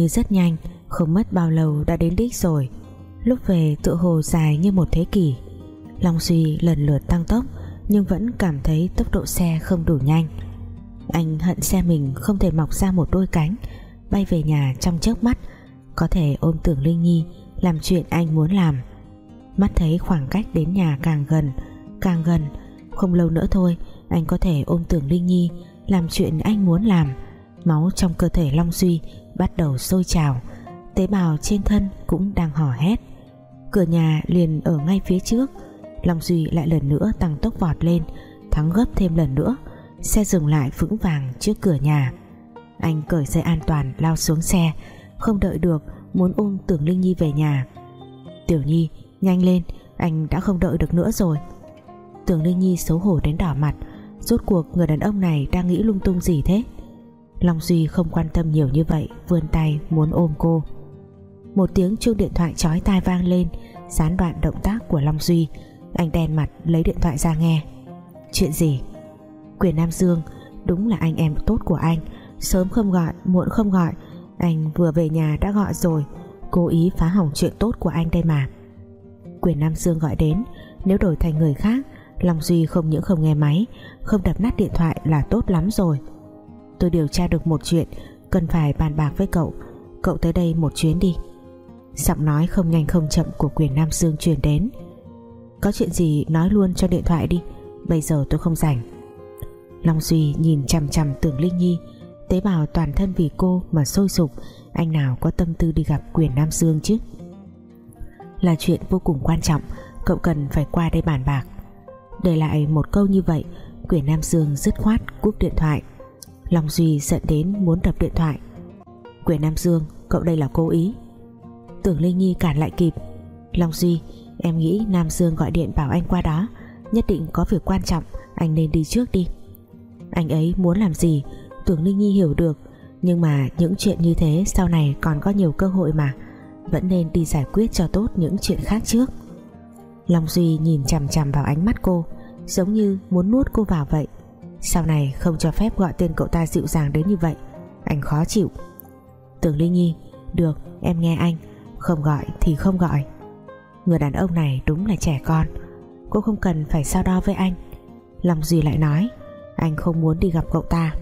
như rất nhanh, Không mất bao lâu đã đến đích rồi. Lúc về tựa hồ dài như một thế kỷ. Long Duy lần lượt tăng tốc, Nhưng vẫn cảm thấy tốc độ xe không đủ nhanh. Anh hận xe mình không thể mọc ra một đôi cánh, Bay về nhà trong chớp mắt, Có thể ôm tưởng Linh Nhi Làm chuyện anh muốn làm. Mắt thấy khoảng cách đến nhà càng gần Càng gần, Không lâu nữa thôi, Anh có thể ôm tưởng Linh Nhi Làm chuyện anh muốn làm. Máu trong cơ thể Long Duy bắt đầu sôi trào. Tế bào trên thân cũng đang hò hét. Cửa nhà liền ở ngay phía trước. Long Duy lại lần nữa tăng tốc vọt lên Thắng gấp thêm lần nữa. Xe dừng lại vững vàng trước cửa nhà. Anh cởi dây an toàn lao xuống xe, Không đợi được, Muốn ôm Tưởng Linh Nhi về nhà. Tiểu Nhi, nhanh lên, Anh đã không đợi được nữa rồi. Tưởng Linh Nhi xấu hổ đến đỏ mặt. Rốt cuộc người đàn ông này đang nghĩ lung tung gì thế? Long Duy không quan tâm nhiều như vậy, Vươn tay muốn ôm cô. Một tiếng chuông điện thoại chói tai vang lên, Gián đoạn động tác của Long Duy. Anh đen mặt lấy điện thoại ra nghe. Chuyện gì? Quyền Nam Dương, Đúng là anh em tốt của anh. Sớm không gọi, muộn không gọi. Anh vừa về nhà đã gọi rồi. Cố ý phá hỏng chuyện tốt của anh đây mà. Quyền Nam Dương gọi đến. Nếu đổi thành người khác, Long Duy không những không nghe máy, Không đập nát điện thoại là tốt lắm rồi. Tôi điều tra được một chuyện, Cần phải bàn bạc với cậu. Cậu tới đây một chuyến đi. Giọng nói không nhanh không chậm của quyền Nam Dương truyền đến. Có chuyện gì nói luôn cho điện thoại đi, Bây giờ tôi không rảnh. Long Duy nhìn chằm chằm tưởng Linh Nhi, Tế bào toàn thân vì cô mà sôi sục. Anh nào có tâm tư đi gặp quyền Nam Dương chứ? Là chuyện vô cùng quan trọng, Cậu cần phải qua đây bàn bạc. Để lại một câu như vậy, Quyền Nam Dương dứt khoát cúp điện thoại. Long Duy giận đến muốn đập điện thoại. Quyền Nam Dương, Cậu đây là cố ý. Tưởng Linh Nhi cản lại kịp. Long Duy, em nghĩ Nam Dương gọi điện bảo anh qua đó. Nhất định có việc quan trọng, Anh nên đi trước đi. Anh ấy muốn làm gì, Tưởng Linh Nhi hiểu được. Nhưng mà những chuyện như thế sau này còn có nhiều cơ hội mà. Vẫn nên đi giải quyết cho tốt những chuyện khác trước. Long Duy nhìn chằm chằm vào ánh mắt cô, Giống như muốn nuốt cô vào vậy sau này không cho phép gọi tên cậu ta dịu dàng đến như vậy. Anh khó chịu. Tưởng Linh Nhi, Được, em nghe anh. Không gọi thì không gọi. Người đàn ông này đúng là trẻ con. Cô không cần phải sao đo với anh. Lòng gì lại nói, Anh không muốn đi gặp cậu ta.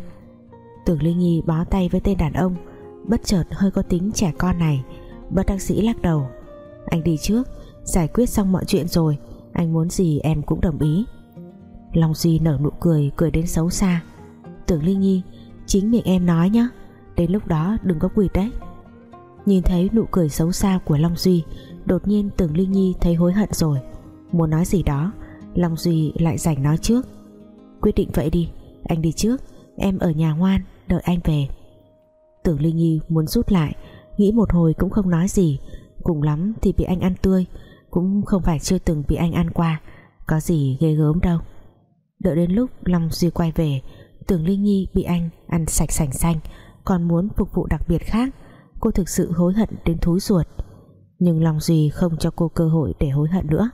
Tưởng Linh Nhi bó tay với tên đàn ông. Bất chợt hơi có tính trẻ con này. Bất đắc sĩ lắc đầu. Anh đi trước, Giải quyết xong mọi chuyện rồi. Anh muốn gì em cũng đồng ý. Long Duy nở nụ cười Cười đến xấu xa. Tưởng Linh Nhi, Chính miệng em nói nhé Đến lúc đó đừng có quỳ đấy. Nhìn thấy nụ cười xấu xa của Long Duy, Đột nhiên Tưởng Linh Nhi thấy hối hận rồi. Muốn nói gì đó, Long Duy lại giành nói trước. Quyết định vậy đi, Anh đi trước, Em ở nhà ngoan, Đợi anh về. Tưởng Linh Nhi muốn rút lại, Nghĩ một hồi cũng không nói gì. Cùng lắm thì bị anh ăn tươi, Cũng không phải chưa từng bị anh ăn qua. Có gì ghê gớm đâu. Đợi đến lúc Long Duy quay về, Tưởng Linh Nhi bị anh ăn sạch sành xanh, Còn muốn phục vụ đặc biệt khác, Cô thực sự hối hận đến thúi ruột. Nhưng Long Duy không cho cô cơ hội để hối hận nữa.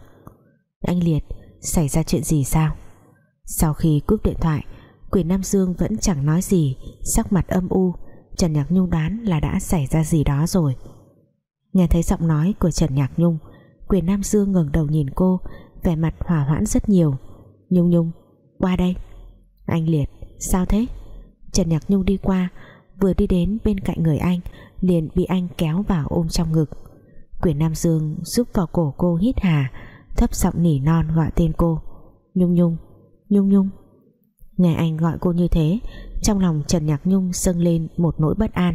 Anh Liệt, Xảy ra chuyện gì sao? Sau khi cúp điện thoại, Quyền Nam Dương vẫn chẳng nói gì, Sắc mặt âm u, Trần Nhạc Nhung đoán là đã xảy ra gì đó rồi. Nghe thấy giọng nói của Trần Nhạc Nhung, Quyền Nam Dương ngẩng đầu nhìn cô, Vẻ mặt hòa hoãn rất nhiều. Nhung Nhung qua đây. Anh Liệt, sao thế? Trần Nhạc Nhung đi qua, Vừa đi đến bên cạnh người anh, Liền bị anh kéo vào ôm trong ngực. Quyền Nam Dương giúp vào cổ cô hít hà, Thấp giọng nỉ non gọi tên cô. Nhung Nhung Nhung Nhung. Nghe anh gọi cô như thế, Trong lòng Trần Nhạc Nhung dâng lên một nỗi bất an.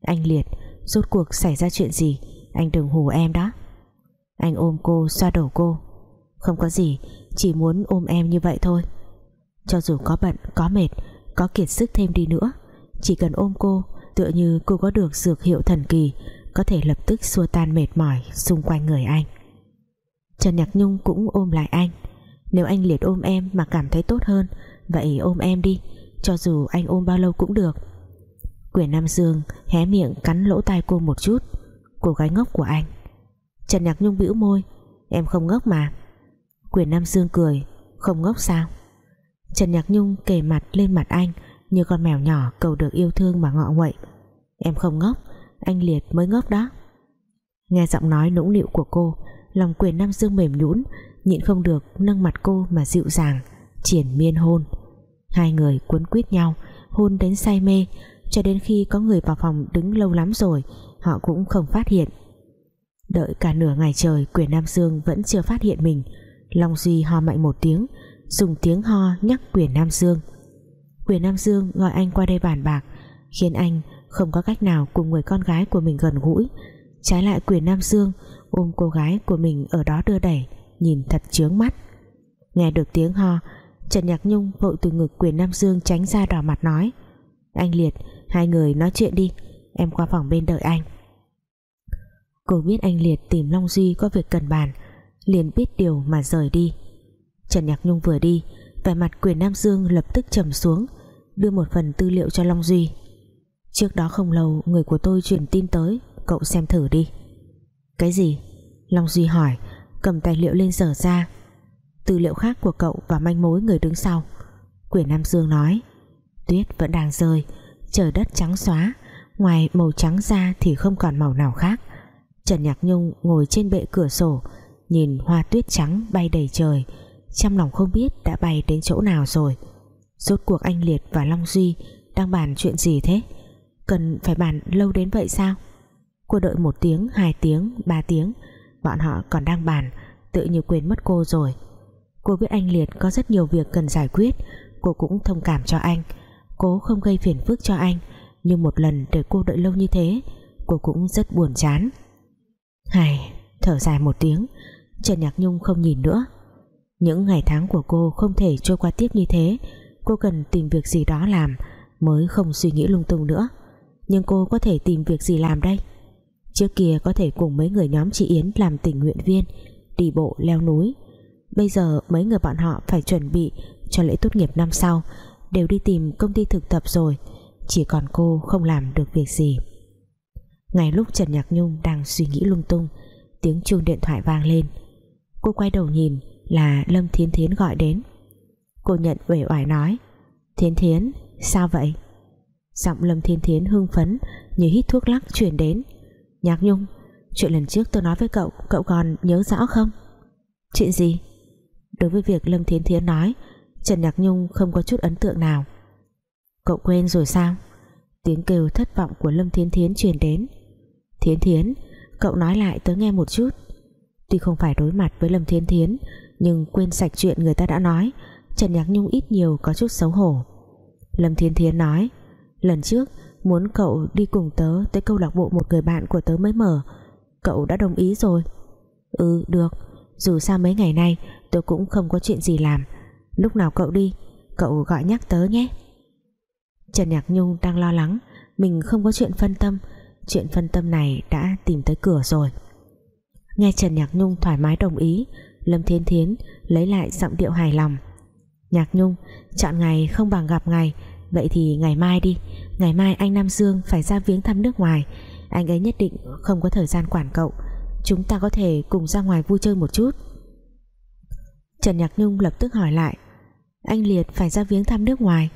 Anh Liệt, Rốt cuộc xảy ra chuyện gì? Anh đừng hù em đó. Anh ôm cô, xoa đầu cô. Không có gì, Chỉ muốn ôm em như vậy thôi cho dù có bận, có mệt Có kiệt sức thêm đi nữa Chỉ cần ôm cô Tựa như cô có được dược hiệu thần kỳ Có thể lập tức xua tan mệt mỏi Xung quanh người anh. Trần Nhạc Nhung cũng ôm lại anh. Nếu anh liệt ôm em mà cảm thấy tốt hơn Vậy ôm em đi Cho dù anh ôm bao lâu cũng được. Quyền Nam Dương hé miệng cắn lỗ tai cô một chút Cô gái ngốc của anh. Trần Nhạc Nhung bĩu môi Em không ngốc mà. Quyền Nam Dương cười Không ngốc sao? Trần Nhạc Nhung kề mặt lên mặt anh, Như con mèo nhỏ cầu được yêu thương mà ngọ nguậy. Em không ngốc, Anh Liệt mới ngốc đó. Nghe giọng nói nũng nịu của cô, Lòng quyền Nam Dương mềm nhũn, Nhịn không được nâng mặt cô mà dịu dàng, Triển miên hôn. Hai người cuốn quýt nhau, Hôn đến say mê, Cho đến khi có người vào phòng đứng lâu lắm rồi, Họ cũng không phát hiện. Đợi cả nửa ngày trời, Quyền Nam Dương vẫn chưa phát hiện mình. Long Duy ho mạnh một tiếng Dùng tiếng ho nhắc Quyền Nam Dương. Quyền Nam Dương gọi anh qua đây bàn bạc, Khiến anh không có cách nào Cùng người con gái của mình gần gũi. Trái lại Quyền Nam Dương Ôm cô gái của mình ở đó đưa đẩy, Nhìn thật chướng mắt. Nghe được tiếng ho, Trần Nhạc Nhung vội từ ngực Quyền Nam Dương tránh ra đỏ mặt nói, Anh Liệt, Hai người nói chuyện đi, Em qua phòng bên đợi anh. Cô biết anh Liệt tìm Long Duy có việc cần bàn, Liền biết điều mà rời đi. Trần Nhạc Nhung vừa đi, vẻ mặt quyền Nam Dương lập tức trầm xuống, đưa một phần tư liệu cho Long Duy. Trước đó không lâu, người của tôi truyền tin tới, cậu xem thử đi. Cái gì? Long Duy hỏi, cầm tài liệu lên dở ra. Tư liệu khác của cậu và manh mối người đứng sau. Quyền Nam Dương nói, tuyết vẫn đang rơi, trời đất trắng xóa, ngoài màu trắng ra thì không còn màu nào khác. Trần Nhạc Nhung ngồi trên bệ cửa sổ, nhìn hoa tuyết trắng bay đầy trời trong lòng không biết đã bay đến chỗ nào rồi. Rốt cuộc anh Liệt và Long Duy đang bàn chuyện gì thế? Cần phải bàn lâu đến vậy sao? Cô đợi một tiếng, hai tiếng, ba tiếng, bọn họ còn đang bàn, tự như quên mất cô rồi. Cô biết anh Liệt có rất nhiều việc cần giải quyết, cô cũng thông cảm cho anh. Cố không gây phiền phức cho anh, nhưng một lần để cô đợi lâu như thế, cô cũng rất buồn chán. Hài, thở dài một tiếng, Trần Nhạc Nhung không nhìn nữa những ngày tháng của cô không thể trôi qua tiếp như thế. Cô cần tìm việc gì đó làm Mới không suy nghĩ lung tung nữa. Nhưng cô có thể tìm việc gì làm đây? Trước kia có thể cùng mấy người nhóm chị Yến Làm tình nguyện viên, Đi bộ, leo núi. Bây giờ mấy người bọn họ phải chuẩn bị Cho lễ tốt nghiệp năm sau, Đều đi tìm công ty thực tập rồi, Chỉ còn cô không làm được việc gì. Ngay lúc Trần Nhạc Nhung Đang suy nghĩ lung tung, Tiếng chuông điện thoại vang lên. Cô quay đầu nhìn là Lâm Thiến Thiến gọi đến. Cô nhận uể oải nói Thiến Thiến, sao vậy? Giọng Lâm Thiên Thiến hưng phấn như hít thuốc lắc chuyển đến. Nhạc Nhung, chuyện lần trước tôi nói với cậu cậu còn nhớ rõ không? Chuyện gì? Đối với việc Lâm Thiến Thiến nói, Trần Nhạc Nhung không có chút ấn tượng nào. Cậu quên rồi sao? Tiếng kêu thất vọng của Lâm Thiến Thiến truyền đến. Thiến Thiến, cậu nói lại tớ nghe một chút. Tuy không phải đối mặt với Lâm Thiến Thiến nhưng quên sạch chuyện người ta đã nói, Trần Nhạc Nhung ít nhiều có chút xấu hổ. Lâm Thiên Thiến nói, lần trước, muốn cậu đi cùng tớ tới câu lạc bộ một người bạn của tớ mới mở. Cậu đã đồng ý rồi. Ừ được. Dù sao mấy ngày nay, tớ cũng không có chuyện gì làm. Lúc nào cậu đi, cậu gọi nhắc tớ nhé. Trần Nhạc Nhung đang lo lắng, mình không có chuyện phân tâm. Chuyện phân tâm này đã tìm tới cửa rồi. Nghe Trần Nhạc Nhung thoải mái đồng ý Lâm Thiên Thiến lấy lại giọng điệu hài lòng. Nhạc Nhung, chọn ngày không bằng gặp ngày, vậy thì ngày mai đi. Ngày mai anh Nam Dương phải ra viếng thăm nước ngoài. Anh ấy nhất định không có thời gian quản cậu. Chúng ta có thể cùng ra ngoài vui chơi một chút. Trần Nhạc Nhung lập tức hỏi lại, anh Liệt phải ra viếng thăm nước ngoài?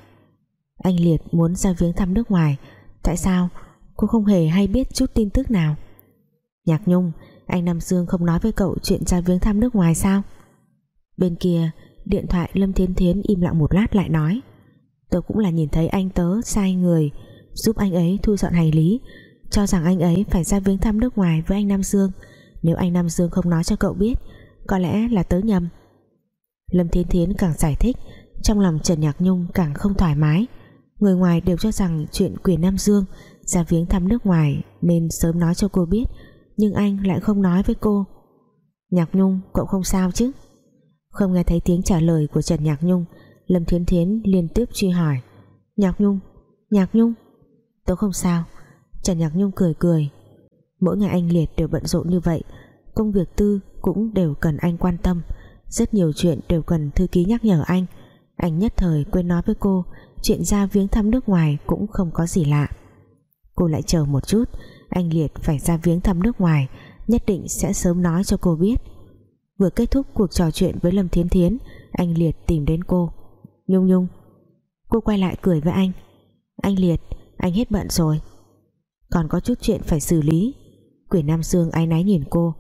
Anh Liệt muốn ra viếng thăm nước ngoài. Tại sao? Cô không hề hay biết chút tin tức nào. Nhạc Nhung anh Nam Dương không nói với cậu chuyện ra viếng thăm nước ngoài sao? Bên kia, điện thoại Lâm Thiên Thiến im lặng một lát lại nói. Tôi cũng là nhìn thấy anh tớ sai người, giúp anh ấy thu dọn hành lý, cho rằng anh ấy phải ra viếng thăm nước ngoài với anh Nam Dương nếu anh Nam Dương không nói cho cậu biết, có lẽ là tớ nhầm. Lâm Thiên Thiến càng giải thích, trong lòng Trần Nhạc Nhung càng không thoải mái. Người ngoài đều cho rằng chuyện quyền Nam Dương ra viếng thăm nước ngoài nên sớm nói cho cô biết nhưng anh lại không nói với cô. Nhạc Nhung, cậu không sao chứ? Không nghe thấy tiếng trả lời của Trần Nhạc Nhung, Lâm Thiến Thiến liên tiếp truy hỏi. Nhạc Nhung Nhạc Nhung. Tôi không sao. Trần Nhạc Nhung cười cười. Mỗi ngày anh Liệt đều bận rộn như vậy. Công việc tư cũng đều cần anh quan tâm. Rất nhiều chuyện đều cần thư ký nhắc nhở anh. Anh nhất thời quên nói với cô, Chuyện ra viếng thăm nước ngoài cũng không có gì lạ. Cô lại chờ một chút. Anh Liệt phải ra viếng thăm nước ngoài Nhất định sẽ sớm nói cho cô biết. Vừa kết thúc cuộc trò chuyện với Lâm Thiến Thiến Anh Liệt tìm đến cô. Nhung Nhung Cô quay lại cười với anh. Anh Liệt, anh hết bận rồi. Còn có chút chuyện phải xử lý. Quyền Nam Dương ái náy nhìn cô.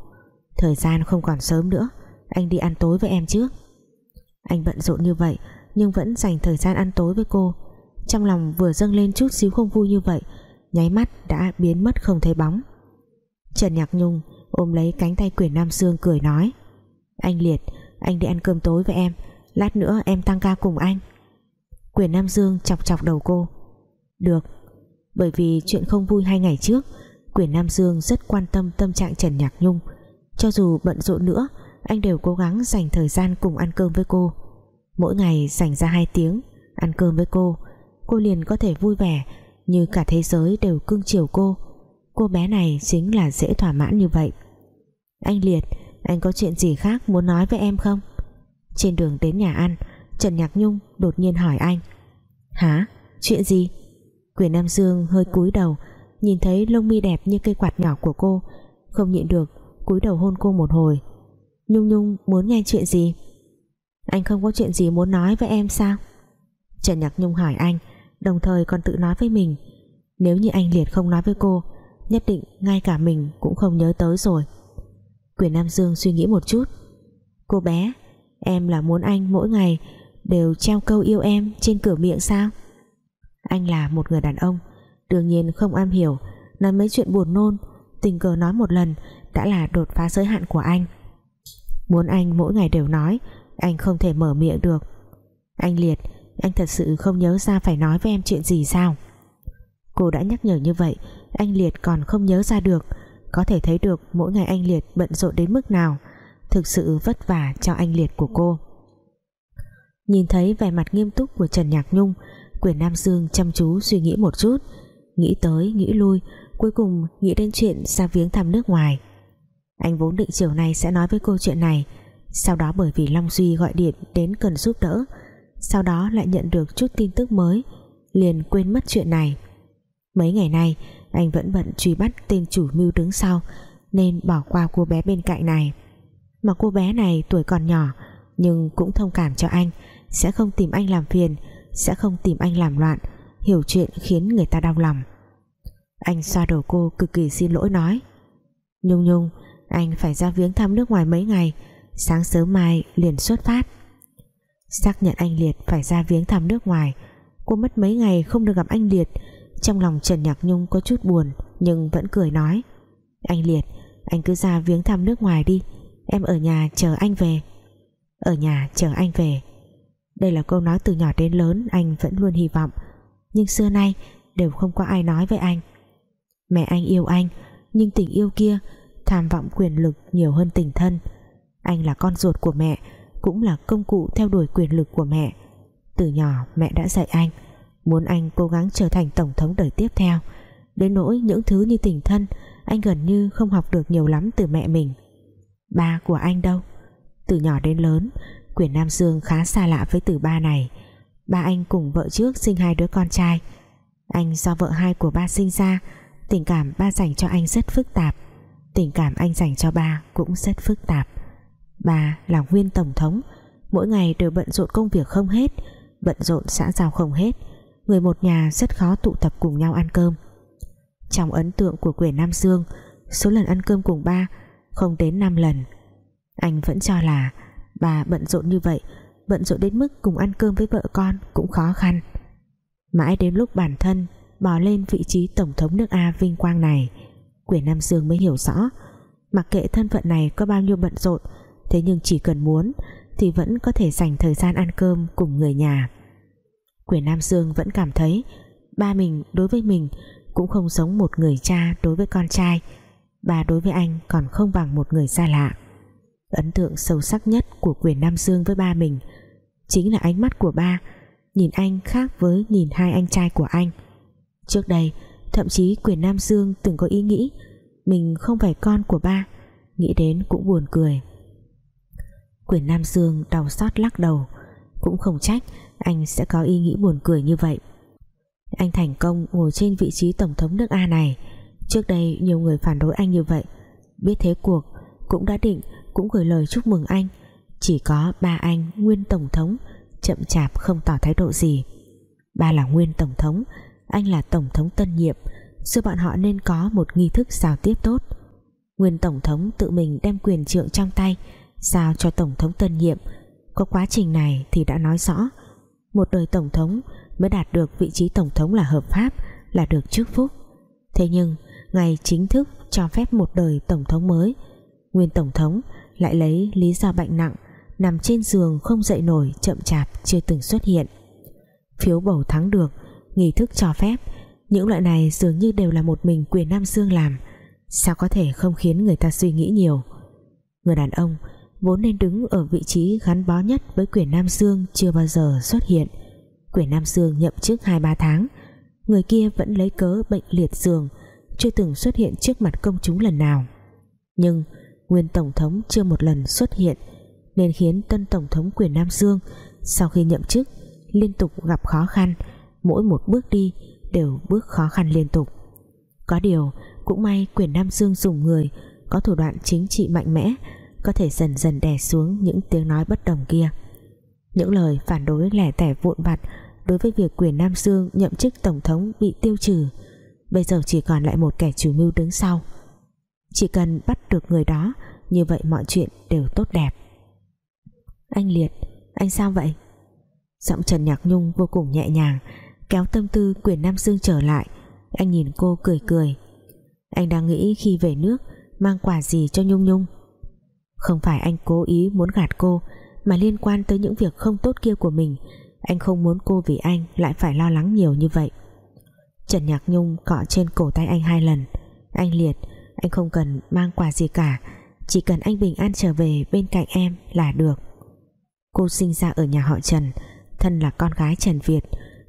Thời gian không còn sớm nữa Anh đi ăn tối với em trước Anh bận rộn như vậy Nhưng vẫn dành thời gian ăn tối với cô. Trong lòng vừa dâng lên chút xíu không vui như vậy Nháy mắt đã biến mất không thấy bóng. Trần Nhạc Nhung ôm lấy cánh tay Quyền Nam Dương cười nói, Anh Liệt, Anh đi ăn cơm tối với em, Lát nữa em tăng ca cùng anh. Quyền Nam Dương chọc chọc đầu cô, Được, Bởi vì chuyện không vui hai ngày trước, Quyền Nam Dương rất quan tâm tâm trạng Trần Nhạc Nhung. Cho dù bận rộn nữa, Anh đều cố gắng dành thời gian cùng ăn cơm với cô. Mỗi ngày dành ra hai tiếng Ăn cơm với cô Cô liền có thể vui vẻ như cả thế giới đều cưng chiều cô. Cô bé này chính là dễ thỏa mãn như vậy. Anh Liệt, Anh có chuyện gì khác muốn nói với em không? Trên đường đến nhà ăn, Trần Nhạc Nhung đột nhiên hỏi anh. Hả? Chuyện gì? Quyền Nam Dương hơi cúi đầu, Nhìn thấy lông mi đẹp như cây quạt nhỏ của cô. Không nhịn được, cúi đầu hôn cô một hồi. Nhung Nhung muốn nghe chuyện gì? Anh không có chuyện gì muốn nói với em sao? Trần Nhạc Nhung hỏi anh. Đồng thời còn tự nói với mình. Nếu như anh Liệt không nói với cô, Nhất định ngay cả mình cũng không nhớ tới rồi. Quyền Nam Dương suy nghĩ một chút. Cô bé, Em là muốn anh mỗi ngày Đều treo câu yêu em trên cửa miệng sao? Anh là một người đàn ông, Đương nhiên không am hiểu, Nói mấy chuyện buồn nôn, Tình cờ nói một lần đã là đột phá giới hạn của anh. Muốn anh mỗi ngày đều nói, Anh không thể mở miệng được. Anh Liệt anh thật sự không nhớ ra phải nói với em chuyện gì sao? Cô đã nhắc nhở như vậy, Anh Liệt còn không nhớ ra được. Có thể thấy được mỗi ngày anh Liệt bận rộn đến mức nào. Thực sự vất vả cho anh Liệt của cô. Nhìn thấy vẻ mặt nghiêm túc của Trần Nhạc Nhung, Quyền Nam Dương chăm chú suy nghĩ một chút, Nghĩ tới, nghĩ lui, Cuối cùng nghĩ đến chuyện ra viếng thăm nước ngoài. Anh vốn định chiều nay sẽ nói với cô chuyện này, Sau đó bởi vì Long Duy gọi điện đến cần giúp đỡ sau đó lại nhận được chút tin tức mới, Liền quên mất chuyện này. Mấy ngày nay, Anh vẫn bận truy bắt tên chủ mưu đứng sau, Nên bỏ qua cô bé bên cạnh này. Mà cô bé này tuổi còn nhỏ, Nhưng cũng thông cảm cho anh, Sẽ không tìm anh làm phiền, Sẽ không tìm anh làm loạn, Hiểu chuyện khiến người ta đau lòng. Anh xoa đầu cô cực kỳ xin lỗi nói, Nhung Nhung, Anh phải ra viếng thăm nước ngoài mấy ngày, Sáng sớm mai liền xuất phát. Xác nhận anh Liệt phải ra viếng thăm nước ngoài. Cô mất mấy ngày không được gặp anh Liệt. Trong lòng Trần Nhạc Nhung có chút buồn, Nhưng vẫn cười nói. Anh Liệt, Anh cứ ra viếng thăm nước ngoài đi. Em ở nhà chờ anh về. Ở nhà chờ anh về. Đây là câu nói từ nhỏ đến lớn, Anh vẫn luôn hy vọng. Nhưng xưa nay, đều không có ai nói với anh. Mẹ anh yêu anh, nhưng tình yêu kia, tham vọng quyền lực nhiều hơn tình thân. Anh là con ruột của mẹ cũng là công cụ theo đuổi quyền lực của mẹ. Từ nhỏ, mẹ đã dạy anh, muốn anh cố gắng trở thành tổng thống đời tiếp theo. Đến nỗi những thứ như tình thân, anh gần như không học được nhiều lắm từ mẹ mình. Ba của anh đâu? Từ nhỏ đến lớn, quyền Nam Dương khá xa lạ với từ ba này. Ba anh cùng vợ trước sinh hai đứa con trai. Anh do vợ hai của ba sinh ra, Tình cảm ba dành cho anh rất phức tạp. Tình cảm anh dành cho ba cũng rất phức tạp bà là nguyên tổng thống, Mỗi ngày đều bận rộn công việc không hết, Bận rộn xã giao không hết. Người một nhà rất khó tụ tập cùng nhau ăn cơm. Trong ấn tượng của quyền Nam Dương, Số lần ăn cơm cùng ba Không đến 5 lần. Anh vẫn cho là Bà bận rộn như vậy, bận rộn đến mức cùng ăn cơm với vợ con cũng khó khăn. Mãi đến lúc bản thân bò lên vị trí tổng thống nước A vinh quang này, quyền Nam Dương mới hiểu rõ, mặc kệ thân phận này có bao nhiêu bận rộn thế nhưng chỉ cần muốn, thì vẫn có thể dành thời gian ăn cơm cùng người nhà. Quyền Nam Dương vẫn cảm thấy ba mình đối với mình cũng không giống một người cha đối với con trai bà đối với anh còn không bằng một người xa lạ. Ấn tượng sâu sắc nhất của quyền Nam Dương với ba mình chính là ánh mắt của ba, nhìn anh khác với nhìn hai anh trai của anh. Trước đây, thậm chí quyền Nam Dương từng có ý nghĩ mình không phải con của ba, nghĩ đến cũng buồn cười quyền Nam Dương đau xót lắc đầu. Cũng không trách, anh sẽ có ý nghĩ buồn cười như vậy. Anh thành công ngồi trên vị trí tổng thống nước A này. Trước đây nhiều người phản đối anh như vậy. Biết thế cuộc, cũng đã định, cũng gửi lời chúc mừng anh. Chỉ có ba anh nguyên tổng thống, chậm chạp không tỏ thái độ gì. Ba là nguyên tổng thống, anh là tổng thống tân nhiệm. Giữa bọn họ nên có một nghi thức giao tiếp tốt. Nguyên Tổng thống tự mình đem quyền trượng trong tay Giao cho Tổng thống tân nhiệm. Có quá trình này thì đã nói rõ. Một đời Tổng thống mới đạt được vị trí Tổng thống là hợp pháp, Là được chức phúc. Thế nhưng ngày chính thức cho phép một đời Tổng thống mới, Nguyên Tổng thống lại lấy lý do bệnh nặng, nằm trên giường không dậy nổi, chậm chạp, chưa từng xuất hiện. Phiếu bầu thắng được, nghi thức cho phép. Những loại này dường như đều là một mình quyền Nam Dương làm. Sao có thể không khiến người ta suy nghĩ nhiều? Người đàn ông vốn nên đứng ở vị trí gắn bó nhất với quyền Nam Dương chưa bao giờ xuất hiện. Quyền Nam Dương nhậm chức 2-3 tháng, người kia vẫn lấy cớ bệnh liệt giường, chưa từng xuất hiện trước mặt công chúng lần nào. Nhưng nguyên tổng thống chưa một lần xuất hiện, nên khiến tân tổng thống quyền Nam Dương sau khi nhậm chức liên tục gặp khó khăn, mỗi một bước đi đều bước khó khăn liên tục. Có điều, cũng may quyền Nam Dương dùng người, có thủ đoạn chính trị mạnh mẽ có thể dần dần đè xuống những tiếng nói bất đồng kia. Những lời phản đối lẻ tẻ vụn vặt đối với việc quyền Nam Dương nhậm chức tổng thống bị tiêu trừ. Bây giờ chỉ còn lại một kẻ chủ mưu đứng sau. Chỉ cần bắt được người đó, như vậy mọi chuyện đều tốt đẹp. Anh Liệt, anh sao vậy? Giọng Trần Nhạc Nhung vô cùng nhẹ nhàng, kéo tâm tư quyền Nam Dương trở lại. Anh nhìn cô cười cười. Anh đang nghĩ khi về nước, mang quà gì cho Nhung Nhung? Không phải anh cố ý muốn gạt cô, mà liên quan tới những việc không tốt kia của mình, anh không muốn cô vì anh lại phải lo lắng nhiều như vậy. Trần Nhạc Nhung cọ trên cổ tay anh hai lần. Anh Liệt, anh không cần mang quà gì cả, chỉ cần anh bình an trở về bên cạnh em là được. Cô sinh ra ở nhà họ Trần, thân là con gái Trần Việt,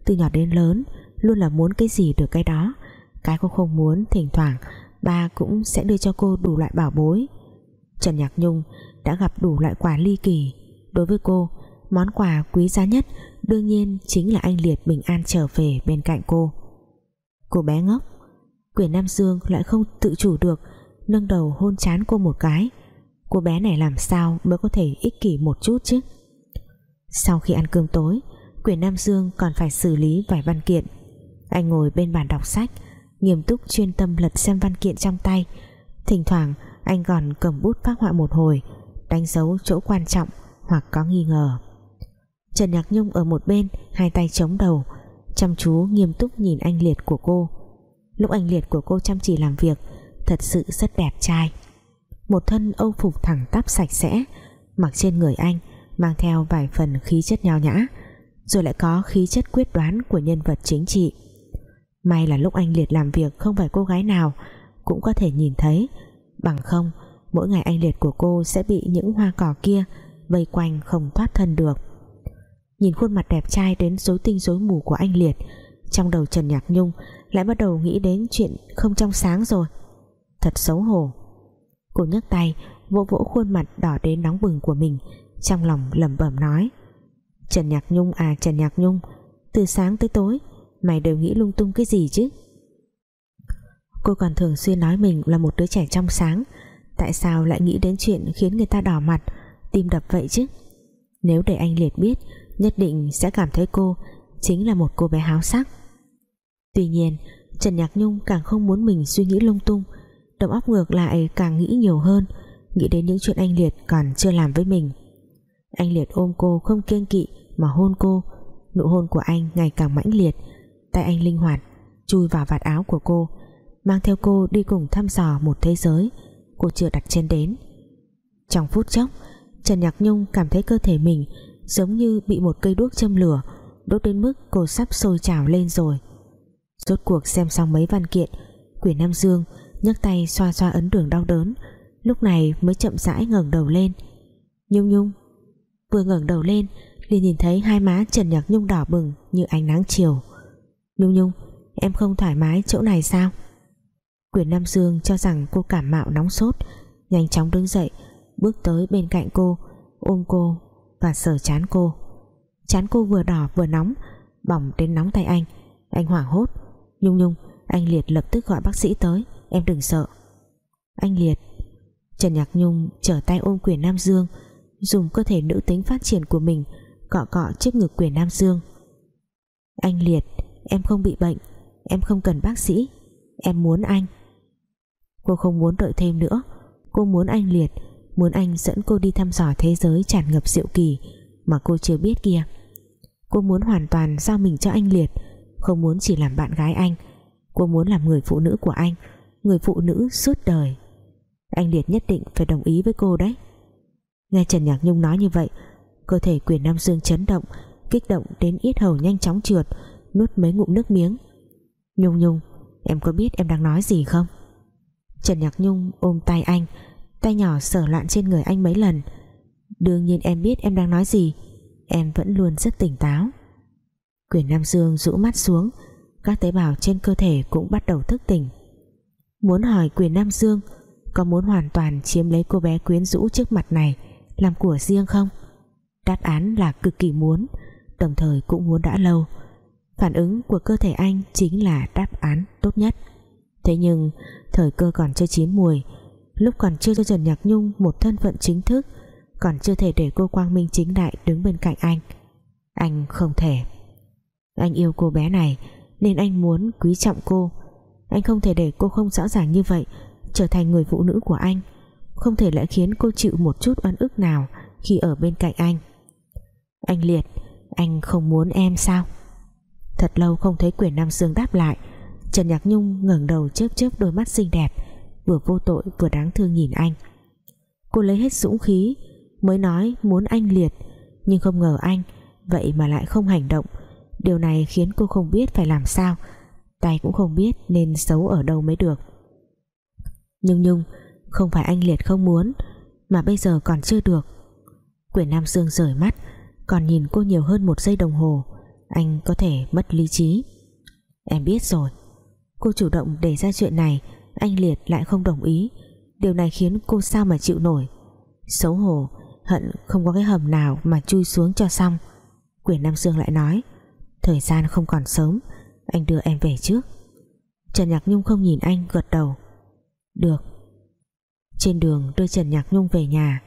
từ nhỏ đến lớn luôn là muốn cái gì được cái đó. Cái cô không muốn, thỉnh thoảng ba cũng sẽ đưa cho cô đủ loại bảo bối. Trần Nhạc Nhung đã gặp đủ loại quà ly kỳ. Đối với cô, món quà quý giá nhất đương nhiên chính là anh Liệt bình an trở về bên cạnh cô. Cô bé ngốc, quyền Nam Dương lại không tự chủ được nâng đầu hôn chán cô một cái. Cô bé này làm sao mới có thể ích kỷ một chút chứ? Sau khi ăn cơm tối, quyền Nam Dương còn phải xử lý vài văn kiện. Anh ngồi bên bàn đọc sách, nghiêm túc chuyên tâm lật xem văn kiện trong tay. Thỉnh thoảng anh còn cầm bút phát họa một hồi, đánh dấu chỗ quan trọng hoặc có nghi ngờ. Trần Nhạc Nhung ở một bên, hai tay chống đầu, chăm chú nghiêm túc nhìn anh Liệt của cô. Lúc anh Liệt của cô chăm chỉ làm việc, thật sự rất đẹp trai. Một thân âu phục thẳng tắp sạch sẽ, mặc trên người anh mang theo vài phần khí chất nho nhã, rồi lại có khí chất quyết đoán của nhân vật chính trị. May là lúc anh Liệt làm việc không phải cô gái nào cũng có thể nhìn thấy bằng không, mỗi ngày anh Liệt của cô sẽ bị những hoa cỏ kia vây quanh không thoát thân được. Nhìn khuôn mặt đẹp trai đến rối tinh rối mù của anh Liệt, trong đầu Trần Nhạc Nhung lại bắt đầu nghĩ đến chuyện không trong sáng rồi. Thật xấu hổ. Cô nhấc tay, vỗ vỗ khuôn mặt đỏ đến nóng bừng của mình, trong lòng lẩm bẩm nói, Trần Nhạc Nhung à Trần Nhạc Nhung, từ sáng tới tối, mày đều nghĩ lung tung cái gì chứ? Cô còn thường xuyên nói mình là một đứa trẻ trong sáng. Tại sao lại nghĩ đến chuyện khiến người ta đỏ mặt, tim đập vậy chứ? Nếu để anh Liệt biết, nhất định sẽ cảm thấy cô chính là một cô bé háo sắc. Tuy nhiên, Trần Nhạc Nhung càng không muốn mình suy nghĩ lung tung. Đầu óc ngược lại càng nghĩ nhiều hơn, nghĩ đến những chuyện anh Liệt còn chưa làm với mình. Anh Liệt ôm cô không kiêng kỵ mà hôn cô. Nụ hôn của anh ngày càng mãnh liệt. Tay anh linh hoạt, chui vào vạt áo của cô mang theo cô đi cùng thăm dò một thế giới cô chưa đặt chân đến. Trong phút chốc, Trần Nhạc Nhung cảm thấy cơ thể mình giống như bị một cây đuốc châm lửa, đốt đến mức cô sắp sôi trào lên rồi. Rốt cuộc xem xong mấy văn kiện quyển Nam Dương nhấc tay xoa xoa ấn đường đau đớn, lúc này mới chậm rãi ngẩng đầu lên. Nhung Nhung, vừa ngẩng đầu lên, liền nhìn thấy hai má Trần Nhạc Nhung đỏ bừng như ánh nắng chiều. Nhung Nhung, em không thoải mái chỗ này sao? Quyền Nam Dương cho rằng cô cảm mạo nóng sốt, nhanh chóng đứng dậy, bước tới bên cạnh cô, ôm cô và sờ chán cô. Chán cô vừa đỏ vừa nóng, bỏng đến nóng tay anh. Anh hoảng hốt, Nhung Nhung, anh Liệt lập tức gọi bác sĩ tới, em đừng sợ. Anh Liệt, Trần Nhạc Nhung trở tay ôm quyền Nam Dương, dùng cơ thể nữ tính phát triển của mình cọ cọ trước ngực quyền Nam Dương. Anh Liệt, em không bị bệnh, em không cần bác sĩ, Em muốn anh. Cô không muốn đợi thêm nữa. Cô muốn anh liệt, Muốn anh dẫn cô đi thăm dò thế giới tràn ngập diệu kỳ Mà cô chưa biết kia. Cô muốn hoàn toàn giao mình cho anh liệt, Không muốn chỉ làm bạn gái anh. Cô muốn làm người phụ nữ của anh, Người phụ nữ suốt đời. Anh liệt nhất định phải đồng ý với cô đấy. Nghe Trần Nhạc Nhung nói như vậy, Cơ thể quyền Nam Dương chấn động, Kích động đến ít hầu nhanh chóng trượt, Nuốt mấy ngụm nước miếng. Nhung Nhung, Em có biết em đang nói gì không? Trần Nhạc Nhung ôm tay anh Tay nhỏ sở loạn trên người anh mấy lần. Đương nhiên em biết em đang nói gì, Em vẫn luôn rất tỉnh táo. Quyền Nam Dương rũ mắt xuống, Các tế bào trên cơ thể cũng bắt đầu thức tỉnh. Muốn hỏi Quyền Nam Dương Có muốn hoàn toàn chiếm lấy cô bé quyến rũ trước mặt này Làm của riêng không? Đáp án là cực kỳ muốn, Đồng thời cũng muốn đã lâu. Phản ứng của cơ thể anh chính là đáp án tốt nhất. Thế nhưng thời cơ còn chưa chín mùi Lúc còn chưa cho Trần Nhạc Nhung một thân phận chính thức, Còn chưa thể để cô Quang Minh chính đại đứng bên cạnh anh. Anh không thể. Anh yêu cô bé này, Nên anh muốn quý trọng cô. Anh không thể để cô không rõ ràng như vậy, Trở thành người phụ nữ của anh. Không thể lại khiến cô chịu một chút oan ức nào Khi ở bên cạnh anh. Anh Liệt, Anh không muốn em sao? Thật lâu không thấy quyền Nam Dương đáp lại. Trần Nhạc Nhung ngẩng đầu chớp chớp đôi mắt xinh đẹp, Vừa vô tội vừa đáng thương nhìn anh. Cô lấy hết dũng khí, Mới nói muốn anh liệt, Nhưng không ngờ anh Vậy mà lại không hành động. Điều này khiến cô không biết phải làm sao, Tay cũng không biết nên xấu ở đâu mới được. Nhưng Nhung Không phải anh liệt không muốn, Mà bây giờ còn chưa được. Quyển Nam Dương rời mắt, Còn nhìn cô nhiều hơn một giây đồng hồ, Anh có thể mất lý trí. Em biết rồi. Cô chủ động để ra chuyện này, Anh Liệt lại không đồng ý. Điều này khiến cô sao mà chịu nổi? Xấu hổ, Hận không có cái hầm nào mà chui xuống cho xong. Quyền Nam Dương lại nói, Thời gian không còn sớm, Anh đưa em về trước. Trần Nhạc Nhung không nhìn anh, gật đầu. Được. Trên đường đưa Trần Nhạc Nhung về nhà,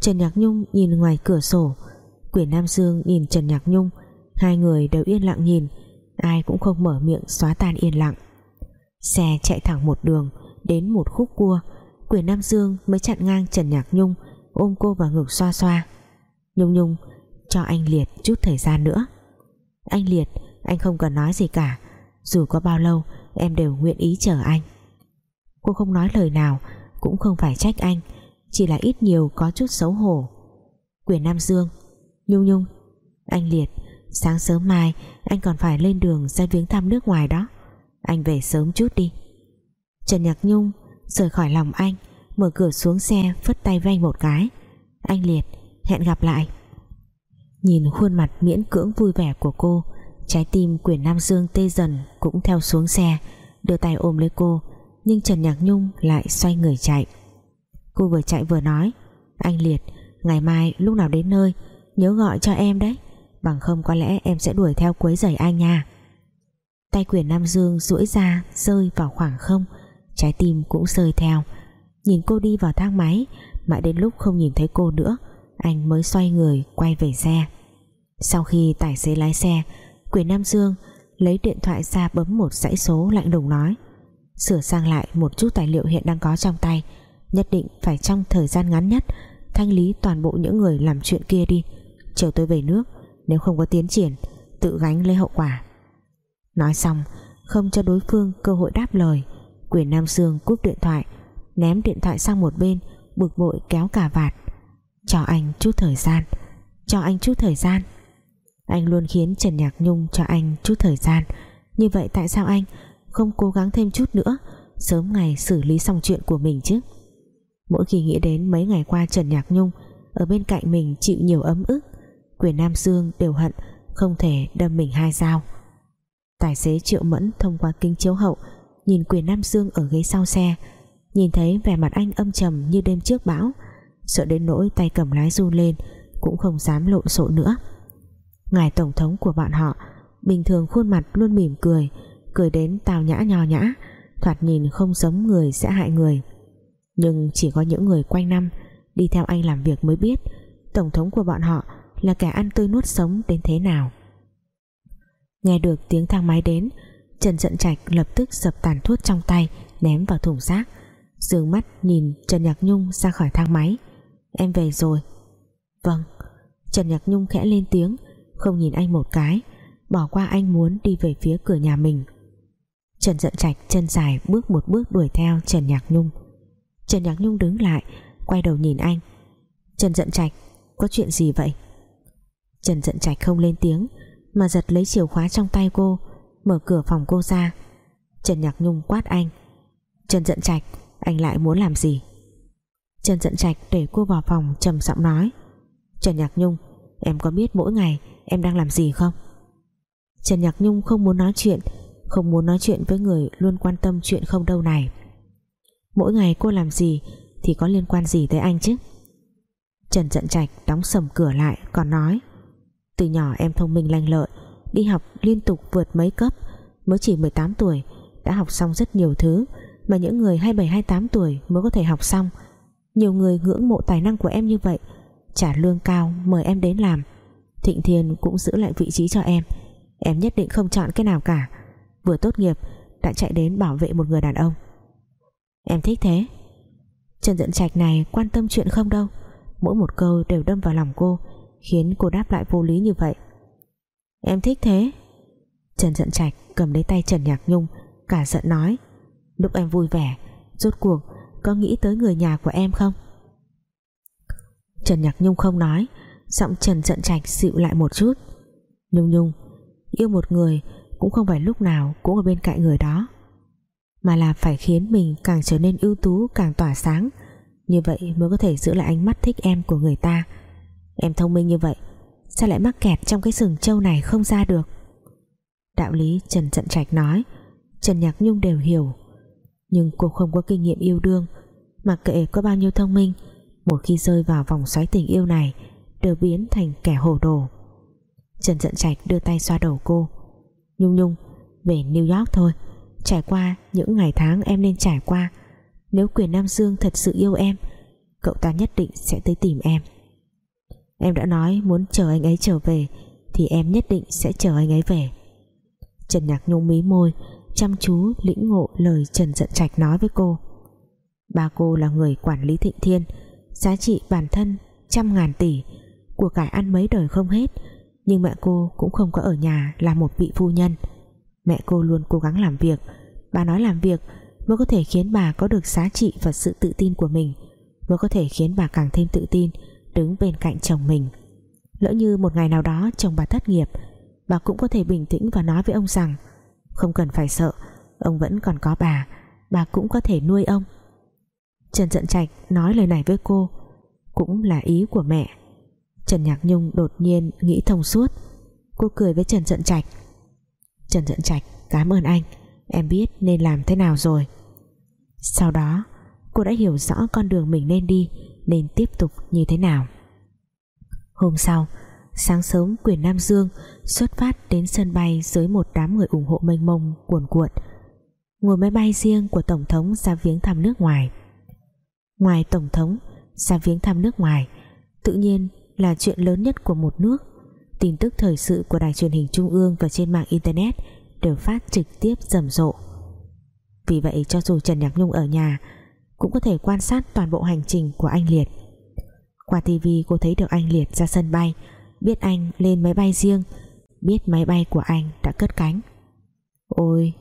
Trần Nhạc Nhung nhìn ngoài cửa sổ. Quyền Nam Dương nhìn Trần Nhạc Nhung, Hai người đều yên lặng nhìn, Ai cũng không mở miệng xóa tan yên lặng. Xe chạy thẳng một đường, Đến một khúc cua. Quyền Nam Dương mới chặn ngang Trần Nhạc Nhung, Ôm cô vào ngực xoa xoa. Nhung Nhung, cho anh Liệt chút thời gian nữa. Anh Liệt, Anh không cần nói gì cả. Dù có bao lâu, em đều nguyện ý chờ anh. Cô không nói lời nào, Cũng không phải trách anh, Chỉ là ít nhiều có chút xấu hổ. Quyền Nam Dương, Nhung Nhung, Anh Liệt, Sáng sớm mai anh còn phải lên đường ra viếng thăm nước ngoài đó anh về sớm chút đi. Trần Nhạc Nhung rời khỏi lòng anh, mở cửa xuống xe, phất tay vay một cái. Anh Liệt, hẹn gặp lại. Nhìn khuôn mặt miễn cưỡng vui vẻ của cô, trái tim quyền Nam Dương tê dần cũng theo xuống xe, đưa tay ôm lấy cô, nhưng Trần Nhạc Nhung lại xoay người chạy. Cô vừa chạy vừa nói, anh Liệt, ngày mai lúc nào đến nơi, nhớ gọi cho em đấy, bằng không có lẽ em sẽ đuổi theo quấy rầy anh nha tay quyền Nam Dương duỗi ra, rơi vào khoảng không. Trái tim cũng rơi theo. Nhìn cô đi vào thang máy, mãi đến lúc không nhìn thấy cô nữa, anh mới xoay người quay về xe. Sau khi tài xế lái xe, quyền Nam Dương lấy điện thoại ra bấm một dãy số lạnh lùng nói, sửa sang lại một chút tài liệu hiện đang có trong tay, nhất định phải trong thời gian ngắn nhất thanh lý toàn bộ những người làm chuyện kia đi. Chiều tôi về nước, nếu không có tiến triển, tự gánh lấy hậu quả nói xong, không cho đối phương cơ hội đáp lời, quyền Nam Sương cúp điện thoại, ném điện thoại sang một bên, bực bội kéo cả vạt. Cho anh chút thời gian, cho anh chút thời gian. Anh luôn khiến Trần Nhạc Nhung cho anh chút thời gian. Như vậy tại sao anh không cố gắng thêm chút nữa, sớm ngày xử lý xong chuyện của mình chứ? Mỗi khi nghĩ đến mấy ngày qua Trần Nhạc Nhung ở bên cạnh mình chịu nhiều ấm ức, quyền Nam Dương đều hận, không thể đâm mình hai dao tài xế Triệu Mẫn thông qua kính chiếu hậu, nhìn quyền Nam Dương ở ghế sau xe, nhìn thấy vẻ mặt anh âm trầm như đêm trước bão, sợ đến nỗi tay cầm lái run lên, cũng không dám lộn xộn nữa. Ngài tổng thống của bọn họ, bình thường khuôn mặt luôn mỉm cười cười đến tào nhã nhò nhã, thoạt nhìn không giống người sẽ hại người. Nhưng chỉ có những người quanh năm, đi theo anh làm việc mới biết, tổng thống của bọn họ là kẻ ăn tươi nuốt sống đến thế nào nghe được tiếng thang máy đến, Trần Dận Trạch lập tức dập tàn thuốc trong tay, ném vào thùng rác. Dương mắt nhìn Trần Nhạc Nhung ra khỏi thang máy. Em về rồi. Vâng. Trần Nhạc Nhung khẽ lên tiếng, không nhìn anh một cái, bỏ qua anh muốn đi về phía cửa nhà mình. Trần Dận Trạch chân dài bước một bước đuổi theo Trần Nhạc Nhung. Trần Nhạc Nhung đứng lại, quay đầu nhìn anh. Trần Dận Trạch, có chuyện gì vậy? Trần Dận Trạch không lên tiếng mà giật lấy chìa khóa trong tay cô, mở cửa phòng cô ra. Trần Nhạc Nhung quát anh. Trần Dận Trạch, anh lại muốn làm gì? Trần Dận Trạch để cô vào phòng trầm giọng nói. Trần Nhạc Nhung, em có biết mỗi ngày em đang làm gì không? Trần Nhạc Nhung không muốn nói chuyện, không muốn nói chuyện với người luôn quan tâm chuyện không đâu này. Mỗi ngày cô làm gì thì có liên quan gì tới anh chứ? Trần Dận Trạch đóng sầm cửa lại, còn nói từ nhỏ em thông minh lanh lợi, đi học liên tục vượt mấy cấp. Mới chỉ 18 tuổi, đã học xong rất nhiều thứ mà những người 27-28 tuổi mới có thể học xong. Nhiều người ngưỡng mộ tài năng của em như vậy, trả lương cao mời em đến làm. Thịnh Thiên cũng giữ lại vị trí cho em. Em nhất định không chọn cái nào cả. Vừa tốt nghiệp, đã chạy đến bảo vệ một người đàn ông. Em thích thế. Trần Dận Trạch này quan tâm chuyện không đâu. Mỗi một câu đều đâm vào lòng cô khiến cô đáp lại vô lý như vậy. Em thích thế. Trần Dận Trạch cầm lấy tay Trần Nhạc Nhung, cả giận nói, lúc em vui vẻ, rốt cuộc có nghĩ tới người nhà của em không? Trần Nhạc Nhung không nói, giọng Trần Dận Trạch dịu lại một chút. Nhung Nhung, yêu một người cũng không phải lúc nào cũng ở bên cạnh người đó, mà là phải khiến mình càng trở nên ưu tú, càng tỏa sáng. Như vậy mới có thể giữ lại ánh mắt thích em của người ta em thông minh như vậy, sao lại mắc kẹt trong cái sừng trâu này không ra được? Đạo lý Trần Trận Trạch nói, Trần Nhạc Nhung đều hiểu. Nhưng cô không có kinh nghiệm yêu đương, mặc kệ có bao nhiêu thông minh, một khi rơi vào vòng xoáy tình yêu này, đều biến thành kẻ hồ đồ. Trần Trận Trạch đưa tay xoa đầu cô. Nhung Nhung, về New York thôi, trải qua những ngày tháng em nên trải qua. Nếu quyền Nam Dương thật sự yêu em, cậu ta nhất định sẽ tới tìm em em đã nói muốn chờ anh ấy trở về, thì em nhất định sẽ chờ anh ấy về. Trần Nhạc Nhung mí môi, chăm chú, lĩnh ngộ lời Trần Dận Trạch nói với cô. Ba cô là người quản lý thịnh thiên, giá trị bản thân trăm ngàn tỷ, của cải ăn mấy đời không hết, nhưng mẹ cô cũng không có ở nhà là một vị phu nhân. Mẹ cô luôn cố gắng làm việc, bà nói làm việc mới có thể khiến bà có được giá trị và sự tự tin của mình, mới có thể khiến bà càng thêm tự tin đứng bên cạnh chồng mình. Lỡ như một ngày nào đó chồng bà thất nghiệp, bà cũng có thể bình tĩnh và nói với ông rằng, không cần phải sợ, ông vẫn còn có bà bà cũng có thể nuôi ông. Trần Trận Trạch nói lời này với cô, cũng là ý của mẹ. Trần Nhạc Nhung đột nhiên nghĩ thông suốt, cô cười với Trần Trận Trạch. Trần Trận Trạch, cảm ơn anh, em biết nên làm thế nào rồi. Sau đó, cô đã hiểu rõ con đường mình nên đi nên tiếp tục như thế nào. Hôm sau, sáng sớm, quyền Nam Dương xuất phát đến sân bay dưới một đám người ủng hộ mênh mông, cuồn cuộn. Ngồi máy bay riêng của Tổng thống ra viếng thăm nước ngoài. Ngoài Tổng thống ra viếng thăm nước ngoài, tự nhiên là chuyện lớn nhất của một nước. Tin tức thời sự của đài truyền hình trung ương và trên mạng internet đều phát trực tiếp rầm rộ. Vì vậy, cho dù Trần Nhạc Nhung ở nhà cũng có thể quan sát toàn bộ hành trình của anh Liệt. Qua tivi cô thấy được anh Liệt ra sân bay, biết anh lên máy bay riêng, biết máy bay của anh đã cất cánh. Ôi,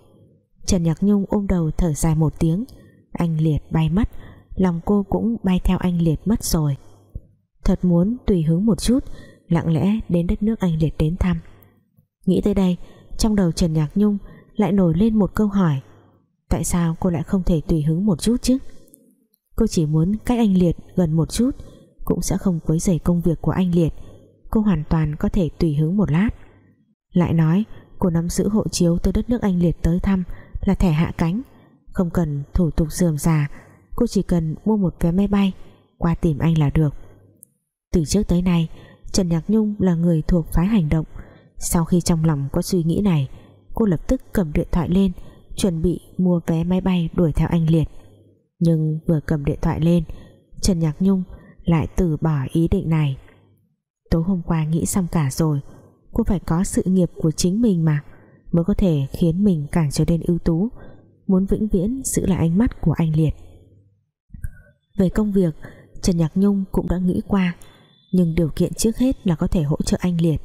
Trần Nhạc Nhung ôm đầu thở dài một tiếng, anh Liệt bay mất, lòng cô cũng bay theo anh Liệt mất rồi. Thật muốn tùy hứng một chút, lặng lẽ đến đất nước anh Liệt đến thăm. Nghĩ tới đây, trong đầu Trần Nhạc Nhung lại nổi lên một câu hỏi, tại sao cô lại không thể tùy hứng một chút chứ? Cô chỉ muốn cách anh Liệt gần một chút, cũng sẽ không quấy rầy công việc của anh Liệt. Cô hoàn toàn có thể tùy hứng một lát. Lại nói, cô nắm giữ hộ chiếu từ đất nước anh Liệt tới thăm là thẻ hạ cánh. Không cần thủ tục dườm già, cô chỉ cần mua một vé máy bay, qua tìm anh là được. Từ trước tới nay, Trần Nhạc Nhung là người thuộc phái hành động. Sau khi trong lòng có suy nghĩ này, cô lập tức cầm điện thoại lên, chuẩn bị mua vé máy bay đuổi theo anh Liệt nhưng vừa cầm điện thoại lên, Trần Nhạc Nhung lại từ bỏ ý định này. Tối hôm qua nghĩ xong cả rồi cô phải có sự nghiệp của chính mình mà, mới có thể khiến mình càng trở nên ưu tú, muốn vĩnh viễn giữ lại ánh mắt của anh Liệt. Về công việc, Trần Nhạc Nhung cũng đã nghĩ qua, nhưng điều kiện trước hết là có thể hỗ trợ anh Liệt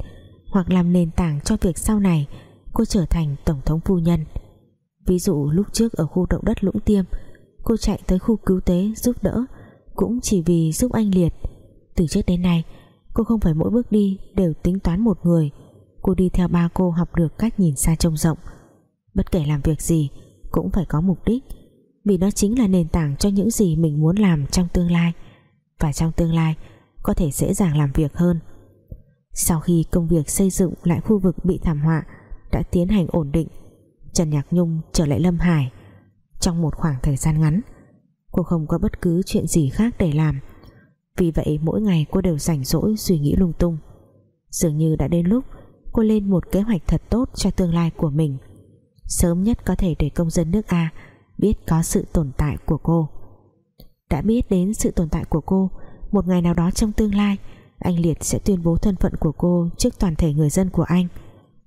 hoặc làm nền tảng cho việc sau này cô trở thành tổng thống phu nhân. Ví dụ lúc trước ở khu động đất Lũng Tiêm cô chạy tới khu cứu tế giúp đỡ, cũng chỉ vì giúp anh Liệt. Từ trước đến nay, cô không phải mỗi bước đi đều tính toán một người. Cô đi theo ba cô học được cách nhìn xa trông rộng. Bất kể làm việc gì, cũng phải có mục đích, vì nó chính là nền tảng cho những gì mình muốn làm trong tương lai. Và trong tương lai, có thể dễ dàng làm việc hơn. Sau khi công việc xây dựng lại khu vực bị thảm họa, đã tiến hành ổn định, Trần Nhạc Nhung trở lại Lâm Hải trong một khoảng thời gian ngắn. Cô không có bất cứ chuyện gì khác để làm. Vì vậy, mỗi ngày cô đều rảnh rỗi suy nghĩ lung tung. Dường như đã đến lúc cô lên một kế hoạch thật tốt cho tương lai của mình. Sớm nhất có thể để công dân nước A biết có sự tồn tại của cô. Đã biết đến sự tồn tại của cô, một ngày nào đó trong tương lai, anh Liệt sẽ tuyên bố thân phận của cô trước toàn thể người dân của anh.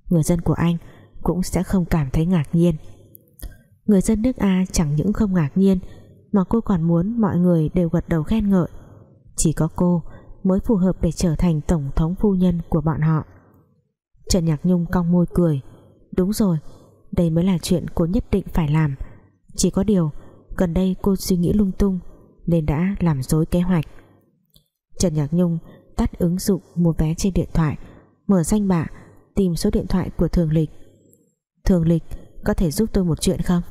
Người dân của anh cũng sẽ không cảm thấy ngạc nhiên người dân nước A chẳng những không ngạc nhiên, mà cô còn muốn mọi người đều gật đầu khen ngợi. Chỉ có cô mới phù hợp để trở thành tổng thống phu nhân của bọn họ. Trần Nhạc Nhung cong môi cười. Đúng rồi, đây mới là chuyện cô nhất định phải làm. Chỉ có điều, gần đây cô suy nghĩ lung tung, nên đã làm dối kế hoạch. Trần Nhạc Nhung tắt ứng dụng mua vé trên điện thoại, mở danh bạ, tìm số điện thoại của Thường Lịch. Thường Lịch, có thể giúp tôi một chuyện không?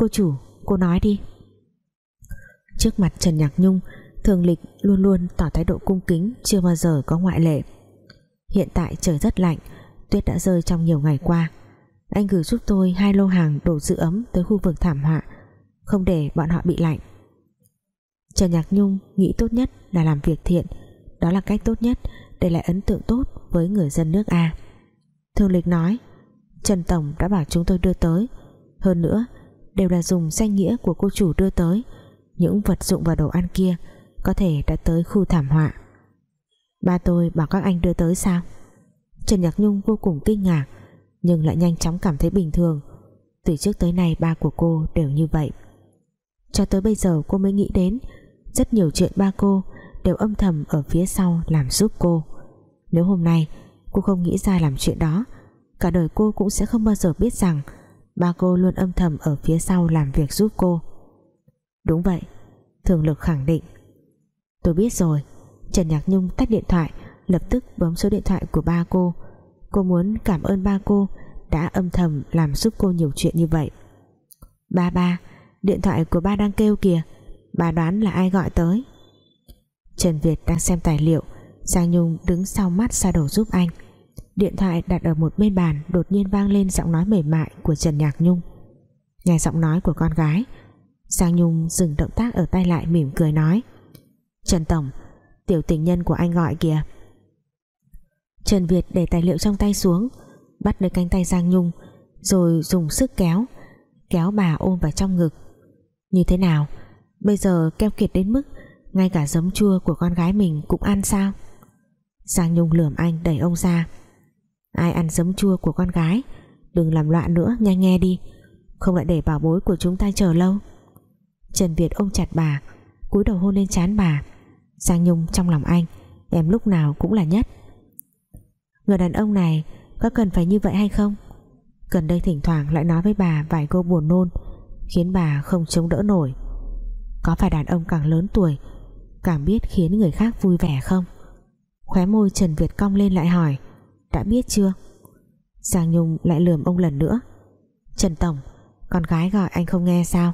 Cô chủ, cô nói đi. Trước mặt Trần Nhạc Nhung, Thường Lịch luôn luôn tỏ thái độ cung kính, chưa bao giờ có ngoại lệ. Hiện tại trời rất lạnh, tuyết đã rơi trong nhiều ngày qua. Anh gửi giúp tôi hai lô hàng đồ giữ ấm tới khu vực thảm họa, không để bọn họ bị lạnh. Trần Nhạc Nhung nghĩ tốt nhất là làm việc thiện, đó là cách tốt nhất để lại ấn tượng tốt với người dân nước A. Thường Lịch nói, Trần Tổng đã bảo chúng tôi đưa tới, hơn nữa đều là dùng danh nghĩa của cô chủ đưa tới. Những vật dụng và đồ ăn kia có thể đã tới khu thảm họa. Ba tôi bảo các anh đưa tới sao? Trần Nhạc Nhung vô cùng kinh ngạc, nhưng lại nhanh chóng cảm thấy bình thường. Từ trước tới nay ba của cô đều như vậy. Cho tới bây giờ cô mới nghĩ đến, rất nhiều chuyện ba cô đều âm thầm ở phía sau làm giúp cô. Nếu hôm nay cô không nghĩ ra làm chuyện đó, cả đời cô cũng sẽ không bao giờ biết rằng ba cô luôn âm thầm ở phía sau làm việc giúp cô. Đúng vậy, thường lực khẳng định. Tôi biết rồi, Trần Nhạc Nhung tắt điện thoại, lập tức bấm số điện thoại của ba cô. Cô muốn cảm ơn ba cô, đã âm thầm làm giúp cô nhiều chuyện như vậy. Ba ba, điện thoại của ba đang kêu kìa, bà đoán là ai gọi tới? Trần Việt đang xem tài liệu, Giang Nhung đứng sau mắt xa đầu giúp anh. Điện thoại đặt ở một bên bàn Đột nhiên vang lên giọng nói mềm mại Của Trần Nhạc Nhung. Nghe giọng nói của con gái, Giang Nhung dừng động tác ở tay lại mỉm cười nói, Trần Tổng, Tiểu tình nhân của anh gọi kìa. Trần Việt để tài liệu trong tay xuống, Bắt lấy cánh tay Giang Nhung, Rồi dùng sức kéo Kéo bà ôm vào trong ngực. Như thế nào? Bây giờ keo kiệt đến mức Ngay cả giấm chua của con gái mình cũng ăn sao? Giang Nhung lườm anh đẩy ông ra. Ai ăn giấm chua của con gái? Đừng làm loạn nữa, nhanh nghe đi. Không lại để bảo bối của chúng ta chờ lâu. Trần Việt ôm chặt bà, cúi đầu hôn lên trán bà. Giang Nhung trong lòng anh, Em lúc nào cũng là nhất. Người đàn ông này có cần phải như vậy hay không? Gần đây thỉnh thoảng lại nói với bà vài câu buồn nôn, Khiến bà không chống đỡ nổi. Có phải đàn ông càng lớn tuổi, Càng biết khiến người khác vui vẻ không? Khóe môi Trần Việt cong lên lại hỏi. Đã biết chưa? Giang Nhung lại lườm ông lần nữa. Trần Tổng, Con gái gọi anh không nghe sao?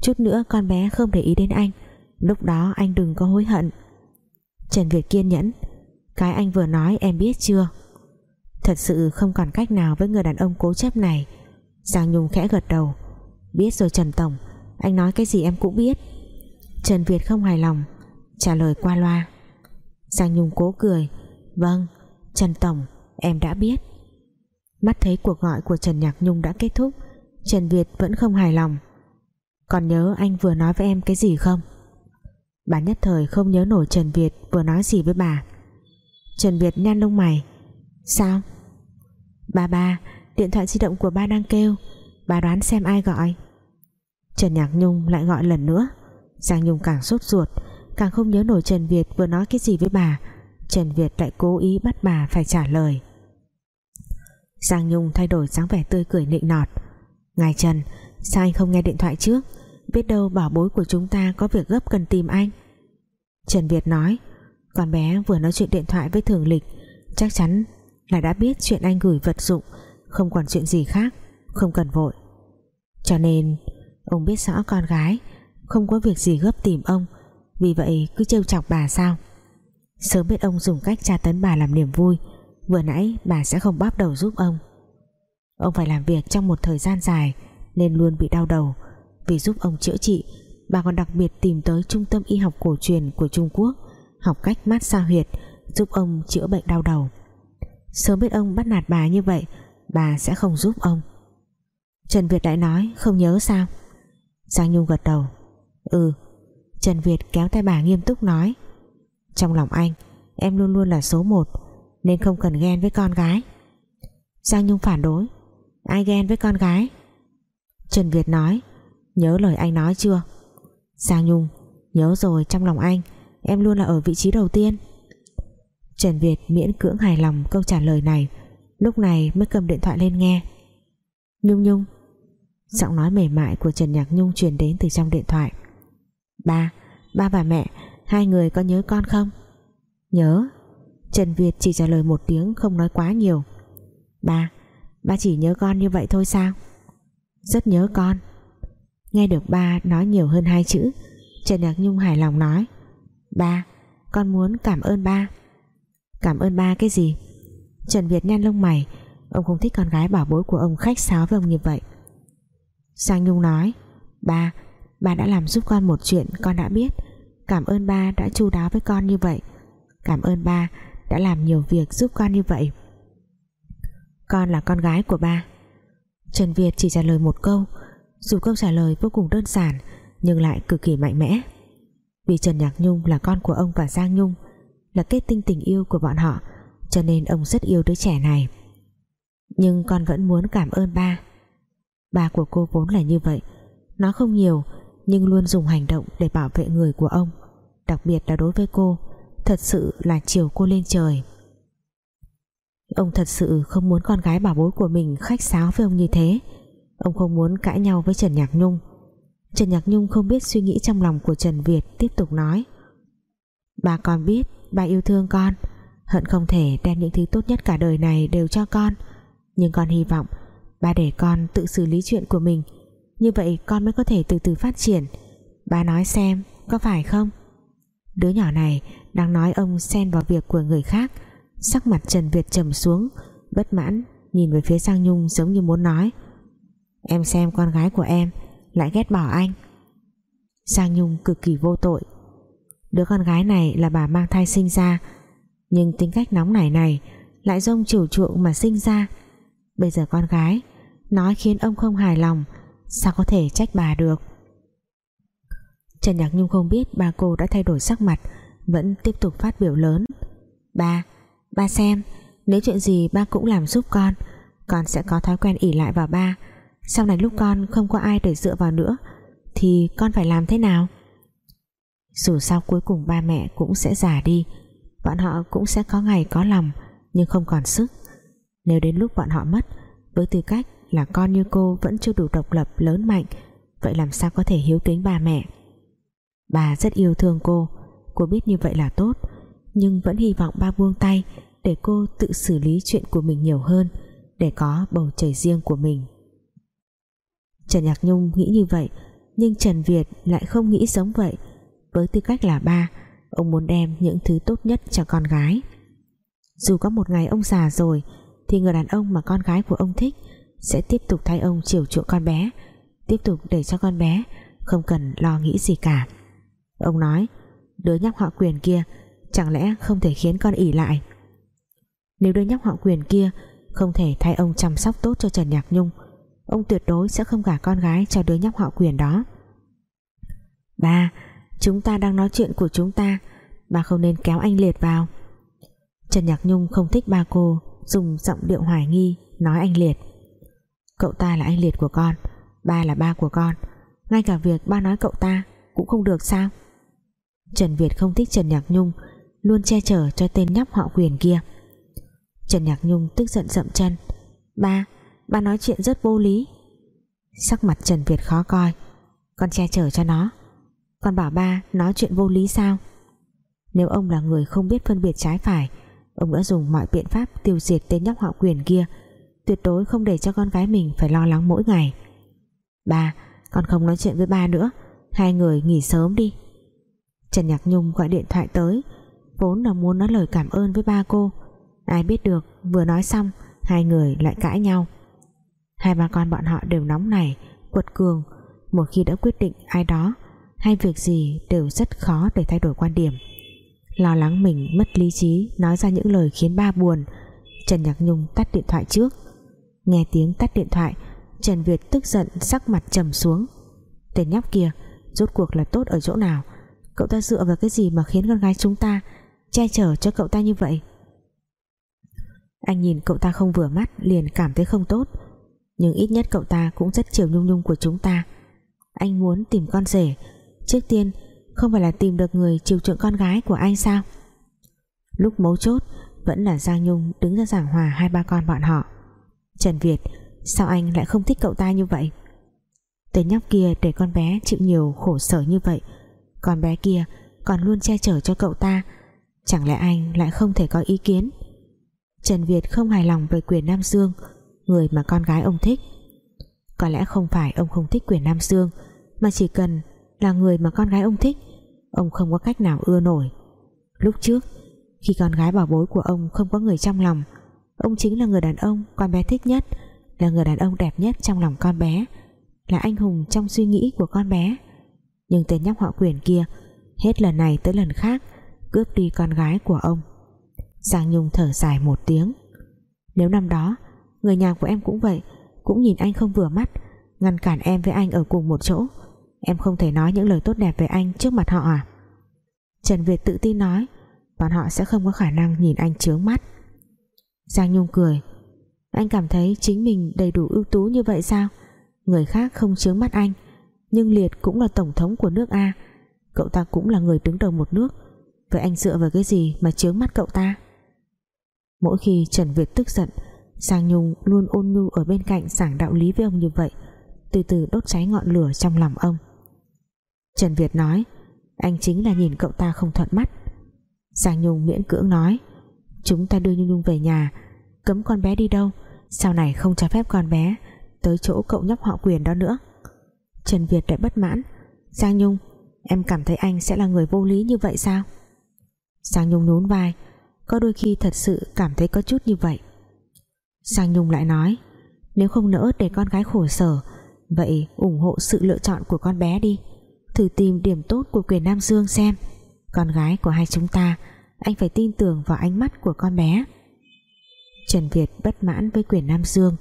Chút nữa con bé không để ý đến anh. Lúc đó anh đừng có hối hận. Trần Việt kiên nhẫn. Cái anh vừa nói em biết chưa? Thật sự không còn cách nào với người đàn ông cố chấp này. Giang Nhung khẽ gật đầu. Biết rồi Trần Tổng, Anh nói cái gì em cũng biết. Trần Việt không hài lòng, Trả lời qua loa. Giang Nhung cố cười. Vâng Trần Tổng em đã biết. Mắt thấy cuộc gọi của Trần Nhạc Nhung đã kết thúc, Trần Việt vẫn không hài lòng. Còn nhớ anh vừa nói với em cái gì không? Bà nhất thời không nhớ nổi Trần Việt vừa nói gì với bà. Trần Việt nhăn lông mày. Sao? Ba ba, Điện thoại di động của ba đang kêu. Bà đoán xem ai gọi. Trần Nhạc Nhung lại gọi lần nữa. Giang Nhung càng sốt ruột, Càng không nhớ nổi Trần Việt vừa nói cái gì với bà. Trần Việt lại cố ý bắt bà phải trả lời. Giang Nhung thay đổi dáng vẻ tươi cười nịnh nọt. Ngài Trần, Sao anh không nghe điện thoại trước? Biết đâu bảo bối của chúng ta có việc gấp cần tìm anh. Trần Việt nói, Con bé vừa nói chuyện điện thoại với Thường Lịch, Chắc chắn là đã biết chuyện anh gửi vật dụng, Không còn chuyện gì khác, Không cần vội. Cho nên, ông biết rõ con gái, Không có việc gì gấp tìm ông, Vì vậy cứ trêu chọc bà sao? Sớm biết ông dùng cách tra tấn bà làm niềm vui, Vừa nãy bà sẽ không bóp đầu giúp ông. Ông phải làm việc trong một thời gian dài, Nên luôn bị đau đầu. Vì giúp ông chữa trị, Bà còn đặc biệt tìm tới trung tâm y học cổ truyền của Trung Quốc, Học cách mát xa huyệt, Giúp ông chữa bệnh đau đầu. Sớm biết ông bắt nạt bà như vậy, Bà sẽ không giúp ông. Trần Việt lại nói, không nhớ sao? Giang Nhung gật đầu Ừ. Trần Việt kéo tay bà nghiêm túc nói trong lòng anh. Em luôn luôn là số một Nên không cần ghen với con gái. Giang Nhung phản đối. Ai ghen với con gái? Trần Việt nói. Nhớ lời anh nói chưa? Giang Nhung. Nhớ rồi trong lòng anh Em luôn là ở vị trí đầu tiên. Trần Việt miễn cưỡng hài lòng câu trả lời này. Lúc này mới cầm điện thoại lên nghe. Nhung Nhung. Giọng nói mềm mại của Trần Nhạc Nhung truyền đến từ trong điện thoại. Ba, ba và mẹ Hai người có nhớ con không? Nhớ. Trần Việt chỉ trả lời một tiếng không nói quá nhiều. Ba, ba chỉ nhớ con như vậy thôi sao? Rất nhớ con. Nghe được ba nói nhiều hơn hai chữ Trần Nhạc Nhung hài lòng nói. Ba, con muốn cảm ơn ba. Cảm ơn ba cái gì? Trần Việt nhăn lông mày. Ông không thích con gái bảo bối của ông khách sáo với ông như vậy. Sang Nhung nói. Ba, ba đã làm giúp con một chuyện con đã biết. Cảm ơn ba đã chu đáo với con như vậy. Cảm ơn ba đã làm nhiều việc giúp con như vậy. Con là con gái của ba. Trần Việt chỉ trả lời một câu. Dù câu trả lời vô cùng đơn giản, Nhưng lại cực kỳ mạnh mẽ. Vì Trần Nhạc Nhung là con của ông và Giang Nhung, Là kết tinh tình yêu của bọn họ, Cho nên ông rất yêu đứa trẻ này. Nhưng con vẫn muốn cảm ơn ba. Ba của cô vốn là như vậy. Nó không nhiều nhưng luôn dùng hành động để bảo vệ người của ông, Đặc biệt là đối với cô, Thật sự là chiều cô lên trời. Ông thật sự không muốn con gái bảo bối của mình khách sáo với ông như thế. Ông không muốn cãi nhau với Trần Nhạc Nhung. Trần Nhạc Nhung không biết suy nghĩ trong lòng của Trần Việt Tiếp tục nói, Bà còn biết, bà yêu thương con, Hận không thể đem những thứ tốt nhất cả đời này đều cho con. Nhưng con hy vọng Ba để con tự xử lý chuyện của mình như vậy con mới có thể từ từ phát triển. Bà nói xem, Có phải không? Đứa nhỏ này đang nói ông xen vào việc của người khác. Sắc mặt Trần Việt trầm xuống, Bất mãn, Nhìn về phía Giang Nhung giống như muốn nói. Em xem con gái của em, Lại ghét bỏ anh. Giang Nhung cực kỳ vô tội. Đứa con gái này là bà mang thai sinh ra, Nhưng tính cách nóng nảy này Lại dông chiều chuộng mà sinh ra. Bây giờ con gái Nói khiến ông không hài lòng Sao có thể trách bà được? Trần Nhạc Nhung không biết ba cô đã thay đổi sắc mặt Vẫn tiếp tục phát biểu lớn. Ba, ba xem Nếu chuyện gì ba cũng làm giúp con Con sẽ có thói quen ỉ lại vào ba. Sau này lúc con không có ai để dựa vào nữa Thì con phải làm thế nào? Dù sao cuối cùng ba mẹ cũng sẽ già đi Bọn họ cũng sẽ có ngày có lòng Nhưng không còn sức. Nếu đến lúc bọn họ mất với tư cách là con như cô vẫn chưa đủ độc lập, lớn mạnh. Vậy làm sao có thể hiếu kính ba mẹ? Bà rất yêu thương cô. Cô biết như vậy là tốt. Nhưng vẫn hy vọng ba buông tay để cô tự xử lý chuyện của mình nhiều hơn, để có bầu trời riêng của mình. Trần Nhạc Nhung nghĩ như vậy, nhưng Trần Việt lại không nghĩ giống vậy. Với tư cách là ba, ông muốn đem những thứ tốt nhất cho con gái. Dù có một ngày ông già rồi, thì người đàn ông mà con gái của ông thích sẽ tiếp tục thay ông chiều chuộng con bé, tiếp tục để cho con bé không cần lo nghĩ gì cả. Ông nói, đứa nhóc họ quyền kia chẳng lẽ không thể khiến con ỉ lại? Nếu đứa nhóc họ quyền kia không thể thay ông chăm sóc tốt cho Trần Nhạc Nhung, ông tuyệt đối sẽ không gả con gái cho đứa nhóc họ quyền đó. Ba, chúng ta đang nói chuyện của chúng ta, ba không nên kéo anh Liệt vào. Trần Nhạc Nhung không thích ba cô dùng giọng điệu hoài nghi nói anh Liệt. Cậu ta là anh liệt của con Ba là ba của con. Ngay cả việc ba nói cậu ta cũng không được sao? Trần Việt không thích Trần Nhạc Nhung Luôn che chở cho tên nhóc họ quyền kia. Trần Nhạc Nhung tức giận dậm chân. Ba, ba nói chuyện rất vô lý. Sắc mặt Trần Việt khó coi. Con che chở cho nó. Con bảo ba nói chuyện vô lý sao? Nếu ông là người không biết phân biệt trái phải Ông đã dùng mọi biện pháp tiêu diệt tên nhóc họ quyền kia Tuyệt đối không để cho con gái mình phải lo lắng mỗi ngày. Ba, Con không nói chuyện với ba nữa. Hai người nghỉ sớm đi. Trần Nhạc Nhung gọi điện thoại tới. Vốn là muốn nói lời cảm ơn với ba cô. Ai biết được, vừa nói xong, Hai người lại cãi nhau. Hai ba con bọn họ đều nóng này Quật cường. Một khi đã quyết định ai đó, Hay việc gì đều rất khó để thay đổi quan điểm. Lo lắng mình mất lý trí, Nói ra những lời khiến ba buồn, Trần Nhạc Nhung tắt điện thoại trước. Nghe tiếng tắt điện thoại, Trần Việt tức giận sắc mặt trầm xuống. Tên nhóc kia, Rốt cuộc là tốt ở chỗ nào? Cậu ta dựa vào cái gì mà khiến con gái chúng ta Che chở cho cậu ta như vậy? Anh nhìn cậu ta không vừa mắt, Liền cảm thấy không tốt. Nhưng ít nhất cậu ta cũng rất chiều nhung nhung của chúng ta. Anh muốn tìm con rể. Trước tiên, Không phải là tìm được người chiều chuộng con gái của anh sao? Lúc mấu chốt, Vẫn là Giang Nhung đứng ra giảng hòa hai ba con bọn họ. Trần Việt, Sao anh lại không thích cậu ta như vậy? Tên nhóc kia để con bé chịu nhiều khổ sở như vậy. Con bé kia còn luôn che chở cho cậu ta. Chẳng lẽ anh lại không thể có ý kiến? Trần Việt không hài lòng về quyền Nam Dương, Người mà con gái ông thích. Có lẽ không phải ông không thích quyền Nam Dương, Mà chỉ cần là người mà con gái ông thích, Ông không có cách nào ưa nổi. Lúc trước, Khi con gái bảo bối của ông không có người trong lòng Ông chính là người đàn ông con bé thích nhất, Là người đàn ông đẹp nhất trong lòng con bé, Là anh hùng trong suy nghĩ của con bé. Nhưng tên nhóc họ quyền kia, Hết lần này tới lần khác, Cướp đi con gái của ông. Giang Nhung thở dài một tiếng. Nếu năm đó, Người nhà của em cũng vậy, Cũng nhìn anh không vừa mắt, Ngăn cản em với anh ở cùng một chỗ, Em không thể nói những lời tốt đẹp về anh trước mặt họ à? Trần Việt tự tin nói, Bọn họ sẽ không có khả năng nhìn anh chướng mắt. Giang Nhung cười. Anh cảm thấy chính mình đầy đủ ưu tú như vậy sao? Người khác không chướng mắt anh, Nhưng Liệt cũng là tổng thống của nước A. Cậu ta cũng là người đứng đầu một nước. Vậy anh dựa vào cái gì mà chướng mắt cậu ta? Mỗi khi Trần Việt tức giận, Giang Nhung luôn ôn nhu ở bên cạnh giảng đạo lý với ông như vậy, Từ từ đốt cháy ngọn lửa trong lòng ông. Trần Việt nói, Anh chính là nhìn cậu ta không thuận mắt. Giang Nhung miễn cưỡng nói Chúng ta đưa Nhung Nhung về nhà. Cấm con bé đi đâu? Sau này không cho phép con bé Tới chỗ cậu nhóc họ quyền đó nữa. Trần Việt lại bất mãn. Giang Nhung, Em cảm thấy anh sẽ là người vô lý như vậy sao? Giang Nhung nhún vai. Có đôi khi thật sự cảm thấy có chút như vậy. Giang Nhung lại nói, Nếu không nỡ để con gái khổ sở, Vậy ủng hộ sự lựa chọn của con bé đi. Thử tìm điểm tốt của quyền Nam Dương xem. Con gái của hai chúng ta anh phải tin tưởng vào ánh mắt của con bé. Trần Việt bất mãn với quyền Nam Dương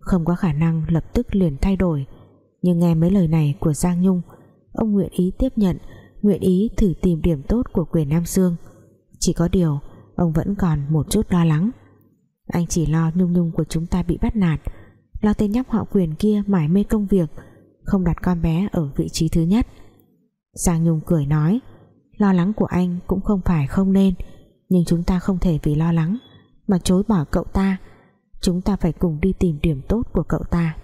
Không có khả năng lập tức liền thay đổi. Nhưng nghe mấy lời này của Giang Nhung, Ông nguyện ý tiếp nhận, Nguyện ý thử tìm điểm tốt của quyền Nam Dương Chỉ có điều, Ông vẫn còn một chút lo lắng. Anh chỉ lo nhung nhung của chúng ta bị bắt nạt, Lo tên nhóc họ quyền kia mải mê công việc, Không đặt con bé ở vị trí thứ nhất. Giang Nhung cười nói Lo lắng của anh cũng không phải không nên, Nhưng chúng ta không thể vì lo lắng Mà chối bỏ cậu ta. Chúng ta phải cùng đi tìm điểm tốt của cậu ta.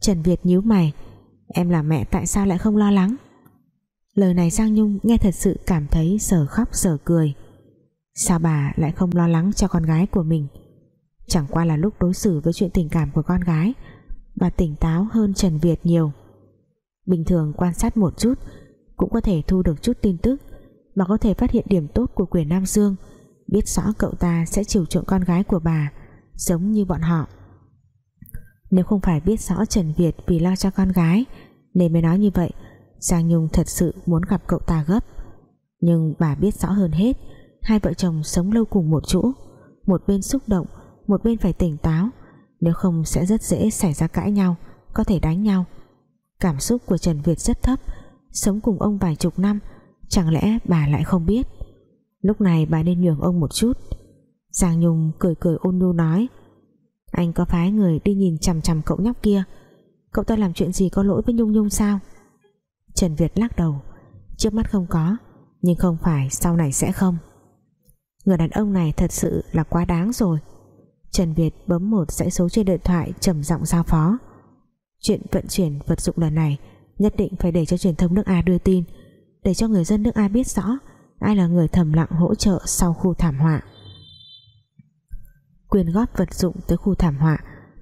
Trần Việt nhíu mày. Em là mẹ tại sao lại không lo lắng? Lời này Giang Nhung nghe thật sự cảm thấy sờ khóc sờ cười. Sao bà lại không lo lắng cho con gái của mình? Chẳng qua là lúc đối xử với chuyện tình cảm của con gái, Bà tỉnh táo hơn Trần Việt nhiều. Bình thường quan sát một chút cũng có thể thu được chút tin tức, Mà có thể phát hiện điểm tốt của quyền Nam Dương, Biết rõ cậu ta sẽ chiều chuộng con gái của bà, Giống như bọn họ. Nếu không phải biết rõ Trần Việt Vì lo cho con gái, Nên mới nói như vậy, Giang Nhung thật sự muốn gặp cậu ta gấp. Nhưng bà biết rõ hơn hết, Hai vợ chồng sống lâu cùng một chỗ, Một bên xúc động, Một bên phải tỉnh táo, Nếu không sẽ rất dễ xảy ra cãi nhau, Có thể đánh nhau. Cảm xúc của Trần Việt rất thấp Sống cùng ông vài chục năm, Chẳng lẽ bà lại không biết? Lúc này bà nên nhường ông một chút. Giang Nhung cười cười ôn nhu nói, Anh có phái người đi nhìn chằm chằm cậu nhóc kia. Cậu ta làm chuyện gì có lỗi với Nhung Nhung sao? Trần Việt lắc đầu, Trước mắt không có, Nhưng không phải sau này sẽ không. Người đàn ông này thật sự là quá đáng rồi. Trần Việt bấm một dãy số trên điện thoại trầm giọng giao phó, Chuyện vận chuyển vật dụng lần này Nhất định phải để cho truyền thông nước A đưa tin. Để cho người dân nước A biết rõ Ai là người thầm lặng hỗ trợ sau khu thảm họa. Quyền góp vật dụng tới khu thảm họa,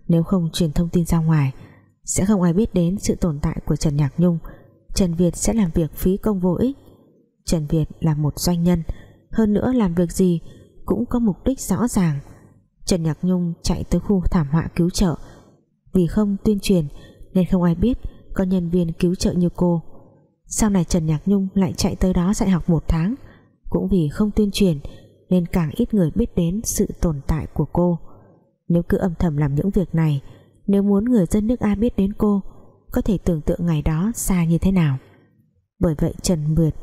Nếu không truyền thông tin ra ngoài, Sẽ không ai biết đến sự tồn tại của Trần Nhạc Nhung. Trần Việt sẽ làm việc phí công vô ích. Trần Việt là một doanh nhân, Hơn nữa làm việc gì Cũng có mục đích rõ ràng. Trần Nhạc Nhung chạy tới khu thảm họa cứu trợ. Vì không tuyên truyền Nên không ai biết có nhân viên cứu trợ như cô. Sau này Trần Nhạc Nhung lại chạy tới đó dạy học một tháng. Cũng vì không tuyên truyền, Nên càng ít người biết đến sự tồn tại của cô. Nếu cứ âm thầm làm những việc này, Nếu muốn người dân nước A biết đến cô, Có thể tưởng tượng ngày đó xa như thế nào. Bởi vậy Trần Mượt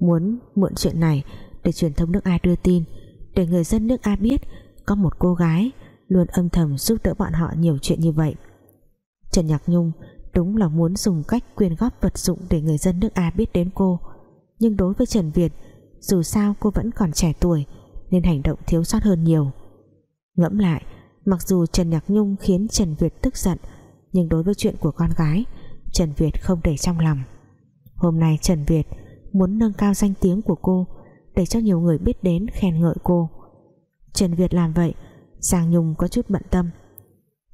Muốn mượn chuyện này Để truyền thông nước A đưa tin. Để người dân nước A biết, có một cô gái luôn âm thầm giúp đỡ bọn họ nhiều chuyện như vậy. Trần Nhạc Nhung đúng là muốn dùng cách quyên góp vật dụng để người dân nước A biết đến cô. Nhưng đối với Trần Việt, dù sao cô vẫn còn trẻ tuổi, nên hành động thiếu sót hơn nhiều. Ngẫm lại, mặc dù Trần Nhạc Nhung khiến Trần Việt tức giận, nhưng đối với chuyện của con gái, Trần Việt không để trong lòng. Hôm nay Trần Việt muốn nâng cao danh tiếng của cô, để cho nhiều người biết đến khen ngợi cô. Trần Việt làm vậy, Giang Nhung có chút bận tâm.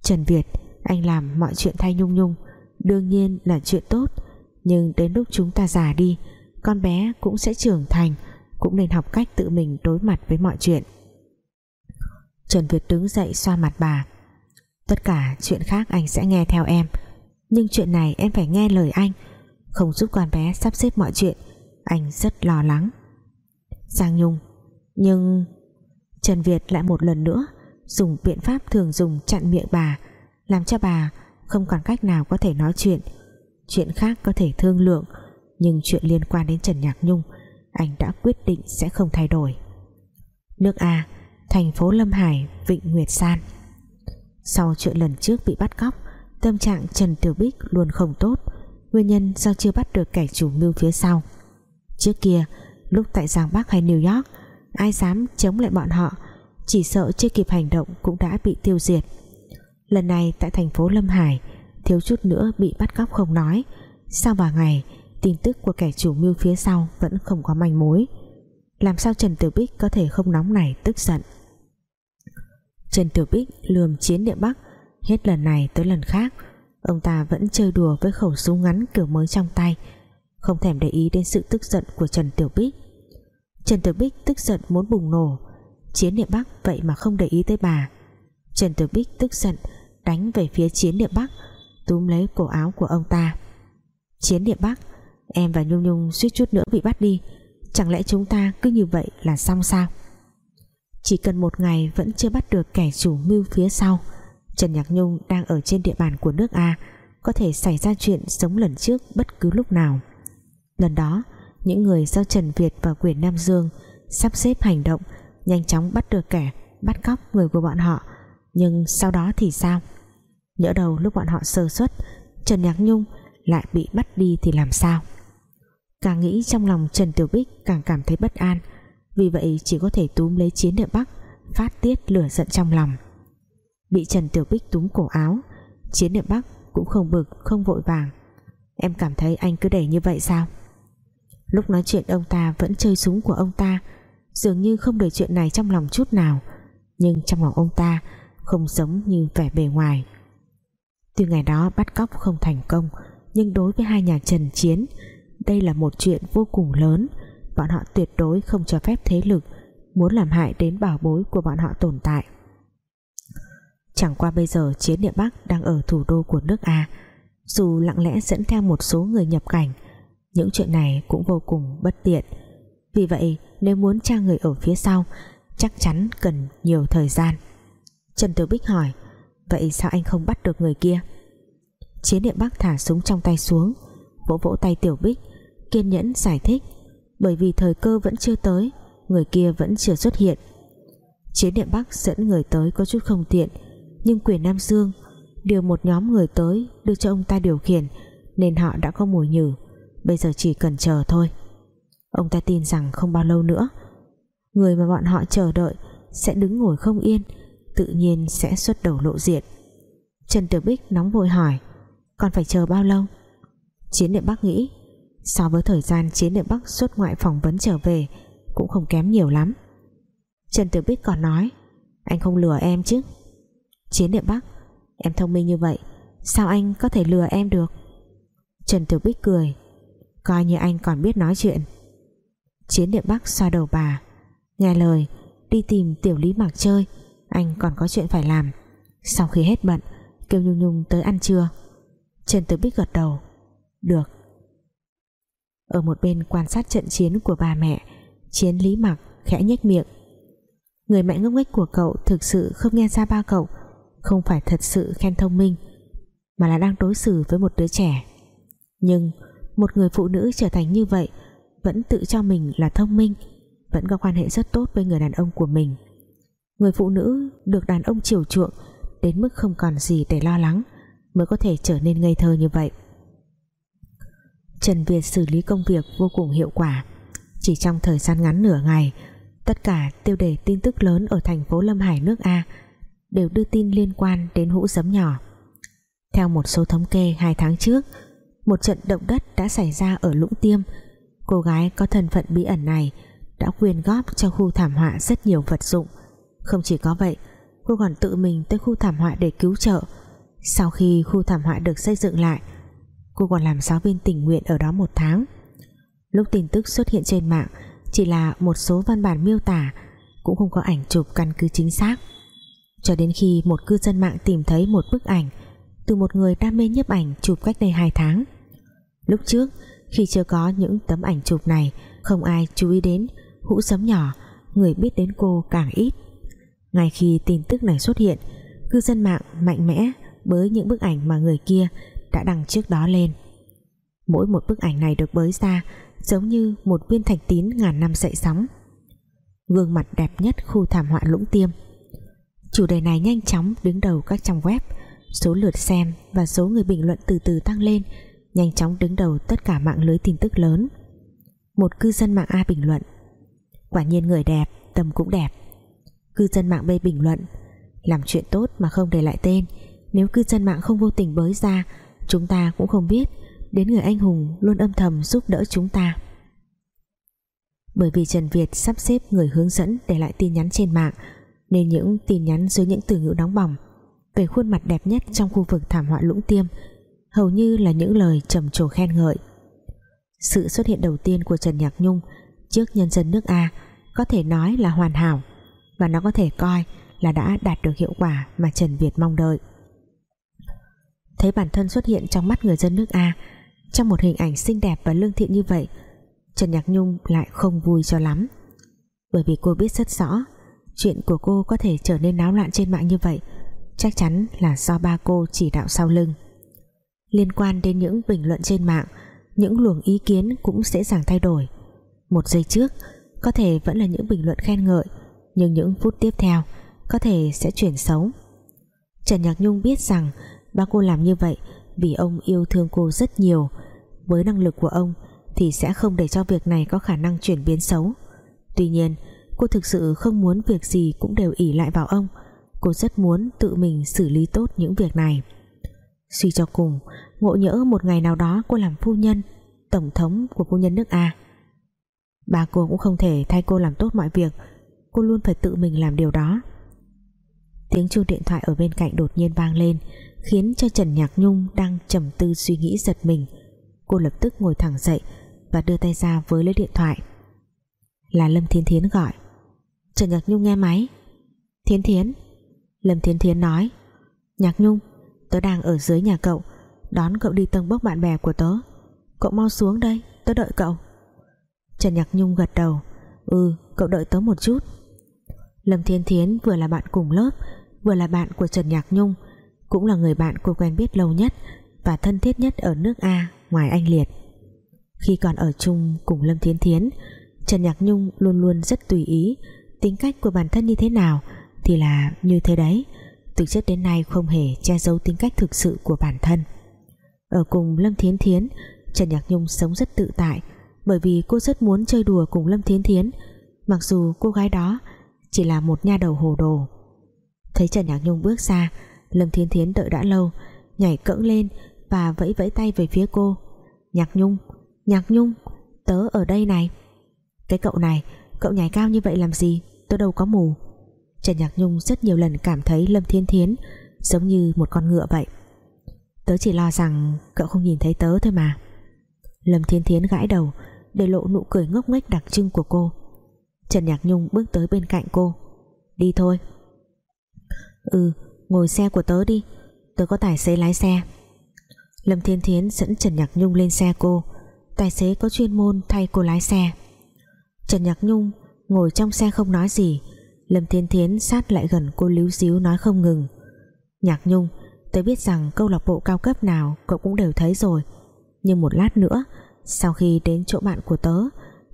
Trần Việt, anh làm mọi chuyện thay Nhung Nhung đương nhiên là chuyện tốt. Nhưng đến lúc chúng ta già đi, con bé cũng sẽ trưởng thành, cũng nên học cách tự mình đối mặt với mọi chuyện. Trần Việt đứng dậy xoa mặt bà. Tất cả chuyện khác anh sẽ nghe theo em, nhưng chuyện này em phải nghe lời anh, không giúp con bé sắp xếp mọi chuyện, anh rất lo lắng. Giang Nhung, nhưng Trần Việt lại một lần nữa dùng biện pháp thường dùng chặn miệng bà, làm cho bà không còn cách nào có thể nói chuyện. Chuyện khác có thể thương lượng, nhưng chuyện liên quan đến Trần Nhạc Nhung, anh đã quyết định sẽ không thay đổi. Nước A, thành phố Lâm Hải, Vịnh Nguyệt San. Sau chuyện lần trước bị bắt cóc, tâm trạng Trần Tiểu Bích luôn không tốt. Nguyên nhân do chưa bắt được kẻ chủ mưu phía sau. Trước kia, lúc tại Giang Bắc hay New York, ai dám chống lại bọn họ, chỉ sợ chưa kịp hành động cũng đã bị tiêu diệt lần này tại thành phố Lâm Hải, thiếu chút nữa bị bắt cóc không nói. Sau vài ngày, tin tức của kẻ chủ mưu phía sau vẫn không có manh mối. Làm sao Trần Tiểu Bích có thể không nóng này tức giận? Trần Tiểu Bích lườm chiến địa Bắc, hết lần này tới lần khác, ông ta vẫn chơi đùa với khẩu súng ngắn kiểu mới trong tay, không thèm để ý đến sự tức giận của Trần Tiểu Bích. Trần Tiểu Bích tức giận muốn bùng nổ, Chiến Địa Bắc vậy mà không để ý tới bà. Trần Tiểu Bích tức giận đánh về phía Chiến địa Bắc, túm lấy cổ áo của ông ta. Chiến địa Bắc, em và Nhung Nhung suýt chút nữa bị bắt đi. Chẳng lẽ chúng ta cứ như vậy là xong sao? Chỉ cần một ngày vẫn chưa bắt được kẻ chủ mưu phía sau. Trần Nhạc Nhung đang ở trên địa bàn của nước A, có thể xảy ra chuyện sống lần trước bất cứ lúc nào. Lần đó, những người do Trần Việt và quyền Nam Dương sắp xếp hành động, nhanh chóng bắt được kẻ bắt cóc người của bọn họ. Nhưng sau đó thì sao? Nhỡ đầu lúc bọn họ sơ suất, Trần Nhạc Nhung lại bị bắt đi thì làm sao? Càng nghĩ trong lòng Trần Tiểu Bích càng cảm thấy bất an, vì vậy chỉ có thể túm lấy chiến địa Bắc, phát tiết lửa giận trong lòng. Bị Trần Tiểu Bích túm cổ áo, chiến địa Bắc cũng không bực, không vội vàng. Em cảm thấy anh cứ để như vậy sao? Lúc nói chuyện ông ta vẫn chơi súng của ông ta, dường như không để chuyện này trong lòng chút nào, nhưng trong lòng ông ta không giống như vẻ bề ngoài tuy ngày đó bắt cóc không thành công, nhưng đối với hai nhà Trần Chiến, đây là một chuyện vô cùng lớn. Bọn họ tuyệt đối không cho phép thế lực muốn làm hại đến bảo bối của bọn họ tồn tại. Chẳng qua bây giờ Chiến Địa Bắc đang ở thủ đô của nước A, dù lặng lẽ dẫn theo một số người nhập cảnh, những chuyện này cũng vô cùng bất tiện. Vì vậy, nếu muốn tra người ở phía sau, chắc chắn cần nhiều thời gian. Trần Tử Bích hỏi vậy sao anh không bắt được người kia? Chiến địa Bắc thả súng trong tay xuống. Vỗ vỗ tay Tiểu Bích, kiên nhẫn giải thích. Bởi vì thời cơ vẫn chưa tới, người kia vẫn chưa xuất hiện. Chiến địa Bắc dẫn người tới có chút không tiện, nhưng quyền Nam Dương điều một nhóm người tới đưa cho ông ta điều khiển, nên họ đã có mùi nhử. Bây giờ chỉ cần chờ thôi. Ông ta tin rằng không bao lâu nữa, người mà bọn họ chờ đợi sẽ đứng ngồi không yên tự nhiên sẽ xuất đầu lộ diện. Trần Tử Bích nóng vội hỏi còn phải chờ bao lâu? Chiến địa Bắc nghĩ, so với thời gian Chiến địa Bắc xuất ngoại phỏng vấn trở về, cũng không kém nhiều lắm. Trần Tử Bích còn nói, anh không lừa em chứ. Chiến địa Bắc, em thông minh như vậy, sao anh có thể lừa em được? Trần Tử Bích cười, coi như anh còn biết nói chuyện. Chiến địa Bắc xoa đầu bà, nghe lời, đi tìm tiểu lý mạc chơi anh còn có chuyện phải làm. Sau khi hết bận kêu Nhung Nhung tới ăn trưa. Trần Tử Bích gật đầu. Được. Ở một bên quan sát trận chiến của bà mẹ, Chiến Lý Mặc khẽ nhếch miệng. Người mẹ ngốc nghếch của cậu Thực sự không nghe ra ba cậu, Không phải thật sự khen thông minh, Mà là đang đối xử với một đứa trẻ. Nhưng Một người phụ nữ trở thành như vậy Vẫn tự cho mình là thông minh, Vẫn có quan hệ rất tốt với người đàn ông của mình. Người phụ nữ Được đàn ông chiều chuộng Đến mức không còn gì để lo lắng Mới có thể trở nên ngây thơ như vậy. Trần Việt xử lý công việc vô cùng hiệu quả. Chỉ trong thời gian ngắn nửa ngày, tất cả tiêu đề tin tức lớn ở thành phố Lâm Hải, nước A đều đưa tin liên quan đến hũ giấm nhỏ. Theo một số thống kê hai tháng trước, một trận động đất đã xảy ra ở Lũng Tiêm. Cô gái có thân phận bí ẩn này đã quyên góp cho khu thảm họa rất nhiều vật dụng không chỉ có vậy, cô còn tự mình tới khu thảm họa để cứu trợ. Sau khi khu thảm họa được xây dựng lại, cô còn làm giáo viên tình nguyện ở đó một tháng. Lúc tin tức xuất hiện trên mạng, chỉ là một số văn bản miêu tả, cũng không có ảnh chụp căn cứ chính xác. Cho đến khi một cư dân mạng tìm thấy một bức ảnh, từ một người đam mê nhiếp ảnh chụp cách đây 2 tháng. Lúc trước, khi chưa có những tấm ảnh chụp này, không ai chú ý đến, hũ sấm nhỏ, người biết đến cô càng ít ngay khi tin tức này xuất hiện, cư dân mạng mạnh mẽ bới những bức ảnh mà người kia đã đăng trước đó lên. Mỗi một bức ảnh này được bới ra giống như một viên thạch tín ngàn năm dậy sóng. Gương mặt đẹp nhất khu thảm họa lũng tiêm. Chủ đề này nhanh chóng đứng đầu các trang web, số lượt xem và số người bình luận từ từ tăng lên, nhanh chóng đứng đầu tất cả mạng lưới tin tức lớn. Một cư dân mạng A bình luận, quả nhiên người đẹp, tâm cũng đẹp cư dân mạng B bình luận. Làm chuyện tốt mà không để lại tên. Nếu cư dân mạng không vô tình bới ra, chúng ta cũng không biết đến người anh hùng luôn âm thầm giúp đỡ chúng ta. Bởi vì Trần Việt sắp xếp người hướng dẫn để lại tin nhắn trên mạng, nên những tin nhắn dưới những từ ngữ nóng bỏng, về khuôn mặt đẹp nhất trong khu vực thảm họa lũng tiêm, hầu như là những lời trầm trồ khen ngợi. Sự xuất hiện đầu tiên của Trần Nhạc Nhung trước nhân dân nước A có thể nói là hoàn hảo và nó có thể coi là đã đạt được hiệu quả mà Trần Việt mong đợi. Thấy bản thân xuất hiện trong mắt người dân nước A, trong một hình ảnh xinh đẹp và lương thiện như vậy, Trần Nhạc Nhung lại không vui cho lắm. Bởi vì cô biết rất rõ, chuyện của cô có thể trở nên náo loạn trên mạng như vậy, chắc chắn là do ba cô chỉ đạo sau lưng. Liên quan đến những bình luận trên mạng, những luồng ý kiến cũng dễ dàng thay đổi. Một giây trước, có thể vẫn là những bình luận khen ngợi nhưng những phút tiếp theo, có thể sẽ chuyển xấu. Trần Nhạc Nhung biết rằng ba cô làm như vậy vì ông yêu thương cô rất nhiều. Với năng lực của ông thì sẽ không để cho việc này có khả năng chuyển biến xấu. Tuy nhiên, cô thực sự không muốn việc gì cũng đều ỉ lại vào ông. Cô rất muốn tự mình xử lý tốt những việc này. Suy cho cùng, ngộ nhỡ một ngày nào đó cô làm phu nhân, tổng thống của phu nhân nước A. Bà cô cũng không thể thay cô làm tốt mọi việc cô luôn phải tự mình làm điều đó. Tiếng chuông điện thoại ở bên cạnh đột nhiên vang lên, khiến cho Trần Nhạc Nhung đang trầm tư suy nghĩ giật mình. Cô lập tức ngồi thẳng dậy và đưa tay ra với lấy điện thoại. Là Lâm Thiên Thiến gọi. Trần Nhạc Nhung nghe máy. Thiến Thiến. Lâm Thiên Thiến nói. Nhạc Nhung, tớ đang ở dưới nhà cậu, đón cậu đi tầng bốc bạn bè của tớ. Cậu mau xuống đây, tớ đợi cậu. Trần Nhạc Nhung gật đầu. Ừ cậu đợi tớ một chút. Lâm Thiên Thiến vừa là bạn cùng lớp, vừa là bạn của Trần Nhạc Nhung, cũng là người bạn cô quen biết lâu nhất và thân thiết nhất ở nước A ngoài anh Liệt. Khi còn ở chung cùng Lâm Thiến Thiến, Trần Nhạc Nhung luôn luôn rất tùy ý tính cách của bản thân như thế nào thì là như thế đấy, từ trước đến nay không hề che giấu tính cách thực sự của bản thân. Ở cùng Lâm Thiến Thiến, Trần Nhạc Nhung sống rất tự tại bởi vì cô rất muốn chơi đùa cùng Lâm Thiến Thiến. Mặc dù cô gái đó chỉ là một nha đầu hồ đồ. Thấy Trần Nhạc Nhung bước ra, Lâm thiên Thiến đợi đã lâu, nhảy cẫng lên và vẫy vẫy tay về phía cô. Nhạc Nhung Nhạc Nhung, tớ ở đây này. Cái cậu này, cậu nhảy cao như vậy làm gì? Tớ đâu có mù. Trần Nhạc Nhung rất nhiều lần cảm thấy Lâm Thiên Thiến giống như một con ngựa vậy. Tớ chỉ lo rằng cậu không nhìn thấy tớ thôi mà. Lâm Thiên Thiến gãi đầu, để lộ nụ cười ngốc nghếch đặc trưng của cô. Trần Nhạc Nhung bước tới bên cạnh cô. Đi thôi. Ừ ngồi xe của tớ đi, tớ có tài xế lái xe. Lâm Thiên Thiến dẫn Trần Nhạc Nhung lên xe cô. Tài xế có chuyên môn thay cô lái xe. Trần Nhạc Nhung ngồi trong xe không nói gì. Lâm Thiên Thiến sát lại gần cô líu díu nói không ngừng. Nhạc Nhung, tớ biết rằng câu lạc bộ cao cấp nào Cậu cũng đều thấy rồi. Nhưng một lát nữa, Sau khi đến chỗ bạn của tớ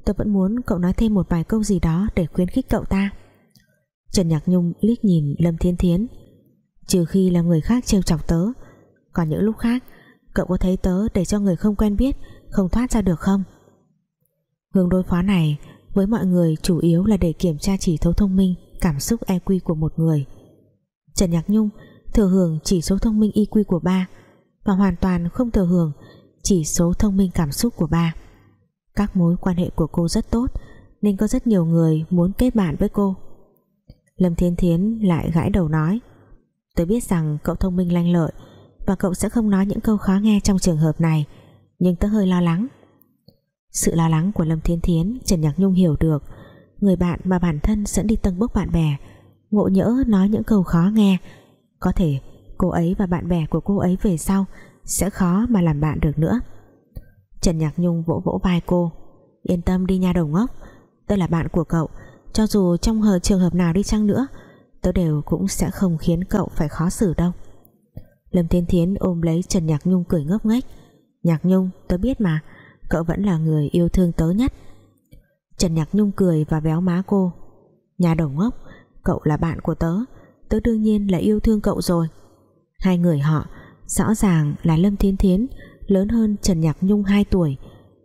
Tôi vẫn muốn cậu nói thêm một vài câu gì đó Để khuyến khích cậu ta. Trần Nhạc Nhung liếc nhìn Lâm Thiên Thiến. Trừ khi là người khác trêu chọc tớ, Còn những lúc khác, Cậu có thấy tớ để cho người không quen biết, Không thoát ra được không? Hướng đối phó này với mọi người chủ yếu là để kiểm tra chỉ thấu thông minh, cảm xúc EQ của một người. Trần Nhạc Nhung thừa hưởng chỉ số thông minh EQ của ba và hoàn toàn không thừa hưởng chỉ số thông minh cảm xúc của ba các mối quan hệ của cô rất tốt, nên có rất nhiều người muốn kết bạn với cô. Lâm Thiên Thiến lại gãi đầu nói, tôi biết rằng cậu thông minh lanh lợi và cậu sẽ không nói những câu khó nghe trong trường hợp này, nhưng tớ hơi lo lắng. Sự lo lắng của Lâm Thiên Thiến, Trần Nhạc Nhung hiểu được. Người bạn mà bản thân dẫn đi tân bốc bạn bè, ngộ nhỡ nói những câu khó nghe, có thể cô ấy và bạn bè của cô ấy về sau sẽ khó mà làm bạn được nữa. Trần Nhạc Nhung vỗ vỗ vai cô. Yên tâm đi nha đầu ngốc. Tôi là bạn của cậu. Cho dù trong hờ trường hợp nào đi chăng nữa, tôi đều cũng sẽ không khiến cậu phải khó xử đâu. Lâm Thiên Thiến ôm lấy Trần Nhạc Nhung cười ngốc nghếch. Nhạc Nhung, tôi biết mà. Cậu vẫn là người yêu thương tớ nhất. Trần Nhạc Nhung cười và véo má cô. Nhà đầu ngốc, Cậu là bạn của tớ. Tớ đương nhiên là yêu thương cậu rồi. Hai người họ, rõ ràng là Lâm Thiên Thiến. Lớn hơn Trần Nhạc Nhung 2 tuổi,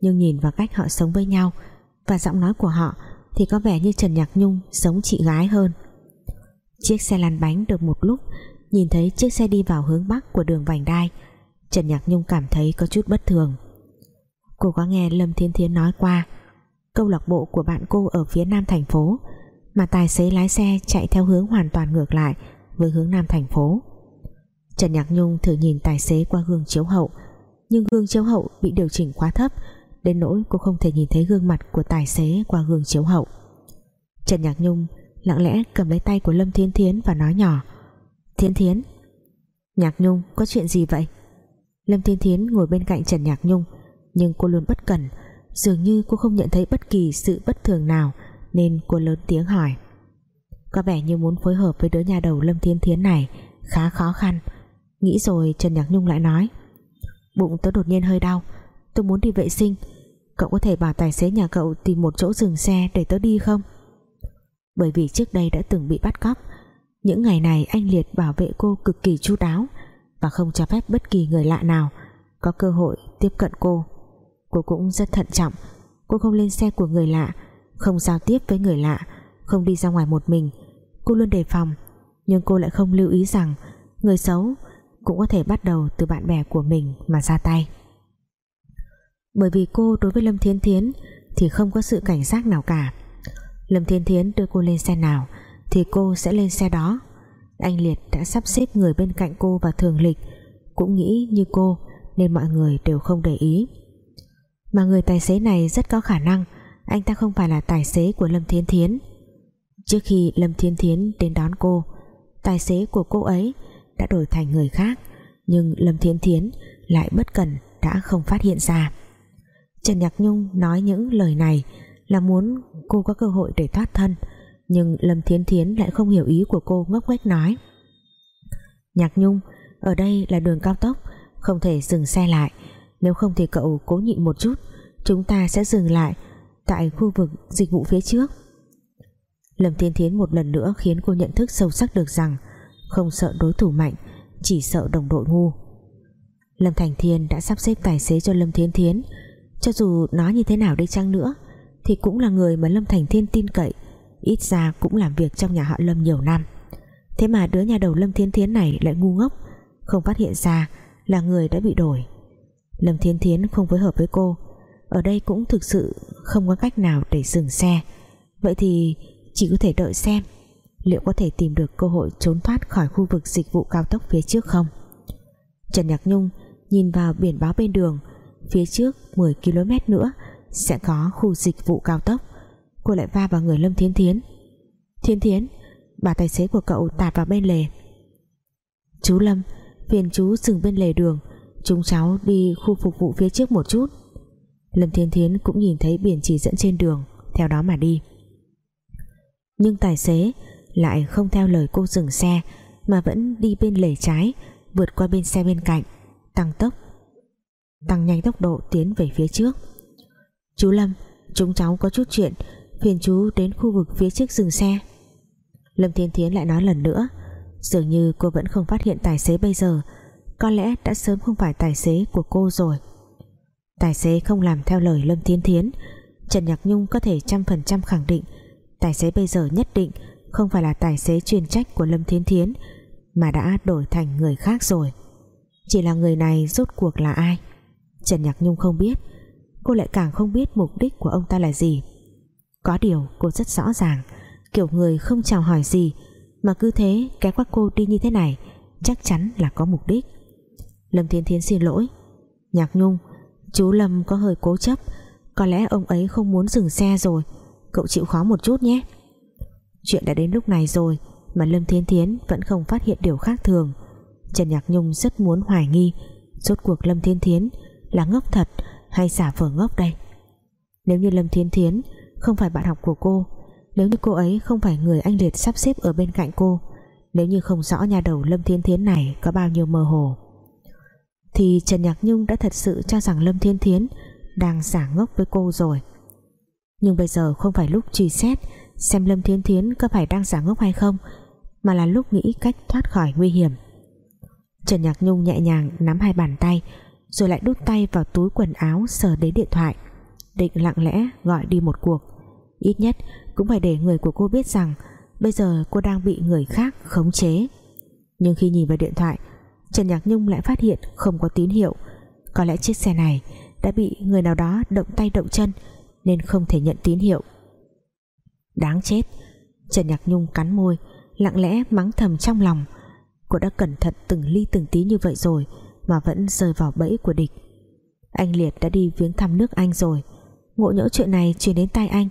Nhưng nhìn vào cách họ sống với nhau Và giọng nói của họ Thì có vẻ như Trần Nhạc Nhung sống chị gái hơn. Chiếc xe lăn bánh được một lúc, Nhìn thấy chiếc xe đi vào hướng Bắc của đường vành đai, Trần Nhạc Nhung cảm thấy có chút bất thường. Cô có nghe Lâm Thiên Thiến nói qua, Câu lạc bộ của bạn cô ở phía nam thành phố, Mà tài xế lái xe chạy theo hướng hoàn toàn ngược lại Với hướng nam thành phố. Trần Nhạc Nhung thử nhìn tài xế qua gương chiếu hậu nhưng gương chiếu hậu bị điều chỉnh quá thấp, Đến nỗi cô không thể nhìn thấy gương mặt của tài xế qua gương chiếu hậu. Trần Nhạc Nhung lặng lẽ cầm lấy tay của Lâm Thiên Thiến và nói nhỏ, Thiên Thiến, Nhạc Nhung, có chuyện gì vậy? Lâm Thiên Thiến ngồi bên cạnh Trần Nhạc Nhung, nhưng cô luôn bất cẩn, dường như cô không nhận thấy bất kỳ sự bất thường nào nên cô lớn tiếng hỏi, có vẻ như muốn phối hợp với đứa nhà đầu Lâm Thiên Thiến này khá khó khăn. Nghĩ rồi Trần Nhạc Nhung lại nói bụng tớ đột nhiên hơi đau. Tôi muốn đi vệ sinh. Cậu có thể bảo tài xế nhà cậu tìm một chỗ dừng xe để tớ đi không? Bởi vì trước đây đã từng bị bắt cóc, những ngày này anh Liệt bảo vệ cô cực kỳ chu đáo và không cho phép bất kỳ người lạ nào có cơ hội tiếp cận cô. Cô cũng rất thận trọng. Cô không lên xe của người lạ, không giao tiếp với người lạ, không đi ra ngoài một mình. Cô luôn đề phòng, nhưng cô lại không lưu ý rằng người xấu cũng có thể bắt đầu từ bạn bè của mình mà ra tay. Bởi vì cô đối với Lâm Thiên Thiến thì không có sự cảnh giác nào cả. Lâm Thiên Thiến đưa cô lên xe nào thì cô sẽ lên xe đó. Anh Liệt đã sắp xếp người bên cạnh cô và thường lịch, cũng nghĩ như cô nên mọi người đều không để ý. Mà người tài xế này rất có khả năng anh ta không phải là tài xế của Lâm Thiên Thiến. Trước khi Lâm Thiên Thiến đến đón cô, tài xế của cô ấy đã đổi thành người khác, nhưng Lâm Thiến Thiến lại bất cần đã không phát hiện ra. Trần Nhạc Nhung nói những lời này là muốn cô có cơ hội để thoát thân, nhưng Lâm Thiến Thiến lại không hiểu ý của cô ngốc nghếch nói. Nhạc Nhung, ở đây là đường cao tốc, không thể dừng xe lại. Nếu không thì cậu cố nhịn một chút, chúng ta sẽ dừng lại tại khu vực dịch vụ phía trước. Lâm Thiên Thiến một lần nữa khiến cô nhận thức sâu sắc được rằng không sợ đối thủ mạnh, chỉ sợ đồng đội ngu. Lâm Thành Thiên đã sắp xếp tài xế cho Lâm Thiên Thiến. Cho dù nó như thế nào đi chăng nữa, thì cũng là người mà Lâm Thành Thiên tin cậy, ít ra cũng làm việc trong nhà họ Lâm nhiều năm. Thế mà đứa nhà đầu Lâm Thiên Thiến này lại ngu ngốc, không phát hiện ra là người đã bị đổi. Lâm Thiên Thiến không phối hợp với cô, ở đây cũng thực sự không có cách nào để dừng xe. Vậy thì chỉ có thể đợi xem liệu có thể tìm được cơ hội trốn thoát khỏi khu vực dịch vụ cao tốc phía trước không? Trần Nhạc Nhung nhìn vào biển báo bên đường, phía trước 10 km nữa sẽ có khu dịch vụ cao tốc. Cô lại va vào người Lâm Thiến Thiến. Thiến Thiến, bà tài xế của cậu tạt vào bên lề. Chú Lâm, phiền chú dừng bên lề đường, chúng cháu đi khu phục vụ phía trước một chút. Lâm Thiên Thiến cũng nhìn thấy biển chỉ dẫn trên đường, theo đó mà đi. Nhưng tài xế lại không theo lời cô dừng xe, mà vẫn đi bên lề trái, vượt qua bên xe bên cạnh, tăng tốc, tăng nhanh tốc độ tiến về phía trước. Chú Lâm, chúng cháu có chút chuyện, phiền chú đến khu vực phía trước dừng xe. Lâm Thiên Thiến lại nói lần nữa, dường như cô vẫn không phát hiện tài xế bây giờ, có lẽ đã sớm không phải tài xế của cô rồi. Tài xế không làm theo lời Lâm Thiên Thiến, Trần Nhạc Nhung có thể trăm phần trăm khẳng định, tài xế bây giờ nhất định không phải là tài xế chuyên trách của Lâm Thiên Thiến, mà đã đổi thành người khác rồi. Chỉ là người này rốt cuộc là ai? Trần Nhạc Nhung không biết. Cô lại càng không biết mục đích của ông ta là gì. Có điều cô rất rõ ràng, kiểu người không chào hỏi gì, mà cứ thế kéo các cô đi như thế này, chắc chắn là có mục đích. Lâm Thiên Thiến xin lỗi. Nhạc Nhung, chú Lâm có hơi cố chấp, có lẽ ông ấy không muốn dừng xe rồi. Cậu chịu khó một chút nhé chuyện đã đến lúc này rồi, mà Lâm Thiên Thiến vẫn không phát hiện điều khác thường. Trần Nhạc Nhung rất muốn hoài nghi, rốt cuộc Lâm Thiên Thiến là ngốc thật hay giả vờ ngốc đây? Nếu như Lâm Thiên Thiến không phải bạn học của cô, nếu như cô ấy không phải người anh Liệt sắp xếp ở bên cạnh cô, nếu như không rõ nhà đầu Lâm Thiên Thiến này có bao nhiêu mơ hồ, thì Trần Nhạc Nhung đã thật sự cho rằng Lâm Thiên Thiến đang giả ngốc với cô rồi. Nhưng bây giờ không phải lúc truy xét xem Lâm Thiên Thiến có phải đang giả ngốc hay không, mà là lúc nghĩ cách thoát khỏi nguy hiểm. Trần Nhạc Nhung nhẹ nhàng nắm hai bàn tay, rồi lại đút tay vào túi quần áo sờ đến điện thoại, định lặng lẽ gọi đi một cuộc. Ít nhất cũng phải để người của cô biết rằng bây giờ cô đang bị người khác khống chế. Nhưng khi nhìn vào điện thoại, Trần Nhạc Nhung lại phát hiện không có tín hiệu. Có lẽ chiếc xe này đã bị người nào đó động tay động chân, nên không thể nhận tín hiệu đáng chết. Trần Nhạc Nhung cắn môi, lặng lẽ mắng thầm trong lòng. Cô đã cẩn thận từng ly từng tí như vậy rồi mà vẫn rơi vào bẫy của địch. Anh Liệt đã đi viếng thăm nước Anh rồi. Ngộ nhỡ chuyện này truyền đến tai anh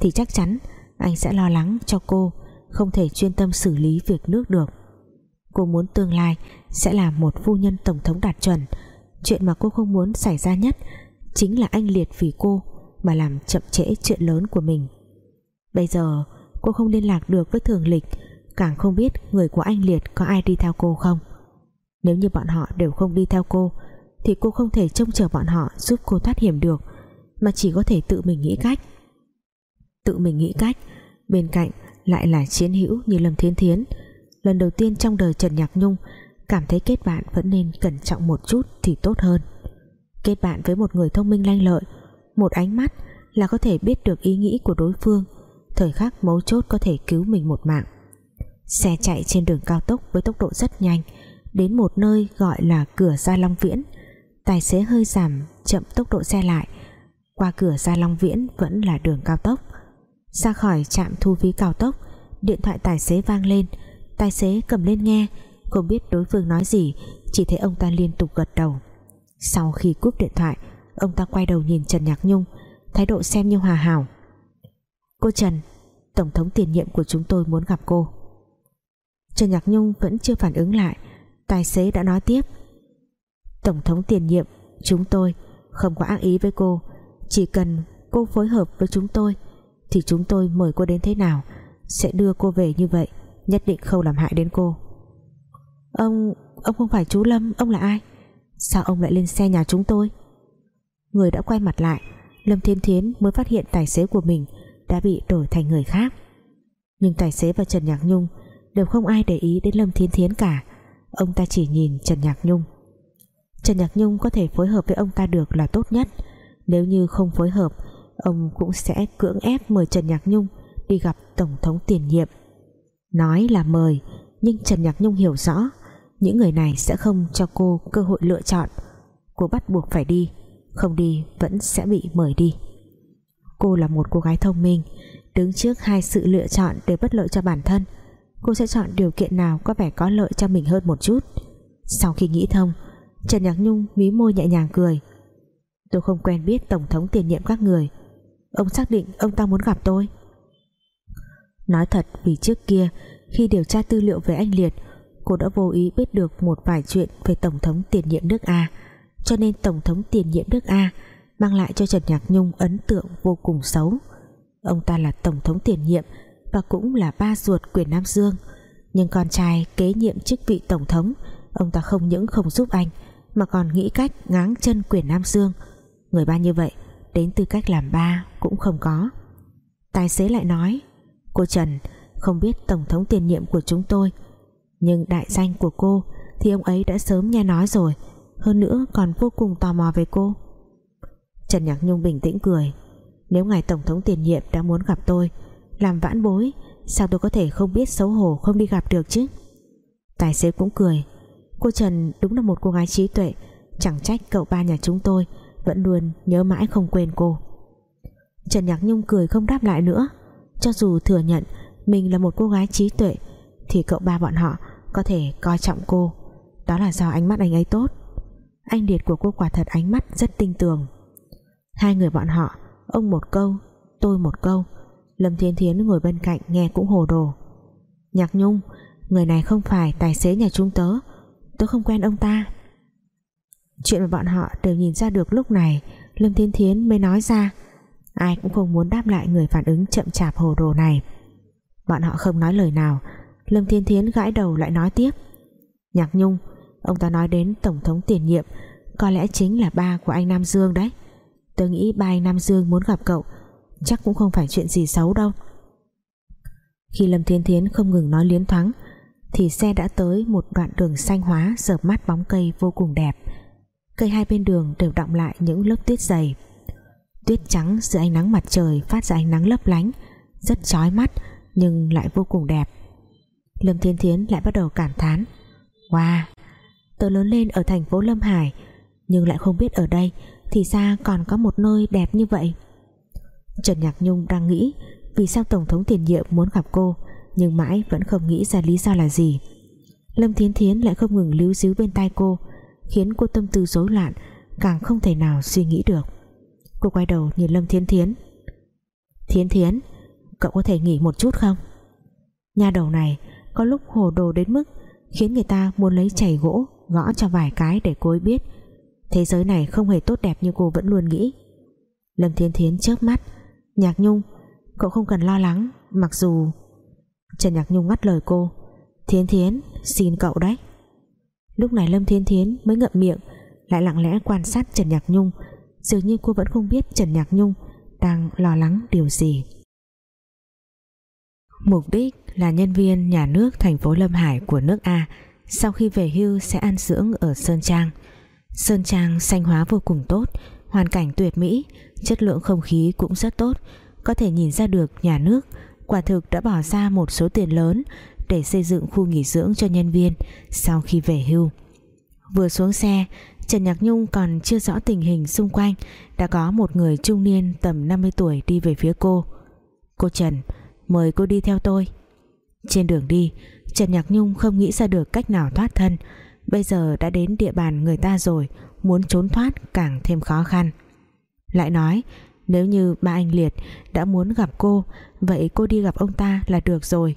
thì chắc chắn anh sẽ lo lắng cho cô, không thể chuyên tâm xử lý việc nước được. Cô muốn tương lai sẽ là một phu nhân tổng thống đạt chuẩn. Chuyện mà cô không muốn xảy ra nhất chính là anh Liệt vì cô mà làm chậm trễ chuyện lớn của mình bây giờ, cô không liên lạc được với thường lịch, càng không biết người của anh Liệt có ai đi theo cô không. Nếu như bọn họ đều không đi theo cô, thì cô không thể trông chờ bọn họ giúp cô thoát hiểm được, mà chỉ có thể tự mình nghĩ cách. Tự mình nghĩ cách, bên cạnh lại là chiến hữu như Lâm Thiên Thiến. Lần đầu tiên trong đời Trần Nhạc Nhung, cảm thấy kết bạn vẫn nên cẩn trọng một chút thì tốt hơn. Kết bạn với một người thông minh lanh lợi, một ánh mắt là có thể biết được ý nghĩ của đối phương thời khắc mấu chốt có thể cứu mình một mạng. Xe chạy trên đường cao tốc với tốc độ rất nhanh, đến một nơi gọi là cửa ra Long Viễn. Tài xế hơi giảm chậm tốc độ xe lại. Qua cửa ra Long Viễn vẫn là đường cao tốc. Ra khỏi trạm thu phí cao tốc, điện thoại tài xế vang lên. Tài xế cầm lên nghe, không biết đối phương nói gì, chỉ thấy ông ta liên tục gật đầu. Sau khi cúp điện thoại, ông ta quay đầu nhìn Trần Nhạc Nhung, thái độ xem như hòa hảo cô Trần, tổng thống tiền nhiệm của chúng tôi muốn gặp cô. Trần Nhạc Nhung vẫn chưa phản ứng lại, tài xế đã nói tiếp. Tổng thống tiền nhiệm, chúng tôi không có ác ý với cô. Chỉ cần cô phối hợp với chúng tôi, thì chúng tôi mời cô đến thế nào, sẽ đưa cô về như vậy, nhất định không làm hại đến cô. Ông ông không phải chú Lâm, ông là ai? Sao ông lại lên xe nhà chúng tôi? Người đã quay mặt lại, Lâm Thiên Thiến mới phát hiện tài xế của mình đã bị đổi thành người khác. Nhưng tài xế và Trần Nhạc Nhung đều không ai để ý đến Lâm Thiên Thiến cả. Ông ta chỉ nhìn Trần Nhạc Nhung. Trần Nhạc Nhung có thể phối hợp với ông ta được là tốt nhất. Nếu như không phối hợp, ông cũng sẽ cưỡng ép mời Trần Nhạc Nhung đi gặp Tổng thống tiền nhiệm. Nói là mời, nhưng Trần Nhạc Nhung hiểu rõ, những người này sẽ không cho cô cơ hội lựa chọn. Cô bắt buộc phải đi, không đi vẫn sẽ bị mời đi cô là một cô gái thông minh, đứng trước hai sự lựa chọn để bất lợi cho bản thân. Cô sẽ chọn điều kiện nào có vẻ có lợi cho mình hơn một chút. Sau khi nghĩ thông, Trần Nhạc Nhung mí môi nhẹ nhàng cười. Tôi không quen biết tổng thống tiền nhiệm các người. Ông xác định ông ta muốn gặp tôi. Nói thật vì trước kia, khi điều tra tư liệu về anh Liệt, cô đã vô ý biết được một vài chuyện về tổng thống tiền nhiệm nước A. Cho nên tổng thống tiền nhiệm nước A mang lại cho Trần Nhạc Nhung ấn tượng vô cùng xấu. Ông ta là tổng thống tiền nhiệm và cũng là ba ruột quyền Nam Dương. Nhưng con trai kế nhiệm chức vị tổng thống, ông ta không những không giúp anh, mà còn nghĩ cách ngáng chân quyền Nam Dương. Người ba như vậy, đến tư cách làm ba cũng không có. Tài xế lại nói, cô Trần, không biết tổng thống tiền nhiệm của chúng tôi, nhưng đại danh của cô thì ông ấy đã sớm nghe nói rồi. Hơn nữa còn vô cùng tò mò về cô. Trần Nhạc Nhung bình tĩnh cười. Nếu ngài tổng thống tiền nhiệm đã muốn gặp tôi, làm vãn bối, sao tôi có thể không biết xấu hổ không đi gặp được chứ? Tài xế cũng cười. Cô Trần đúng là một cô gái trí tuệ, chẳng trách cậu ba nhà chúng tôi vẫn luôn nhớ mãi không quên cô. Trần Nhạc Nhung cười không đáp lại nữa. Cho dù thừa nhận mình là một cô gái trí tuệ, thì cậu ba bọn họ có thể coi trọng cô. Đó là do ánh mắt anh ấy tốt. Anh Điệt của cô quả thật ánh mắt rất tinh tường hai người bọn họ, ông một câu, tôi một câu. Lâm Thiên Thiến ngồi bên cạnh nghe cũng hồ đồ. Nhạc Nhung, Người này không phải tài xế nhà chúng tớ. Tớ không quen ông ta. Chuyện mà bọn họ đều nhìn ra được lúc này, Lâm Thiên Thiến mới nói ra. Ai cũng không muốn đáp lại người phản ứng chậm chạp hồ đồ này. Bọn họ không nói lời nào. Lâm Thiên Thiến gãi đầu lại nói tiếp. Nhạc Nhung, Ông ta nói đến Tổng thống tiền nhiệm, Có lẽ chính là ba của anh Nam Dương đấy. Tớ nghĩ ba anh Nam Dương muốn gặp cậu, Chắc cũng không phải chuyện gì xấu đâu. Khi Lâm Thiên Thiến không ngừng nói liến thoáng, Thì xe đã tới một đoạn đường xanh hóa Dợp mắt bóng cây vô cùng đẹp. Cây hai bên đường đều đọng lại những lớp tuyết dày. Tuyết trắng dưới ánh nắng mặt trời Phát ra ánh nắng lấp lánh, Rất chói mắt nhưng lại vô cùng đẹp. Lâm Thiên Thiến lại bắt đầu cảm thán, Wow, Tớ lớn lên ở thành phố Lâm Hải, Nhưng lại không biết ở đây thì ra còn có một nơi đẹp như vậy. Trần Nhạc Nhung đang nghĩ Vì sao Tổng thống tiền nhiệm muốn gặp cô, Nhưng mãi vẫn không nghĩ ra lý do là gì. Lâm Thiến Thiến lại không ngừng líu díu bên tai cô, Khiến cô tâm tư rối loạn, Càng không thể nào suy nghĩ được. Cô quay đầu nhìn Lâm Thiến Thiến. Thiến Thiến, Cậu có thể nghỉ một chút không? Nhà đầu này có lúc hồ đồ đến mức Khiến người ta muốn lấy chảy gỗ Gõ cho vài cái để cô ấy biết Thế giới này không hề tốt đẹp như cô vẫn luôn nghĩ. Lâm Thiên Thiến chớp mắt. Nhạc Nhung, Cậu không cần lo lắng, Mặc dù Trần Nhạc Nhung ngắt lời cô, Thiến Thiến, xin cậu đấy. Lúc này Lâm Thiên Thiến mới ngậm miệng, Lại lặng lẽ quan sát Trần Nhạc Nhung. Dường như cô vẫn không biết Trần Nhạc Nhung Đang lo lắng điều gì. Mục đích là nhân viên nhà nước thành phố Lâm Hải của nước A Sau khi về hưu sẽ ăn dưỡng ở Sơn Trang. Sơn Trang xanh hóa vô cùng tốt, Hoàn cảnh tuyệt mỹ, Chất lượng không khí cũng rất tốt. Có thể nhìn ra được nhà nước Quả thực đã bỏ ra một số tiền lớn Để xây dựng khu nghỉ dưỡng cho nhân viên Sau khi về hưu. Vừa xuống xe, Trần Nhạc Nhung còn chưa rõ tình hình xung quanh, Đã có một người trung niên tầm 50 tuổi đi về phía cô. Cô Trần, Mời cô đi theo tôi. Trên đường đi, Trần Nhạc Nhung không nghĩ ra được cách nào thoát thân. Bây giờ đã đến địa bàn người ta rồi, Muốn trốn thoát càng thêm khó khăn. Lại nói, Nếu như ba anh Liệt đã muốn gặp cô, Vậy cô đi gặp ông ta là được rồi.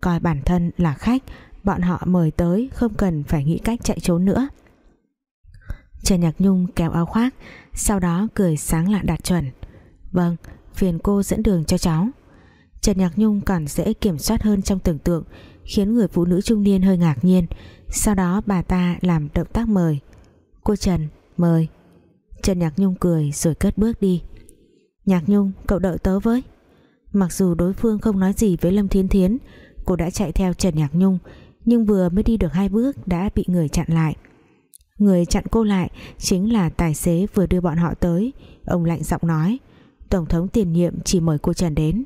Coi bản thân là khách, Bọn họ mời tới Không cần phải nghĩ cách chạy trốn nữa. Trần Nhạc Nhung kéo áo khoác, Sau đó cười sáng lạ đạt chuẩn. Vâng phiền cô dẫn đường cho cháu. Trần Nhạc Nhung còn dễ kiểm soát hơn trong tưởng tượng Khiến người phụ nữ trung niên hơi ngạc nhiên. Sau đó bà ta làm động tác mời. Cô Trần mời. Trần Nhạc Nhung cười rồi cất bước đi. Nhạc Nhung, cậu đợi tớ với. Mặc dù đối phương không nói gì với Lâm Thiên Thiến, Cô đã chạy theo Trần Nhạc Nhung, Nhưng vừa mới đi được hai bước đã bị người chặn lại. Người chặn cô lại Chính là tài xế vừa đưa bọn họ tới. Ông lạnh giọng nói, Tổng thống tiền nhiệm chỉ mời cô Trần đến.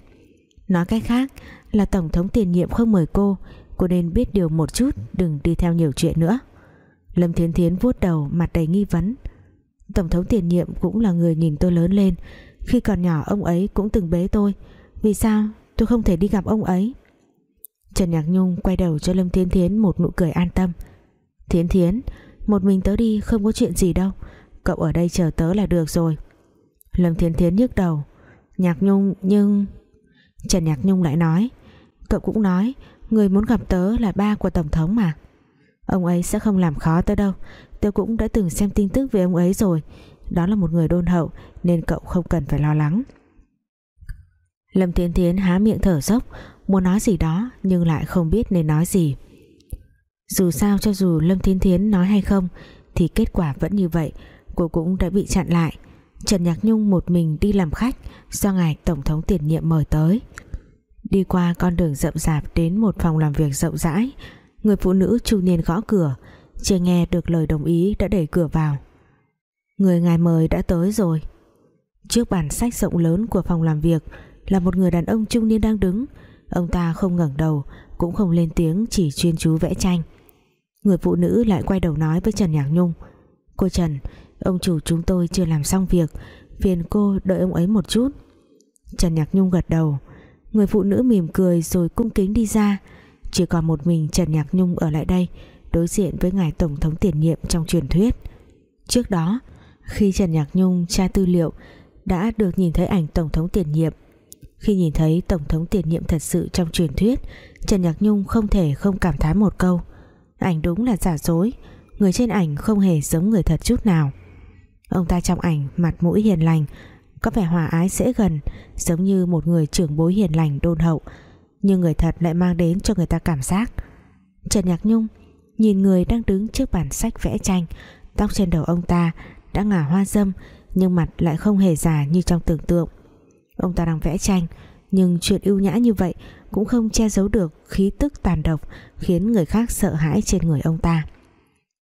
Nói cách khác là Tổng thống tiền nhiệm không mời cô. Cô nên biết điều một chút, Đừng đi theo nhiều chuyện nữa. Lâm Thiến Thiến vuốt đầu, mặt đầy nghi vấn. Tổng thống tiền nhiệm cũng là người nhìn tôi lớn lên. Khi còn nhỏ, ông ấy cũng từng bế tôi. Vì sao? Tôi không thể đi gặp ông ấy. Trần Nhạc Nhung quay đầu cho Lâm Thiến Thiến một nụ cười an tâm. Thiến Thiến, Một mình tớ đi không có chuyện gì đâu. Cậu ở đây chờ tớ là được rồi. Lâm Thiến Thiến nhức đầu. Nhạc Nhung, nhưng Trần Nhạc Nhung lại nói. Cậu cũng nói, Người muốn gặp tớ là ba của Tổng thống mà. Ông ấy sẽ không làm khó tớ đâu. Tớ cũng đã từng xem tin tức về ông ấy rồi. Đó là một người đôn hậu, Nên cậu không cần phải lo lắng. Lâm Tiến Tiến há miệng thở dốc, Muốn nói gì đó Nhưng lại không biết nên nói gì. Dù sao cho dù Lâm Tiến Tiến nói hay không, Thì kết quả vẫn như vậy, Cô cũng đã bị chặn lại. Trần Nhạc Nhung một mình đi làm khách Do ngài Tổng thống tiền nhiệm mời tới. Đi qua con đường rậm rạp Đến một phòng làm việc rộng rãi, Người phụ nữ trung niên gõ cửa, Chưa nghe được lời đồng ý đã đẩy cửa vào. Người ngài mời đã tới rồi. Trước bàn sách rộng lớn của phòng làm việc Là một người đàn ông trung niên đang đứng. Ông ta không ngẩng đầu, Cũng không lên tiếng, chỉ chuyên chú vẽ tranh. Người phụ nữ lại quay đầu nói với Trần Nhạc Nhung, Cô Trần, Ông chủ chúng tôi chưa làm xong việc, Phiền cô đợi ông ấy một chút. Trần Nhạc Nhung gật đầu Người phụ nữ mỉm cười rồi cung kính đi ra. Chỉ còn một mình Trần Nhạc Nhung ở lại đây, Đối diện với ngài Tổng thống tiền nhiệm trong truyền thuyết. Trước đó, Khi Trần Nhạc Nhung tra tư liệu, Đã được nhìn thấy ảnh Tổng thống tiền nhiệm. Khi nhìn thấy Tổng thống tiền nhiệm thật sự trong truyền thuyết, Trần Nhạc Nhung không thể không cảm thán một câu. Ảnh đúng là giả dối, Người trên ảnh không hề giống người thật chút nào. Ông ta trong ảnh, mặt mũi hiền lành có vẻ hòa ái dễ gần, Giống như một người trưởng bối hiền lành, đôn hậu. Nhưng người thật lại mang đến cho người ta cảm giác. Trần Nhạc Nhung Nhìn người đang đứng trước bản sách vẽ tranh. Tóc trên đầu ông ta Đã ngả hoa dâm, Nhưng mặt lại không hề già như trong tưởng tượng. Ông ta đang vẽ tranh, Nhưng chuyện ưu nhã như vậy Cũng không che giấu được khí tức tàn độc Khiến người khác sợ hãi trên người ông ta.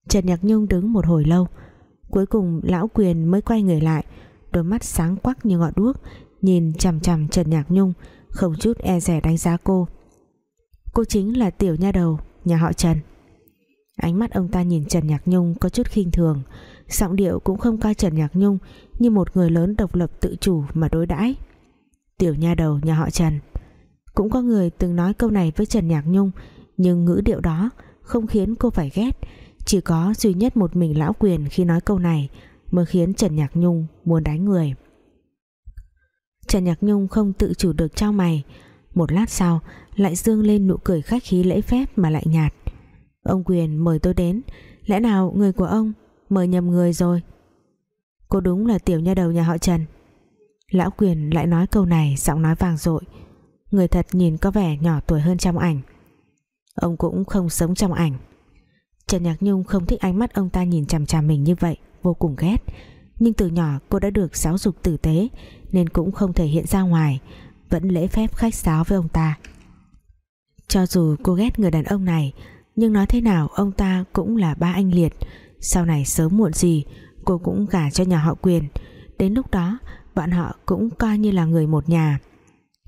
Trần Nhạc Nhung đứng một hồi lâu, Cuối cùng lão quyền mới quay người lại Đôi mắt sáng quắc như ngọn đuốc, Nhìn chằm chằm Trần Nhạc Nhung, Không chút e rẻ đánh giá cô. Cô chính là tiểu nha đầu, Nhà họ Trần. Ánh mắt ông ta nhìn Trần Nhạc Nhung có chút khinh thường, Giọng điệu cũng không coi Trần Nhạc Nhung, Như một người lớn độc lập tự chủ mà đối đãi. Tiểu nha đầu nhà họ Trần. Cũng có người từng nói câu này với Trần Nhạc Nhung, Nhưng ngữ điệu đó Không khiến cô phải ghét, chỉ có duy nhất một mình lão quyền khi nói câu này mới khiến Trần Nhạc Nhung muốn đánh người. Trần Nhạc Nhung không tự chủ được trao mày, một lát sau lại dương lên nụ cười khách khí lễ phép mà lại nhạt. Ông Quyền mời tôi đến, lẽ nào người của ông mời nhầm người rồi? Cô đúng là tiểu nha đầu nhà họ Trần. Lão Quyền lại nói câu này giọng nói vàng dội, người thật nhìn có vẻ nhỏ tuổi hơn trong ảnh. Ông cũng không sống trong ảnh Trần Nhạc Nhung không thích ánh mắt ông ta nhìn chằm chằm mình như vậy Vô cùng ghét. Nhưng từ nhỏ cô đã được giáo dục tử tế, Nên cũng không thể hiện ra ngoài, Vẫn lễ phép khách sáo với ông ta. Cho dù cô ghét người đàn ông này, Nhưng nói thế nào ông ta cũng là ba anh liệt. Sau này sớm muộn gì, Cô cũng gả cho nhà họ quyền. Đến lúc đó, Bọn họ cũng coi như là người một nhà.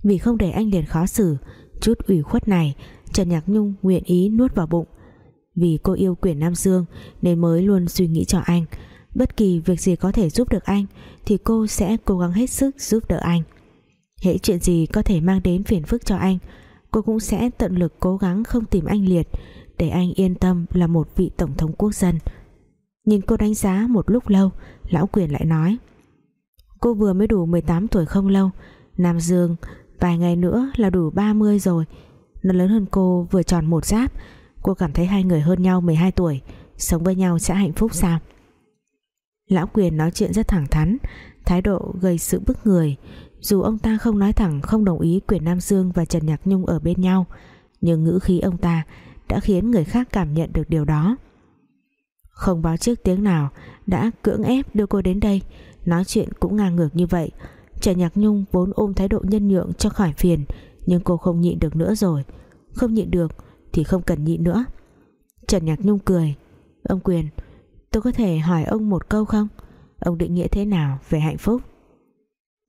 Vì không để anh liệt khó xử, Chút ủy khuất này, Trần Nhạc Nhung nguyện ý nuốt vào bụng. Vì cô yêu quyền Nam Dương, Nên mới luôn suy nghĩ cho anh. Bất kỳ việc gì có thể giúp được anh, Thì cô sẽ cố gắng hết sức giúp đỡ anh. Hễ chuyện gì có thể mang đến phiền phức cho anh, Cô cũng sẽ tận lực cố gắng không tìm anh Liệt, Để anh yên tâm là một vị tổng thống quốc dân. Nhìn cô đánh giá một lúc lâu, Lão quyền lại nói, Cô vừa mới đủ 18 tuổi không lâu, Nam Dương, Vài ngày nữa là đủ 30 rồi. Nó lớn hơn cô vừa tròn một giáp, Cô cảm thấy hai người hơn nhau 12 tuổi, Sống với nhau sẽ hạnh phúc sao? Lão quyền nói chuyện rất thẳng thắn, Thái độ gây sự bức người. Dù ông ta không nói thẳng, Không đồng ý quyền Nam Dương và Trần Nhạc Nhung ở bên nhau, Nhưng ngữ khí ông ta Đã khiến người khác cảm nhận được điều đó. Không báo trước tiếng nào Đã cưỡng ép đưa cô đến đây. Nói chuyện cũng ngang ngược như vậy. Trần Nhạc Nhung vốn ôm thái độ nhân nhượng cho khỏi phiền, Nhưng cô không nhịn được nữa rồi. Không nhịn được thì không cần nhịn nữa. Trần Nhạc Nhung cười. Ông Quyền tôi có thể hỏi ông một câu không? Ông định nghĩa thế nào về hạnh phúc?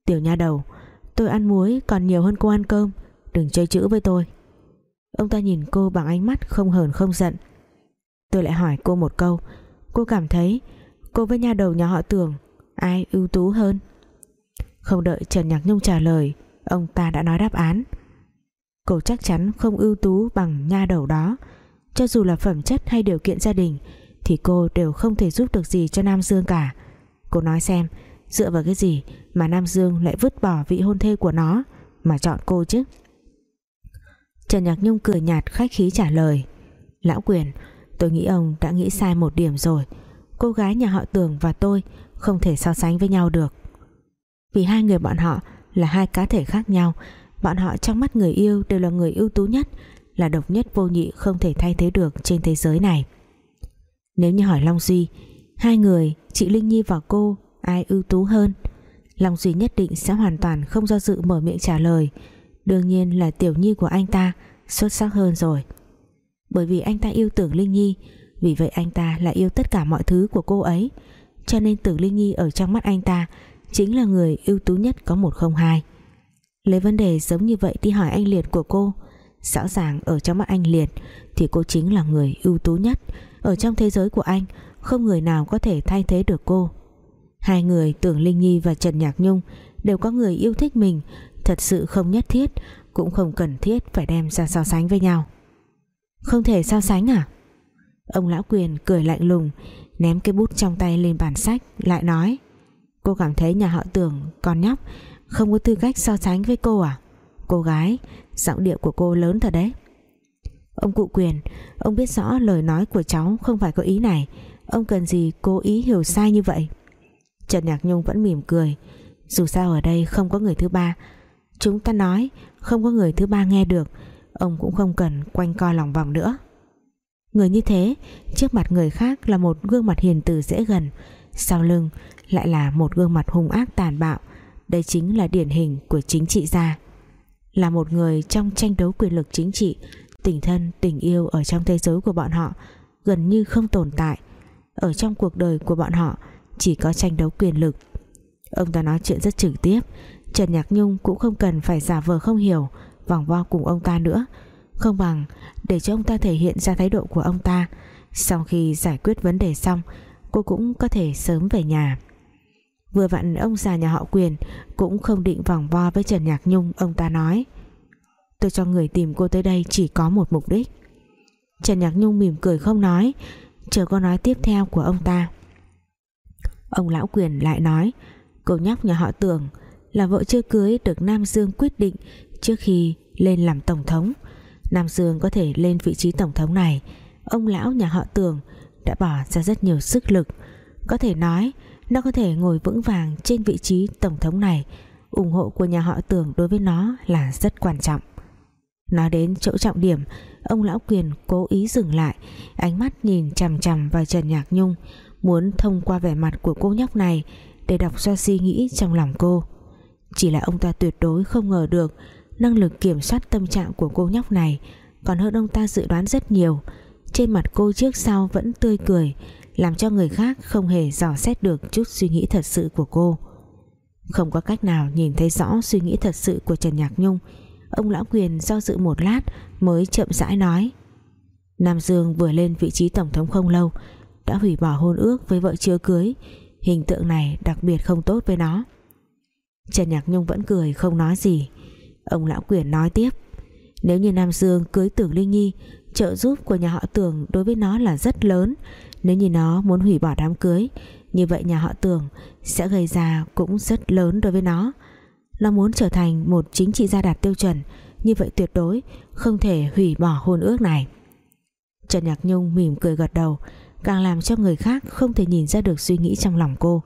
Tiểu nha đầu, Tôi ăn muối còn nhiều hơn cô ăn cơm. Đừng chơi chữ với tôi. Ông ta nhìn cô bằng ánh mắt không hờn không giận. Tôi lại hỏi cô một câu. Cô cảm thấy Cô với nha đầu nhà họ tưởng Ai ưu tú hơn? Không đợi Trần Nhạc Nhung trả lời, Ông ta đã nói đáp án. Cô chắc chắn không ưu tú bằng nha đầu đó. Cho dù là phẩm chất hay điều kiện gia đình thì cô đều không thể giúp được gì cho Nam Dương cả. Cô nói xem, Dựa vào cái gì mà Nam Dương lại vứt bỏ vị hôn thê của nó? Mà chọn cô chứ? Trần Nhạc Nhung cười nhạt khách khí trả lời. Lão Quyền, Tôi nghĩ ông đã nghĩ sai một điểm rồi. Cô gái nhà họ Tường và tôi Không thể so sánh với nhau được. Vì hai người bọn họ là hai cá thể khác nhau, Bọn họ trong mắt người yêu Đều là người ưu tú nhất, Là độc nhất vô nhị không thể thay thế được Trên thế giới này. Nếu như hỏi Long Duy, Hai người, chị Linh Nhi và cô, Ai ưu tú hơn? Long Duy nhất định sẽ hoàn toàn không do dự mở miệng trả lời. Đương nhiên là Tiểu Nhi của anh ta Xuất sắc hơn rồi. Bởi vì anh ta yêu tưởng Linh Nhi, Vì vậy anh ta lại yêu tất cả mọi thứ của cô ấy. Cho nên tưởng Linh Nhi ở trong mắt anh ta Chính là người ưu tú nhất có một không hai. Lấy vấn đề giống như vậy đi hỏi anh Liệt của cô, Rõ ràng ở trong mắt anh Liệt Thì cô chính là người ưu tú nhất. Ở trong thế giới của anh, Không người nào có thể thay thế được cô. Hai người, Tưởng Linh Nhi và Trần Nhạc Nhung, Đều có người yêu thích mình. Thật sự không nhất thiết, Cũng không cần thiết phải đem ra so sánh với nhau. Không thể so sánh à? Ông lão quyền cười lạnh lùng, Ném cái bút trong tay lên bàn sách, Lại nói, Cô cảm thấy nhà họ tưởng con nhóc, Không có tư cách so sánh với cô à? Cô gái, Giọng điệu của cô lớn thật đấy. Ông cụ quyền, Ông biết rõ lời nói của cháu không phải có ý này. Ông cần gì cố ý hiểu sai như vậy? Trần Nhạc Nhung vẫn mỉm cười. Dù sao ở đây không có người thứ ba. Chúng ta nói, Không có người thứ ba nghe được. Ông cũng không cần quanh co lòng vòng nữa. Người như thế, Trước mặt người khác là một gương mặt hiền từ dễ gần. Sau lưng lại là một gương mặt hung ác tàn bạo. Đây chính là điển hình của chính trị gia. Là một người trong tranh đấu quyền lực chính trị tình thân, tình yêu ở trong thế giới của bọn họ gần như không tồn tại. Ở trong cuộc đời của bọn họ, chỉ có tranh đấu quyền lực. Ông ta nói chuyện rất trực tiếp. Trần Nhạc Nhung cũng không cần phải giả vờ không hiểu, vòng vo cùng ông ta nữa. Không bằng để cho ông ta thể hiện ra thái độ của ông ta. Sau khi giải quyết vấn đề xong, cô cũng có thể sớm về nhà. Vừa vặn ông già nhà họ quyền Cũng không định vòng vo với Trần Nhạc Nhung, Ông ta nói. Tôi cho người tìm cô tới đây chỉ có một mục đích. Trần Nhạc Nhung mỉm cười không nói. Chờ câu nói tiếp theo của ông ta. Ông lão quyền lại nói, Cô nhóc nhà họ tưởng Là vợ chưa cưới được Nam Dương quyết định Trước khi lên làm tổng thống. Nam Dương có thể lên vị trí tổng thống này. Ông lão nhà họ tưởng Đã bỏ ra rất nhiều sức lực. Có thể nói, nó có thể ngồi vững vàng trên vị trí tổng thống này. Ủng hộ của nhà họ tưởng đối với nó là rất quan trọng nói đến chỗ trọng điểm, ông lão quyền cố ý dừng lại, ánh mắt nhìn chằm chằm vào Trần Nhạc Nhung, muốn thông qua vẻ mặt của cô nhóc này để đọc ra suy nghĩ trong lòng cô. Chỉ là ông ta tuyệt đối không ngờ được năng lực kiểm soát tâm trạng của cô nhóc này còn hơn ông ta dự đoán rất nhiều. Trên mặt cô trước sau vẫn tươi cười, làm cho người khác không hề dò xét được chút suy nghĩ thật sự của cô. Không có cách nào nhìn thấy rõ suy nghĩ thật sự của Trần Nhạc Nhung ông lão quyền do dự một lát mới chậm rãi nói. Nam Dương vừa lên vị trí tổng thống không lâu, đã hủy bỏ hôn ước với vợ chưa cưới. Hình tượng này đặc biệt không tốt với nó. Trần Nhạc Nhung vẫn cười không nói gì. Ông lão quyền nói tiếp, nếu như Nam Dương cưới Tưởng Linh Nhi, trợ giúp của nhà họ Tưởng đối với nó là rất lớn. Nếu như nó muốn hủy bỏ đám cưới, Như vậy nhà họ tưởng Sẽ gây ra cũng rất lớn đối với nó. Nó muốn trở thành một chính trị gia đạt tiêu chuẩn. Như vậy tuyệt đối Không thể hủy bỏ hôn ước này. Trần Nhạc Nhung mỉm cười gật đầu, Càng làm cho người khác không thể nhìn ra được suy nghĩ trong lòng cô.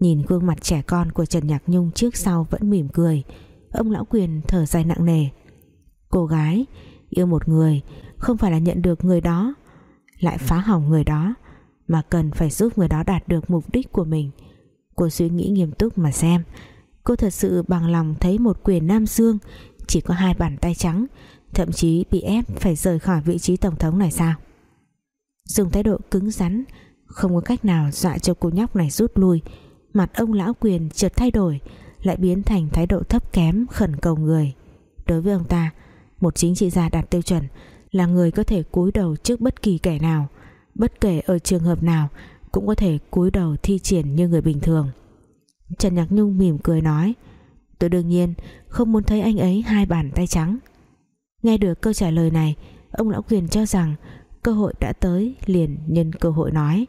Nhìn gương mặt trẻ con của Trần Nhạc Nhung trước sau vẫn mỉm cười, Ông lão quyền thở dài nặng nề. Cô gái, yêu một người, Không phải là nhận được người đó, lại phá hỏng người đó, mà cần phải giúp người đó đạt được mục đích của mình. Cô suy nghĩ nghiêm túc mà xem cô thật sự bằng lòng thấy một quyền nam dương. Chỉ có hai bàn tay trắng, thậm chí bị ép phải rời khỏi vị trí tổng thống này sao? Dùng thái độ cứng rắn, không có cách nào dọa cho cô nhóc này rút lui. Mặt ông lão quyền chợt thay đổi, lại biến thành thái độ thấp kém, khẩn cầu người. Đối với ông ta, một chính trị gia đạt tiêu chuẩn là người có thể cúi đầu trước bất kỳ kẻ nào. Bất kể ở trường hợp nào, cũng có thể cúi đầu thi triển như người bình thường. Trần Nhạc Nhung mỉm cười nói, tôi đương nhiên không muốn thấy anh ấy hai bàn tay trắng. Nghe được câu trả lời này, ông lão quyền cho rằng cơ hội đã tới liền nhân cơ hội nói,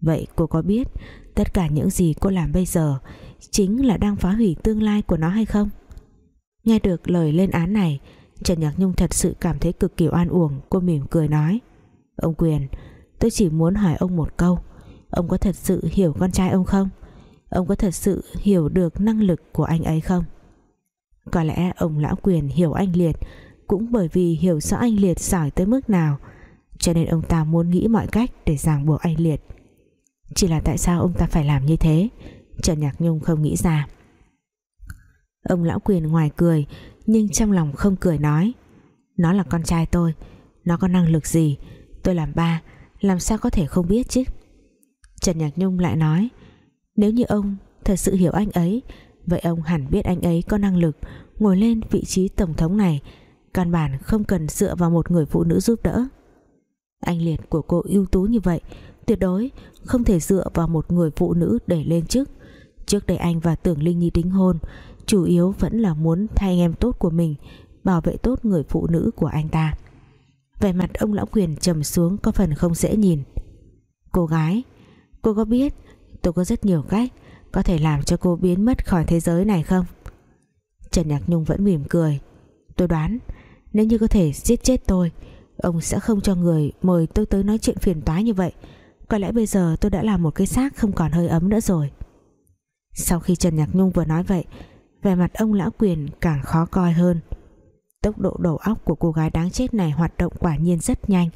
vậy cô có biết tất cả những gì cô làm bây giờ chính là đang phá hủy tương lai của nó hay không? Nghe được lời lên án này, Trần Nhạc Nhung thật sự cảm thấy cực kỳ oan uổng, Cô mỉm cười nói, Ông Quyền, tôi chỉ muốn hỏi ông một câu, Ông có thật sự hiểu con trai ông không? Ông có thật sự hiểu được năng lực của anh ấy không? Có lẽ ông Lão Quyền hiểu anh Liệt Cũng bởi vì hiểu rõ anh Liệt giỏi tới mức nào, Cho nên ông ta muốn nghĩ mọi cách Để ràng buộc anh Liệt. Chỉ là tại sao ông ta phải làm như thế? Trần Nhạc Nhung không nghĩ ra. Ông Lão Quyền ngoài cười, nhưng trong lòng không cười nói, nó là con trai tôi, nó có năng lực gì? Tôi làm ba, làm sao có thể không biết chứ? Trần Nhạc Nhung lại nói nếu như ông thật sự hiểu anh ấy, vậy ông hẳn biết anh ấy có năng lực ngồi lên vị trí tổng thống này. Căn bản không cần dựa vào một người phụ nữ giúp đỡ. Anh liệt của cô ưu tú như vậy, tuyệt đối không thể dựa vào một người phụ nữ để lên chức. Trước đây anh và Tưởng Linh Nhi đính hôn, chủ yếu vẫn là muốn thay anh em tốt của mình, bảo vệ tốt người phụ nữ của anh ta. Vẻ mặt ông lão quyền trầm xuống có phần không dễ nhìn. Cô gái, cô có biết tôi có rất nhiều cách có thể làm cho cô biến mất khỏi thế giới này không? Trần Nhạc Nhung vẫn mỉm cười. Tôi đoán, nếu như có thể giết chết tôi, ông sẽ không cho người mời tôi tới nói chuyện phiền toái như vậy. Có lẽ bây giờ tôi đã là một cái xác không còn hơi ấm nữa rồi. Sau khi Trần Nhạc Nhung vừa nói vậy, vẻ mặt ông lão quyền càng khó coi hơn. Tốc độ đầu óc của cô gái đáng chết này hoạt động quả nhiên rất nhanh,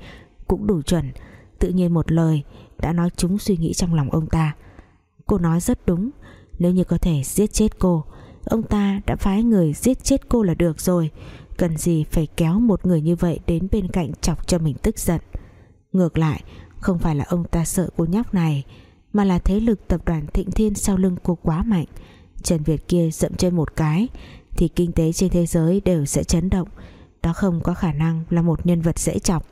cũng đủ chuẩn. Tự nhiên một lời đã nói trúng suy nghĩ trong lòng ông ta cô nói rất đúng. Nếu như có thể giết chết cô, ông ta đã phái người giết chết cô là được rồi. Cần gì phải kéo một người như vậy đến bên cạnh chọc cho mình tức giận. Ngược lại, không phải là ông ta sợ cô nhóc này, mà là thế lực tập đoàn Thịnh Thiên sau lưng cô quá mạnh. Trần Việt kia dậm chân một cái, thì kinh tế trên thế giới đều sẽ chấn động. Đó không có khả năng là một nhân vật dễ chọc.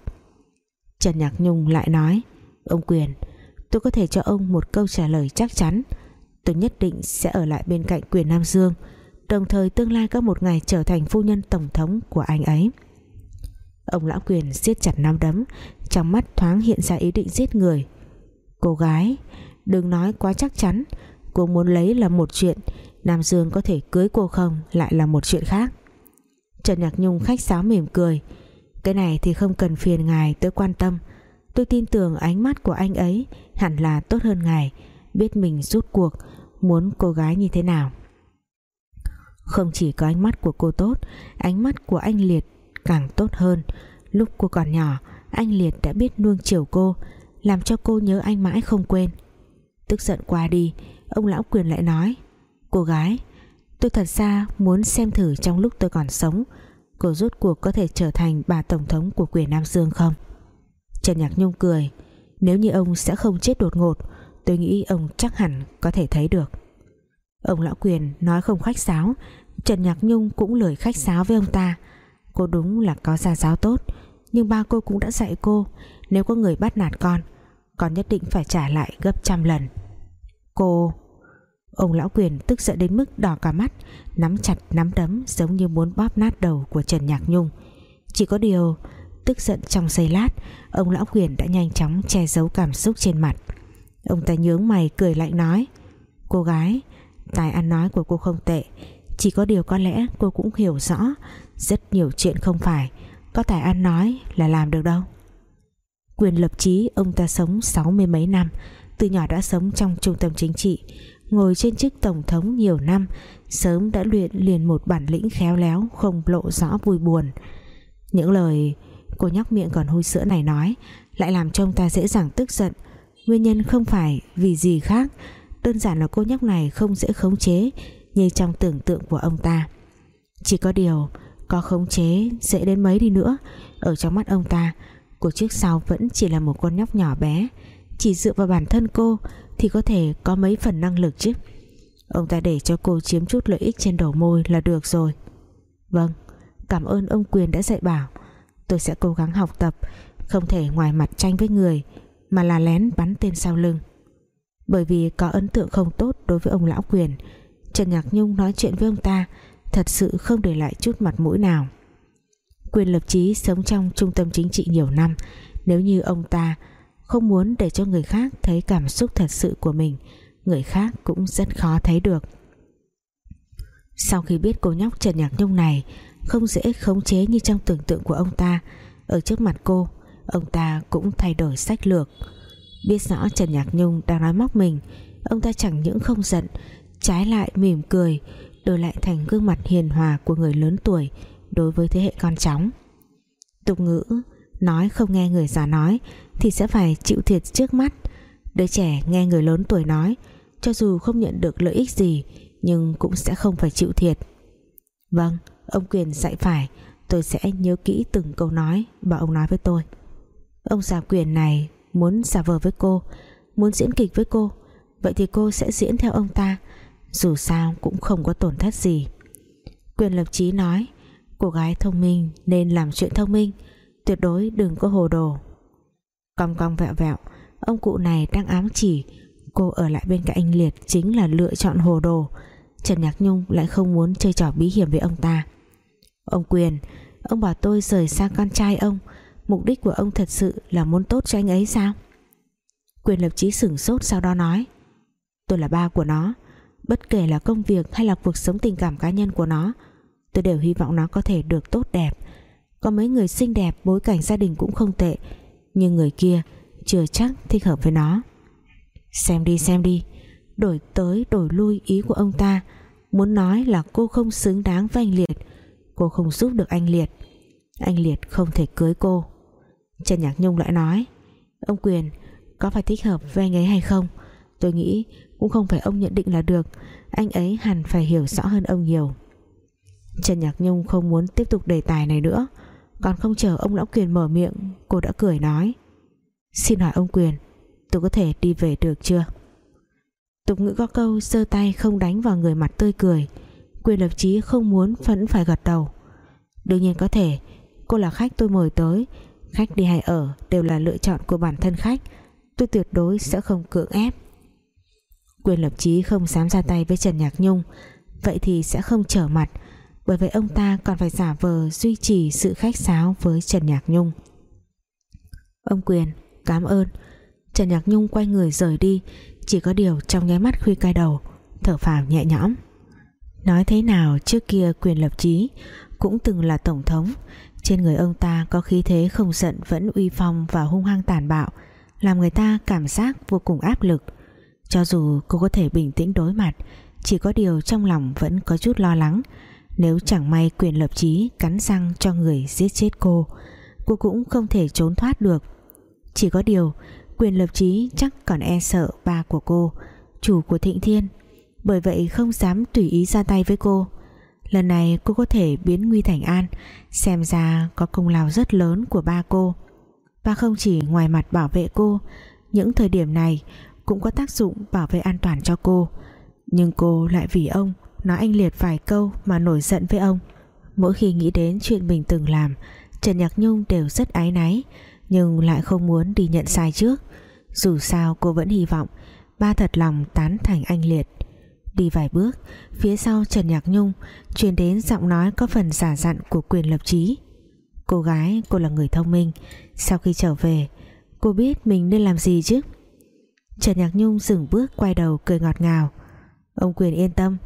Trần Nhạc Nhung lại nói, ông Quyền tôi có thể cho ông một câu trả lời chắc chắn. Tôi nhất định sẽ ở lại bên cạnh Quyền Nam Dương, đồng thời tương lai có một ngày trở thành phu nhân tổng thống của anh ấy. Ông lão Quyền siết chặt nắm đấm, trong mắt thoáng hiện ra ý định giết người. Cô gái, đừng nói quá chắc chắn, cô muốn lấy là một chuyện, Nam Dương có thể cưới cô không lại là một chuyện khác. Trần Nhạc Nhung khách sáo mỉm cười. Cái này thì không cần phiền ngài tới quan tâm. Tôi tin tưởng ánh mắt của anh ấy hẳn là tốt hơn ngài, biết mình rút cuộc, muốn cô gái như thế nào. Không chỉ có ánh mắt của cô tốt, ánh mắt của anh Liệt càng tốt hơn. Lúc cô còn nhỏ, anh Liệt đã biết nuông chiều cô, làm cho cô nhớ anh mãi không quên. Tức giận qua đi, ông lão quyền lại nói, cô gái, tôi thật ra muốn xem thử trong lúc tôi còn sống, cô rốt cuộc có thể trở thành bà tổng thống của quyền Nam Dương không? Trần Nhạc Nhung cười nếu như ông sẽ không chết đột ngột, tôi nghĩ ông chắc hẳn có thể thấy được. Ông lão quyền nói không khách sáo, Trần Nhạc Nhung cũng lười khách sáo với ông ta. Cô đúng là có gia giáo tốt, nhưng ba cô cũng đã dạy cô, nếu có người bắt nạt con con nhất định phải trả lại gấp trăm lần. Cô, ông lão quyền tức giận đến mức đỏ cả mắt, nắm chặt nắm đấm giống như muốn bóp nát đầu của Trần Nhạc Nhung. Chỉ có điều tức giận trong giây lát, ông lão quyền đã nhanh chóng che giấu cảm xúc trên mặt. Ông ta nhướng mày, cười lạnh nói, cô gái, tài ăn nói của cô không tệ. Chỉ có điều có lẽ cô cũng hiểu rõ, rất nhiều chuyện không phải. Có tài ăn nói là làm được đâu. Quyền lập trí ông ta sống sáu mươi mấy năm, từ nhỏ đã sống trong trung tâm chính trị, ngồi trên chức tổng thống nhiều năm, sớm đã luyện liền một bản lĩnh khéo léo, không lộ rõ vui buồn. Những lời cô nhóc miệng còn hôi sữa này nói, lại làm cho ông ta dễ dàng tức giận. Nguyên nhân không phải vì gì khác, đơn giản là cô nhóc này không dễ khống chế như trong tưởng tượng của ông ta. Chỉ có điều, có khống chế dễ đến mấy đi nữa. Ở trong mắt ông ta cô trước sau vẫn chỉ là một con nhóc nhỏ bé. Chỉ dựa vào bản thân cô thì có thể có mấy phần năng lực chứ. Ông ta để cho cô chiếm chút lợi ích trên đầu môi là được rồi. Vâng cảm ơn ông quyền đã dạy bảo tôi sẽ cố gắng học tập, không thể ngoài mặt tranh với người, mà là lén bắn tên sau lưng. Bởi vì có ấn tượng không tốt đối với ông lão quyền, Trần Nhạc Nhung nói chuyện với ông ta, thật sự không để lại chút mặt mũi nào. Quyền lập trí sống trong trung tâm chính trị nhiều năm, nếu như ông ta không muốn để cho người khác thấy cảm xúc thật sự của mình, người khác cũng rất khó thấy được. Sau khi biết cô nhóc Trần Nhạc Nhung này không dễ khống chế như trong tưởng tượng của ông ta. Ở trước mặt cô, ông ta cũng thay đổi sách lược. Biết rõ Trần Nhạc Nhung đang nói móc mình, ông ta chẳng những không giận, trái lại mỉm cười, đổi lại thành gương mặt hiền hòa của người lớn tuổi đối với thế hệ con cháu. Tục ngữ, nói không nghe người già nói thì sẽ phải chịu thiệt trước mắt. Đứa trẻ nghe người lớn tuổi nói, cho dù không nhận được lợi ích gì, nhưng cũng sẽ không phải chịu thiệt. Vâng ông quyền dạy phải, tôi sẽ nhớ kỹ từng câu nói mà ông nói với tôi. Ông già quyền này muốn giả vờ với cô, muốn diễn kịch với cô. Vậy thì cô sẽ diễn theo ông ta, dù sao cũng không có tổn thất gì. Quyền lập chí nói, cô gái thông minh nên làm chuyện thông minh, tuyệt đối đừng có hồ đồ. Cong cong vẹo vẹo, ông cụ này đang ám chỉ, cô ở lại bên cạnh anh Liệt chính là lựa chọn hồ đồ. Trần Nhạc Nhung lại không muốn chơi trò bí hiểm với ông ta ông Quyền, ông bảo tôi rời xa con trai ông. Mục đích của ông thật sự là muốn tốt cho anh ấy sao? Quyền lập chí sửng sốt sau đó nói, tôi là ba của nó. Bất kể là công việc hay là cuộc sống tình cảm cá nhân của nó, tôi đều hy vọng nó có thể được tốt đẹp. Có mấy người xinh đẹp, bối cảnh gia đình cũng không tệ, nhưng người kia chưa chắc thích hợp với nó. Xem đi xem đi. Đổi tới đổi lui ý của ông ta, muốn nói là cô không xứng đáng với anh Liệt cô không giúp được anh Liệt. Anh Liệt không thể cưới cô. Trần Nhạc Nhung lại nói, ông Quyền, có phải thích hợp với anh ấy hay không? Tôi nghĩ cũng không phải ông nhận định là được. Anh ấy hẳn phải hiểu rõ hơn ông nhiều. Trần Nhạc Nhung không muốn tiếp tục đề tài này nữa, còn không chờ ông lão quyền mở miệng, cô đã cười nói, xin hỏi ông quyền, tôi có thể đi về được chưa? Tục ngữ có câu giơ tay không đánh vào người mặt tươi cười quyền lập chí không muốn vẫn phải gật đầu. Đương nhiên có thể, cô là khách tôi mời tới. Khách đi hay ở đều là lựa chọn của bản thân khách. Tôi tuyệt đối sẽ không cưỡng ép. Quyền lập chí không dám ra tay với Trần Nhạc Nhung. Vậy thì sẽ không trở mặt, bởi vậy ông ta còn phải giả vờ duy trì sự khách sáo với Trần Nhạc Nhung. Ông quyền, cảm ơn. Trần Nhạc Nhung quay người rời đi, chỉ có điều trong nháy mắt khuy cai đầu, thở phào nhẹ nhõm nói thế nào trước kia quyền lập chí cũng từng là tổng thống. Trên người ông ta có khí thế không giận vẫn uy phong và hung hăng tàn bạo, làm người ta cảm giác vô cùng áp lực. Cho dù cô có thể bình tĩnh đối mặt, chỉ có điều trong lòng vẫn có chút lo lắng. Nếu chẳng may quyền lập chí cắn răng cho người giết chết cô cô cũng không thể trốn thoát được. Chỉ có điều, quyền lập chí chắc còn e sợ ba của cô, chủ của thịnh thiên bởi vậy không dám tùy ý ra tay với cô. Lần này cô có thể biến nguy thành an, xem ra có công lao rất lớn của ba cô. Ba không chỉ ngoài mặt bảo vệ cô, những thời điểm này cũng có tác dụng bảo vệ an toàn cho cô. Nhưng cô lại vì ông, nói anh liệt vài câu mà nổi giận với ông. Mỗi khi nghĩ đến chuyện mình từng làm, Trần Nhạc Nhung đều rất ái náy, nhưng lại không muốn đi nhận sai trước. Dù sao cô vẫn hy vọng ba thật lòng tán thành anh liệt đi vài bước, phía sau Trần Nhạc Nhung, truyền đến giọng nói có phần giả dặn của quyền lập trí cô gái, cô là người thông minh, sau khi trở về, cô biết mình nên làm gì chứ? Trần Nhạc Nhung dừng bước quay đầu cười ngọt ngào. Ông quyền yên tâm,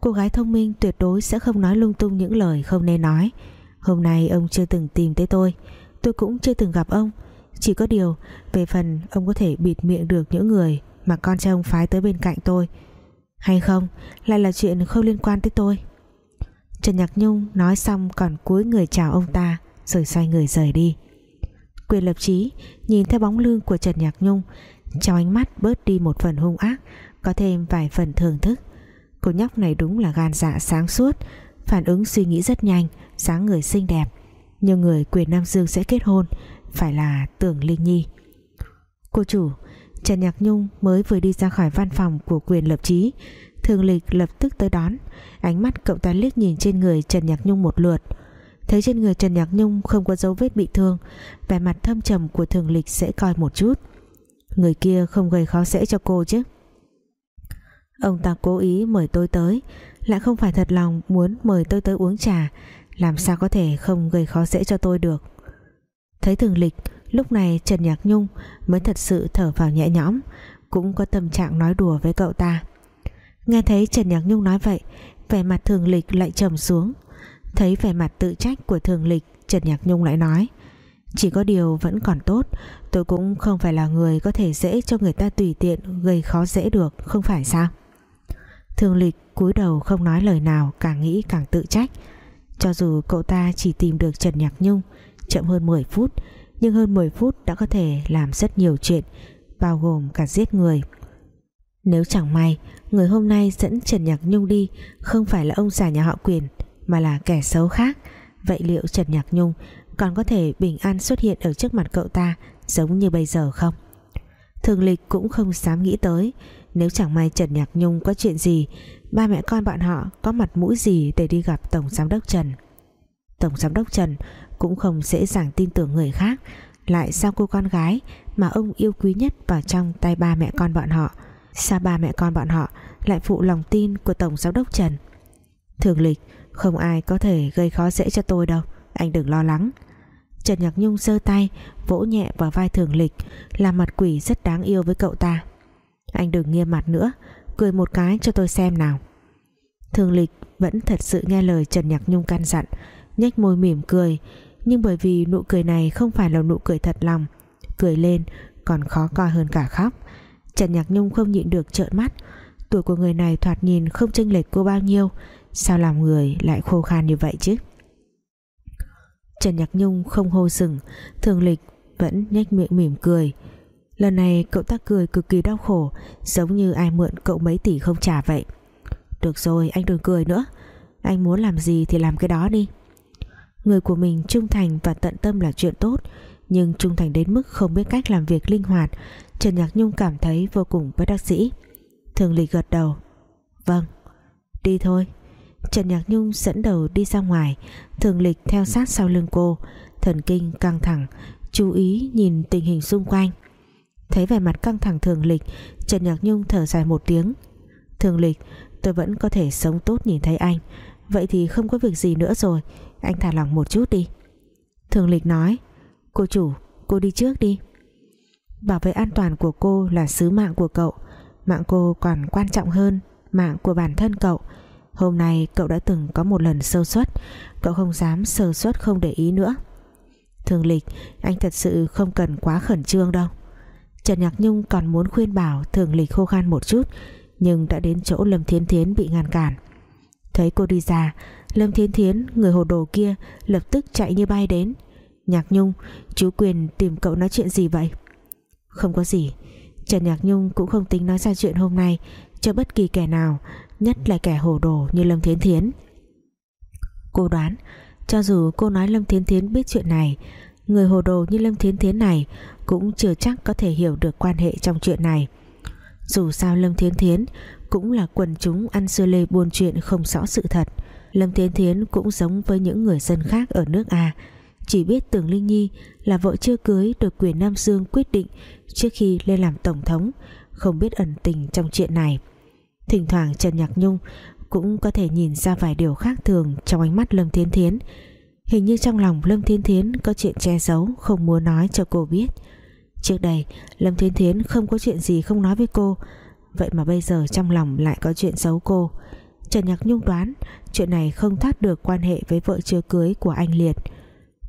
cô gái thông minh tuyệt đối sẽ không nói lung tung những lời không nên nói. Hôm nay ông chưa từng tìm tới tôi tôi cũng chưa từng gặp ông. Chỉ có điều, về phần ông có thể bịt miệng được những người mà con trai ông phái tới bên cạnh tôi hay không? Lại là chuyện không liên quan tới tôi. Trần Nhạc Nhung nói xong còn cúi người chào ông ta, rồi xoay người rời đi. Quyền lập trí nhìn theo bóng lưng của Trần Nhạc Nhung, trong ánh mắt bớt đi một phần hung ác, có thêm vài phần thưởng thức. Cô nhóc này đúng là gan dạ sáng suốt, phản ứng suy nghĩ rất nhanh, dáng người xinh đẹp. Nhưng người quyền Nam Dương sẽ kết hôn, phải là Tưởng Linh Nhi. Cô chủ Trần Nhạc Nhung mới vừa đi ra khỏi văn phòng của quyền lập trí Thường lịch lập tức tới đón. Ánh mắt cậu ta liếc nhìn trên người Trần Nhạc Nhung một lượt. Thấy trên người Trần Nhạc Nhung không có dấu vết bị thương, Vẻ mặt thâm trầm của thường lịch sẽ coi một chút. Người kia không gây khó dễ cho cô chứ? Ông ta cố ý mời tôi tới, Lại không phải thật lòng muốn mời tôi tới uống trà. Làm sao có thể không gây khó dễ cho tôi được? Thấy thường lịch Lúc này Trần Nhạc Nhung mới thật sự thở vào nhẹ nhõm, Cũng có tâm trạng nói đùa với cậu ta. Nghe thấy Trần Nhạc Nhung nói vậy, Vẻ mặt thường lịch lại trầm xuống. Thấy vẻ mặt tự trách của thường lịch, Trần Nhạc Nhung lại nói, Chỉ có điều vẫn còn tốt, Tôi cũng không phải là người có thể dễ cho người ta tùy tiện gây khó dễ được, Không phải sao? Thường lịch cúi đầu không nói lời nào, Càng nghĩ càng tự trách. Cho dù cậu ta chỉ tìm được Trần Nhạc Nhung Chậm hơn 10 phút nhưng hơn 10 phút đã có thể làm rất nhiều chuyện, Bao gồm cả giết người. Nếu chẳng may, Người hôm nay dẫn Trần Nhạc Nhung đi Không phải là ông già nhà họ quyền, Mà là kẻ xấu khác, Vậy liệu Trần Nhạc Nhung còn có thể bình an xuất hiện ở trước mặt cậu ta giống như bây giờ không? Thường lịch cũng không dám nghĩ tới, nếu chẳng may Trần Nhạc Nhung có chuyện gì, ba mẹ con bọn họ có mặt mũi gì để đi gặp Tổng Giám đốc Trần? Tổng Giám đốc Trần cũng không dễ dàng tin tưởng người khác. Lại sao cô con gái mà ông yêu quý nhất vào trong tay ba mẹ con bọn họ, sao ba mẹ con bọn họ lại phụ lòng tin của Tổng Giám đốc Trần? Thường lịch, không ai có thể gây khó dễ cho tôi đâu, anh đừng lo lắng. Trần Nhạc Nhung giơ tay, vỗ nhẹ vào vai thường lịch làm mặt quỷ rất đáng yêu với cậu ta. Anh đừng nghiêm mặt nữa, cười một cái cho tôi xem nào. Thường lịch vẫn thật sự nghe lời Trần Nhạc Nhung căn dặn, nhếch môi mỉm cười nhưng bởi vì nụ cười này không phải là nụ cười thật lòng. Cười lên còn khó coi hơn cả khóc. Trần Nhạc Nhung không nhịn được trợn mắt. Tuổi của người này thoạt nhìn không chênh lệch cô bao nhiêu. Sao làm người lại khô khan như vậy chứ? Trần Nhạc Nhung không hô sừng. Thường lịch vẫn nhếch miệng mỉm cười. Lần này cậu ta cười cực kỳ đau khổ, Giống như ai mượn cậu mấy tỷ không trả vậy. Được rồi, anh đừng cười nữa. Anh muốn làm gì thì làm cái đó đi. Người của mình trung thành và tận tâm là chuyện tốt, Nhưng trung thành đến mức không biết cách làm việc linh hoạt. Trần Nhạc Nhung cảm thấy vô cùng bất đắc dĩ. Thường lịch gật đầu. Vâng Đi thôi. Trần Nhạc Nhung dẫn đầu đi ra ngoài. Thường lịch theo sát sau lưng cô. Thần kinh căng thẳng, Chú ý nhìn tình hình xung quanh. Thấy vẻ mặt căng thẳng thường lịch Trần Nhạc Nhung thở dài một tiếng. Thường lịch tôi vẫn có thể sống tốt nhìn thấy anh. Vậy thì không có việc gì nữa rồi. Anh thả lòng một chút đi. Thường lịch nói, Cô chủ, cô đi trước đi. Bảo vệ an toàn của cô là sứ mạng của cậu. Mạng cô còn quan trọng hơn, Mạng của bản thân cậu. Hôm nay cậu đã từng có một lần sơ suất, Cậu không dám sơ suất không để ý nữa. Thường lịch, Anh thật sự không cần quá khẩn trương đâu. Trần Nhạc Nhung còn muốn khuyên bảo Thường lịch khô khan một chút, Nhưng đã đến chỗ Lâm Thiến Thiến bị ngăn cản. Thấy cô đi ra Lâm Thiến Thiến, người hồ đồ kia, Lập tức chạy như bay đến. Nhạc Nhung, chú Quyền tìm cậu nói chuyện gì vậy? Không có gì. Trần Nhạc Nhung cũng không tính nói ra chuyện hôm nay Cho bất kỳ kẻ nào, Nhất là kẻ hồ đồ như Lâm Thiến Thiến. Cô đoán, Cho dù cô nói Lâm Thiến Thiến biết chuyện này, Người hồ đồ như Lâm Thiến Thiến này Cũng chưa chắc có thể hiểu được quan hệ trong chuyện này. Dù sao Lâm Thiến Thiến Cũng là quần chúng ăn xưa lê buôn chuyện không rõ sự thật. Lâm Thiến Thiến cũng giống với những người dân khác ở nước A. Chỉ biết Tưởng Linh Nhi là vợ chưa cưới được quyền Nam Dương quyết định trước khi lên làm tổng thống, Không biết ẩn tình trong chuyện này. Thỉnh thoảng Trần Nhạc Nhung cũng có thể nhìn ra vài điều khác thường trong ánh mắt Lâm Thiên Thiến. Hình như trong lòng Lâm Thiên Thiến có chuyện che giấu, không muốn nói cho cô biết. Trước đây, Lâm Thiên Thiến không có chuyện gì không nói với cô. Vậy mà bây giờ trong lòng lại có chuyện giấu cô. Trần Nhạc Nhung đoán chuyện này không thoát được quan hệ với vợ chưa cưới của anh Liệt.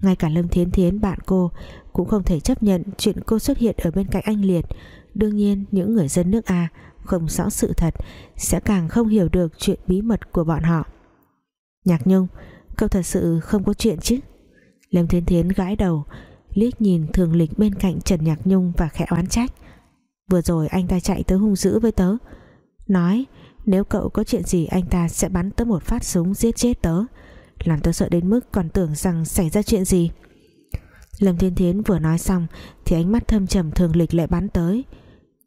Ngay cả Lâm Thiến Thiến, bạn cô, cũng không thể chấp nhận chuyện cô xuất hiện ở bên cạnh anh Liệt. Đương nhiên, những người dân nước A không rõ sự thật, sẽ càng không hiểu được chuyện bí mật của bọn họ. Nhạc Nhung, cậu thật sự không có chuyện chứ? Lâm Thiến Thiến gãi đầu, liếc nhìn thường lịch bên cạnh Trần Nhạc Nhung và khẽ oán trách. Vừa rồi anh ta chạy tới hung dữ với tớ. Nói nếu cậu có chuyện gì, anh ta sẽ bắn tới một phát súng giết chết tớ. Làm tớ sợ đến mức còn tưởng rằng xảy ra chuyện gì. Lâm Thiên Thiến vừa nói xong, Thì ánh mắt thâm trầm thường lịch lại bắn tới.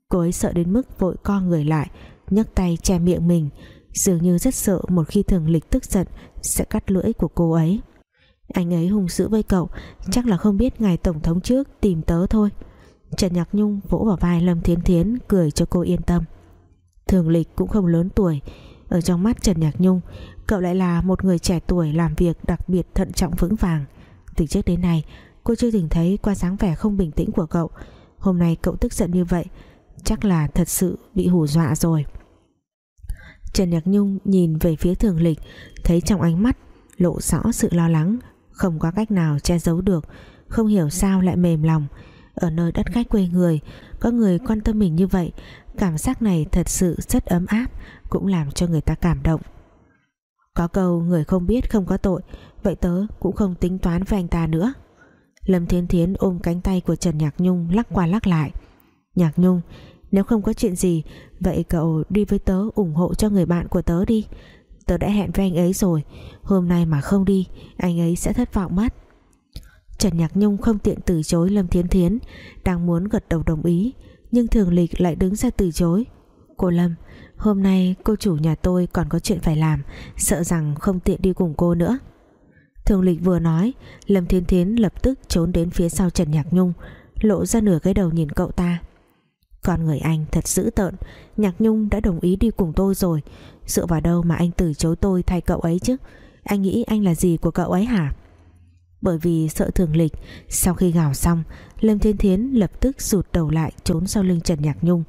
Cô ấy sợ đến mức vội co người lại, nhấc tay che miệng mình. Dường như rất sợ một khi thường lịch tức giận Sẽ cắt lưỡi của cô ấy. Anh ấy hung dữ với cậu, Chắc là không biết ngài tổng thống trước tìm tớ thôi. Trần Nhạc Nhung vỗ vào vai Lâm Thiên Thiến, Cười cho cô yên tâm. Thường lịch cũng không lớn tuổi. Ở trong mắt Trần Nhạc Nhung, Cậu lại là một người trẻ tuổi làm việc đặc biệt thận trọng vững vàng. Từ trước đến nay, Cô chưa từng thấy qua dáng vẻ không bình tĩnh của cậu. Hôm nay cậu tức giận như vậy, Chắc là thật sự bị hù dọa rồi. Trần Nhạc Nhung nhìn về phía thường lịch, Thấy trong ánh mắt lộ rõ sự lo lắng, Không có cách nào che giấu được, Không hiểu sao lại mềm lòng. Ở nơi đất khách quê người, Có người quan tâm mình như vậy Cảm giác này thật sự rất ấm áp, Cũng làm cho người ta cảm động. Có câu, người không biết không có tội. Vậy tớ cũng không tính toán với anh ta nữa. Lâm Thiên Thiến ôm cánh tay của Trần Nhạc Nhung lắc qua lắc lại. Nhạc Nhung, Nếu không có chuyện gì, Vậy cậu đi với tớ ủng hộ cho người bạn của tớ đi. Tớ đã hẹn với anh ấy rồi, Hôm nay mà không đi, Anh ấy sẽ thất vọng mất. Trần Nhạc Nhung không tiện từ chối Lâm Thiên Thiến, Đang muốn gật đầu đồng ý. Nhưng thường lịch lại đứng ra từ chối. Cô Lâm, Hôm nay cô chủ nhà tôi còn có chuyện phải làm, Sợ rằng không tiện đi cùng cô nữa. Thường lịch vừa nói, Lâm Thiên Thiến lập tức trốn đến phía sau Trần Nhạc Nhung, Lộ ra nửa cái đầu nhìn cậu ta. Con người anh thật dữ tợn, Nhạc Nhung đã đồng ý đi cùng tôi rồi. Dựa vào đâu mà anh từ chối tôi thay cậu ấy chứ? Anh nghĩ anh là gì của cậu ấy hả? Bởi vì sợ thường lịch. Sau khi gào xong, Lâm Thiên Thiến lập tức rụt đầu lại Trốn sau lưng Trần Nhạc Nhung,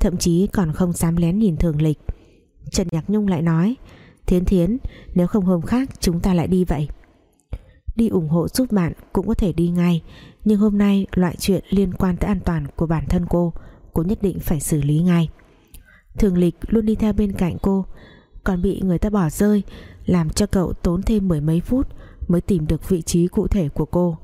Thậm chí còn không dám lén nhìn thường lịch. Trần Nhạc Nhung lại nói, Thiến Thiến, nếu không hôm khác chúng ta lại đi vậy. Đi ủng hộ giúp bạn cũng có thể đi ngay, Nhưng hôm nay loại chuyện liên quan tới an toàn của bản thân cô Cô nhất định phải xử lý ngay. Thường lịch luôn đi theo bên cạnh cô. Còn bị người ta bỏ rơi, Làm cho cậu tốn thêm mười mấy phút Mới tìm được vị trí cụ thể của cô.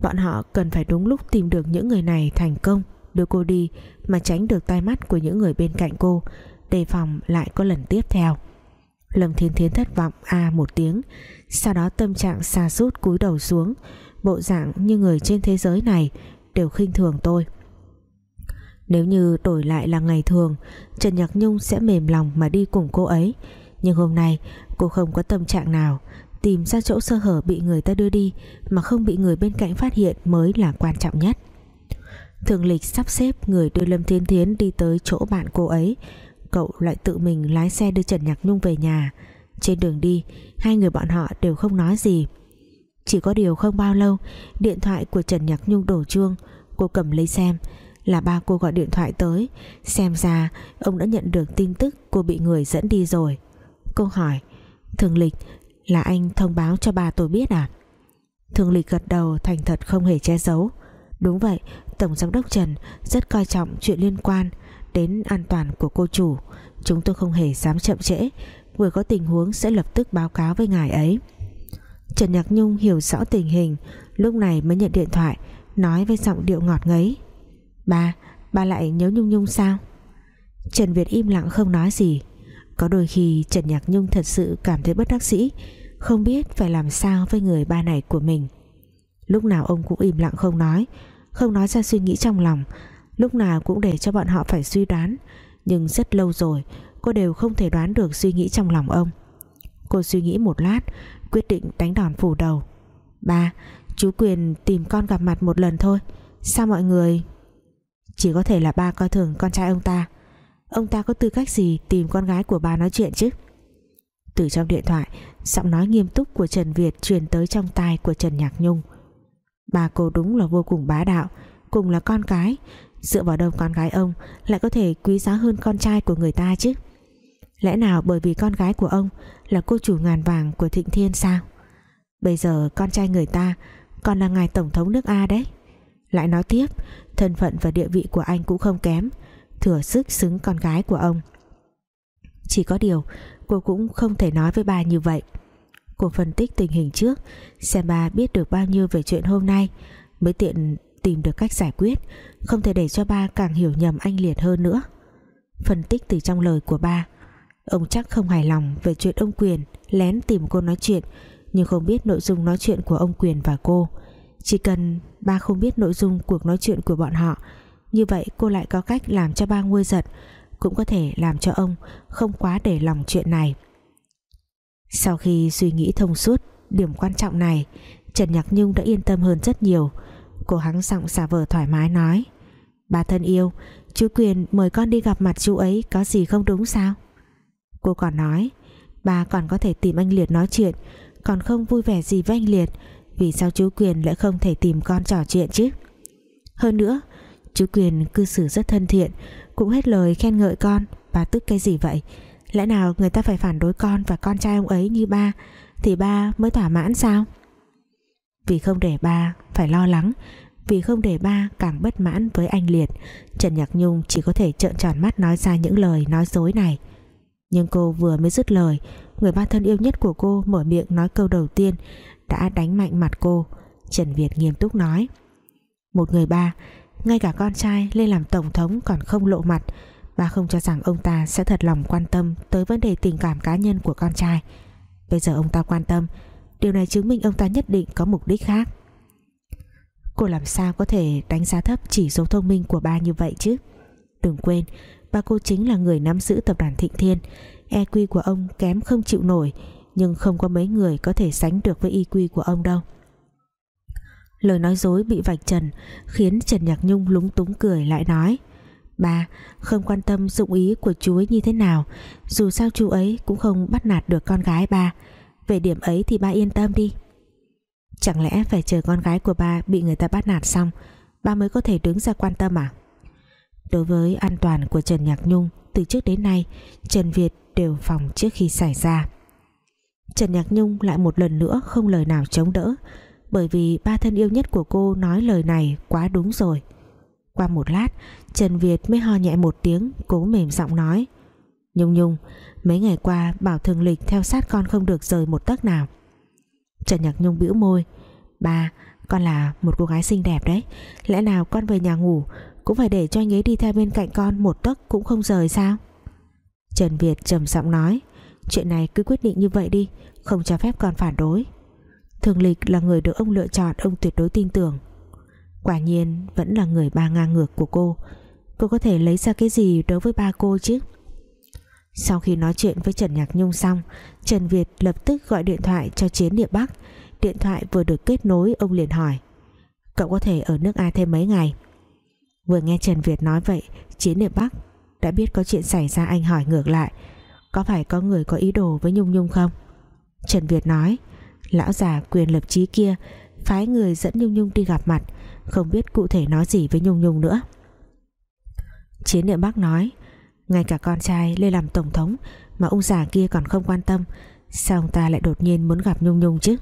Bọn họ cần phải đúng lúc tìm được những người này thành công, Đưa cô đi Mà tránh được tai mắt của những người bên cạnh cô, Đề phòng lại có lần tiếp theo. Lâm Thiên Thiến thất vọng a à một tiếng, sau đó tâm trạng xa sút cúi đầu xuống, bộ dạng như người trên thế giới này, đều khinh thường tôi. Nếu như đổi lại là ngày thường, Trần Nhạc Nhung sẽ mềm lòng mà đi cùng cô ấy, nhưng hôm nay cô không có tâm trạng nào tìm ra chỗ sơ hở bị người ta đưa đi mà không bị người bên cạnh phát hiện mới là quan trọng nhất. Thường lịch sắp xếp người đưa Lâm Thiên Thiến đi tới chỗ bạn cô ấy. Cậu lại tự mình lái xe đưa Trần Nhạc Nhung về nhà. Trên đường đi, hai người bọn họ đều không nói gì. Chỉ có điều không bao lâu, điện thoại của Trần Nhạc Nhung đổ chuông. Cô cầm lấy xem, là ba cô gọi điện thoại tới. Xem ra, ông đã nhận được tin tức cô bị người dẫn đi rồi. Cô hỏi, thường lịch là anh thông báo cho bà tôi biết à? Thường lịch gật đầu, thành thật không hề che giấu. Đúng vậy, tổng giám đốc Trần rất coi trọng chuyện liên quan đến an toàn của cô chủ. Chúng tôi không hề dám chậm trễ, vừa có tình huống sẽ lập tức báo cáo với ngài ấy. Trần Nhạc Nhung hiểu rõ tình hình, lúc này mới nhận điện thoại, nói với giọng điệu ngọt ngấy. Ba ba lại nhớ Nhung Nhung sao? Trần Việt im lặng không nói gì. Có đôi khi Trần Nhạc Nhung thật sự cảm thấy bất đắc sĩ không biết phải làm sao với người ba này của mình. Lúc nào ông cũng im lặng không nói không nói ra suy nghĩ trong lòng. Lúc nào cũng để cho bọn họ phải suy đoán, nhưng rất lâu rồi, cô đều không thể đoán được suy nghĩ trong lòng ông. Cô suy nghĩ một lát, quyết định đánh đòn phủ đầu. Ba, chú quyền tìm con gặp mặt một lần thôi. Sao mọi người chỉ có thể là ba coi thường con trai ông ta? Ông ta có tư cách gì tìm con gái của ba nói chuyện chứ? Từ trong điện thoại giọng nói nghiêm túc của Trần Việt truyền tới trong tai của Trần Nhạc Nhung. Bà cô đúng là vô cùng bá đạo, cùng là con cái. Dựa vào đâu con gái ông lại có thể quý giá hơn con trai của người ta chứ? Lẽ nào bởi vì con gái của ông là cô chủ ngàn vàng của thịnh thiên sao? Bây giờ con trai người ta còn là ngài tổng thống nước A đấy. Lại nói tiếp, thân phận và địa vị của anh cũng không kém, thừa sức xứng con gái của ông. Chỉ có điều cô cũng không thể nói với bà như vậy cô phân tích tình hình trước, xem bà biết được bao nhiêu về chuyện hôm nay, mới tiện tìm được cách giải quyết, không thể để cho ba càng hiểu nhầm anh Liệt hơn nữa phân tích từ trong lời của ba Ông chắc không hài lòng về chuyện ông Quyền lén tìm cô nói chuyện, nhưng không biết nội dung nói chuyện của ông Quyền và cô. Chỉ cần ba không biết nội dung cuộc nói chuyện của bọn họ, như vậy cô lại có cách làm cho ba nguôi giận, cũng có thể làm cho ông không quá để lòng chuyện này. Sau khi suy nghĩ thông suốt, điểm quan trọng này, Trần Nhạc Nhung đã yên tâm hơn rất nhiều. Cô hắng giọng xả vờ thoải mái nói, Bà thân yêu, Chú Quyền mời con đi gặp mặt chú ấy Có gì không đúng sao? Cô còn nói, Bà còn có thể tìm anh Liệt nói chuyện, Còn không vui vẻ gì với anh Liệt, Vì sao chú Quyền lại không thể tìm con trò chuyện chứ? Hơn nữa, Chú Quyền cư xử rất thân thiện, Cũng hết lời khen ngợi con, Bà tức cái gì vậy? Lẽ nào người ta phải phản đối con và con trai ông ấy như ba, Thì ba mới thỏa mãn sao? Vì không để ba phải lo lắng, Vì không để ba càng bất mãn với anh Liệt, Trần Nhạc Nhung chỉ có thể trợn tròn mắt nói ra những lời nói dối này. Nhưng cô vừa mới dứt lời, Người ba thân yêu nhất của cô mở miệng nói câu đầu tiên, Đã đánh mạnh mặt cô. Trần Việt nghiêm túc nói, Một người ba, Ngay cả con trai lên làm tổng thống còn không lộ mặt bà không cho rằng ông ta sẽ thật lòng quan tâm tới vấn đề tình cảm cá nhân của con trai. Bây giờ ông ta quan tâm, điều này chứng minh ông ta nhất định có mục đích khác. Cô làm sao có thể đánh giá thấp chỉ số thông minh của ba như vậy chứ? Đừng quên, ba cô chính là người nắm giữ tập đoàn Thịnh Thiên. EQ của ông kém không chịu nổi, nhưng không có mấy người có thể sánh được với EQ của ông đâu. Lời nói dối bị vạch trần khiến Trần Nhạc Nhung lúng túng cười lại nói Ba, không quan tâm dụng ý của chú ấy như thế nào. Dù sao chú ấy cũng không bắt nạt được con gái ba. Về điểm ấy thì ba yên tâm đi. Chẳng lẽ phải chờ con gái của ba bị người ta bắt nạt xong, Ba mới có thể đứng ra quan tâm à? Đối với an toàn của Trần Nhạc Nhung, Từ trước đến nay, Trần Việt đều phòng trước khi xảy ra. Trần Nhạc Nhung lại một lần nữa không lời nào chống đỡ, Bởi vì ba thân yêu nhất của cô nói lời này quá đúng rồi qua một lát, Trần Việt mới ho nhẹ một tiếng, Cố mềm giọng nói. Nhung Nhung, mấy ngày qua bảo thường lịch Theo sát con không được rời một tấc nào. Trần Nhạc Nhung bĩu môi. Ba, con là một cô gái xinh đẹp đấy. Lẽ nào con về nhà ngủ Cũng phải để cho anh ấy đi theo bên cạnh con Một tấc cũng không rời sao? Trần Việt trầm giọng nói. Chuyện này cứ quyết định như vậy đi, Không cho phép con phản đối. Thường lịch là người được ông lựa chọn, Ông tuyệt đối tin tưởng. Quả nhiên, vẫn là người ba ngang ngược của cô. Cô có thể lấy ra cái gì đối với ba cô chứ? Sau khi nói chuyện với Trần Nhạc Nhung xong, Trần Việt lập tức gọi điện thoại cho Chiến Địa Bắc. Điện thoại vừa được kết nối, Ông liền hỏi, Cậu có thể ở nước A thêm mấy ngày? Vừa nghe Trần Việt nói vậy, Chiến Địa Bắc đã biết có chuyện xảy ra, anh hỏi ngược lại, Có phải có người có ý đồ với Nhung Nhung không? Trần Việt nói, Lão già quyền lập trí kia, Phái người dẫn Nhung Nhung đi gặp mặt không biết cụ thể nói gì với Nhung Nhung nữa. Chiến niệm Bắc nói, Ngay cả con trai lên làm tổng thống Mà ông già kia còn không quan tâm, Sao ông ta lại đột nhiên muốn gặp Nhung Nhung chứ?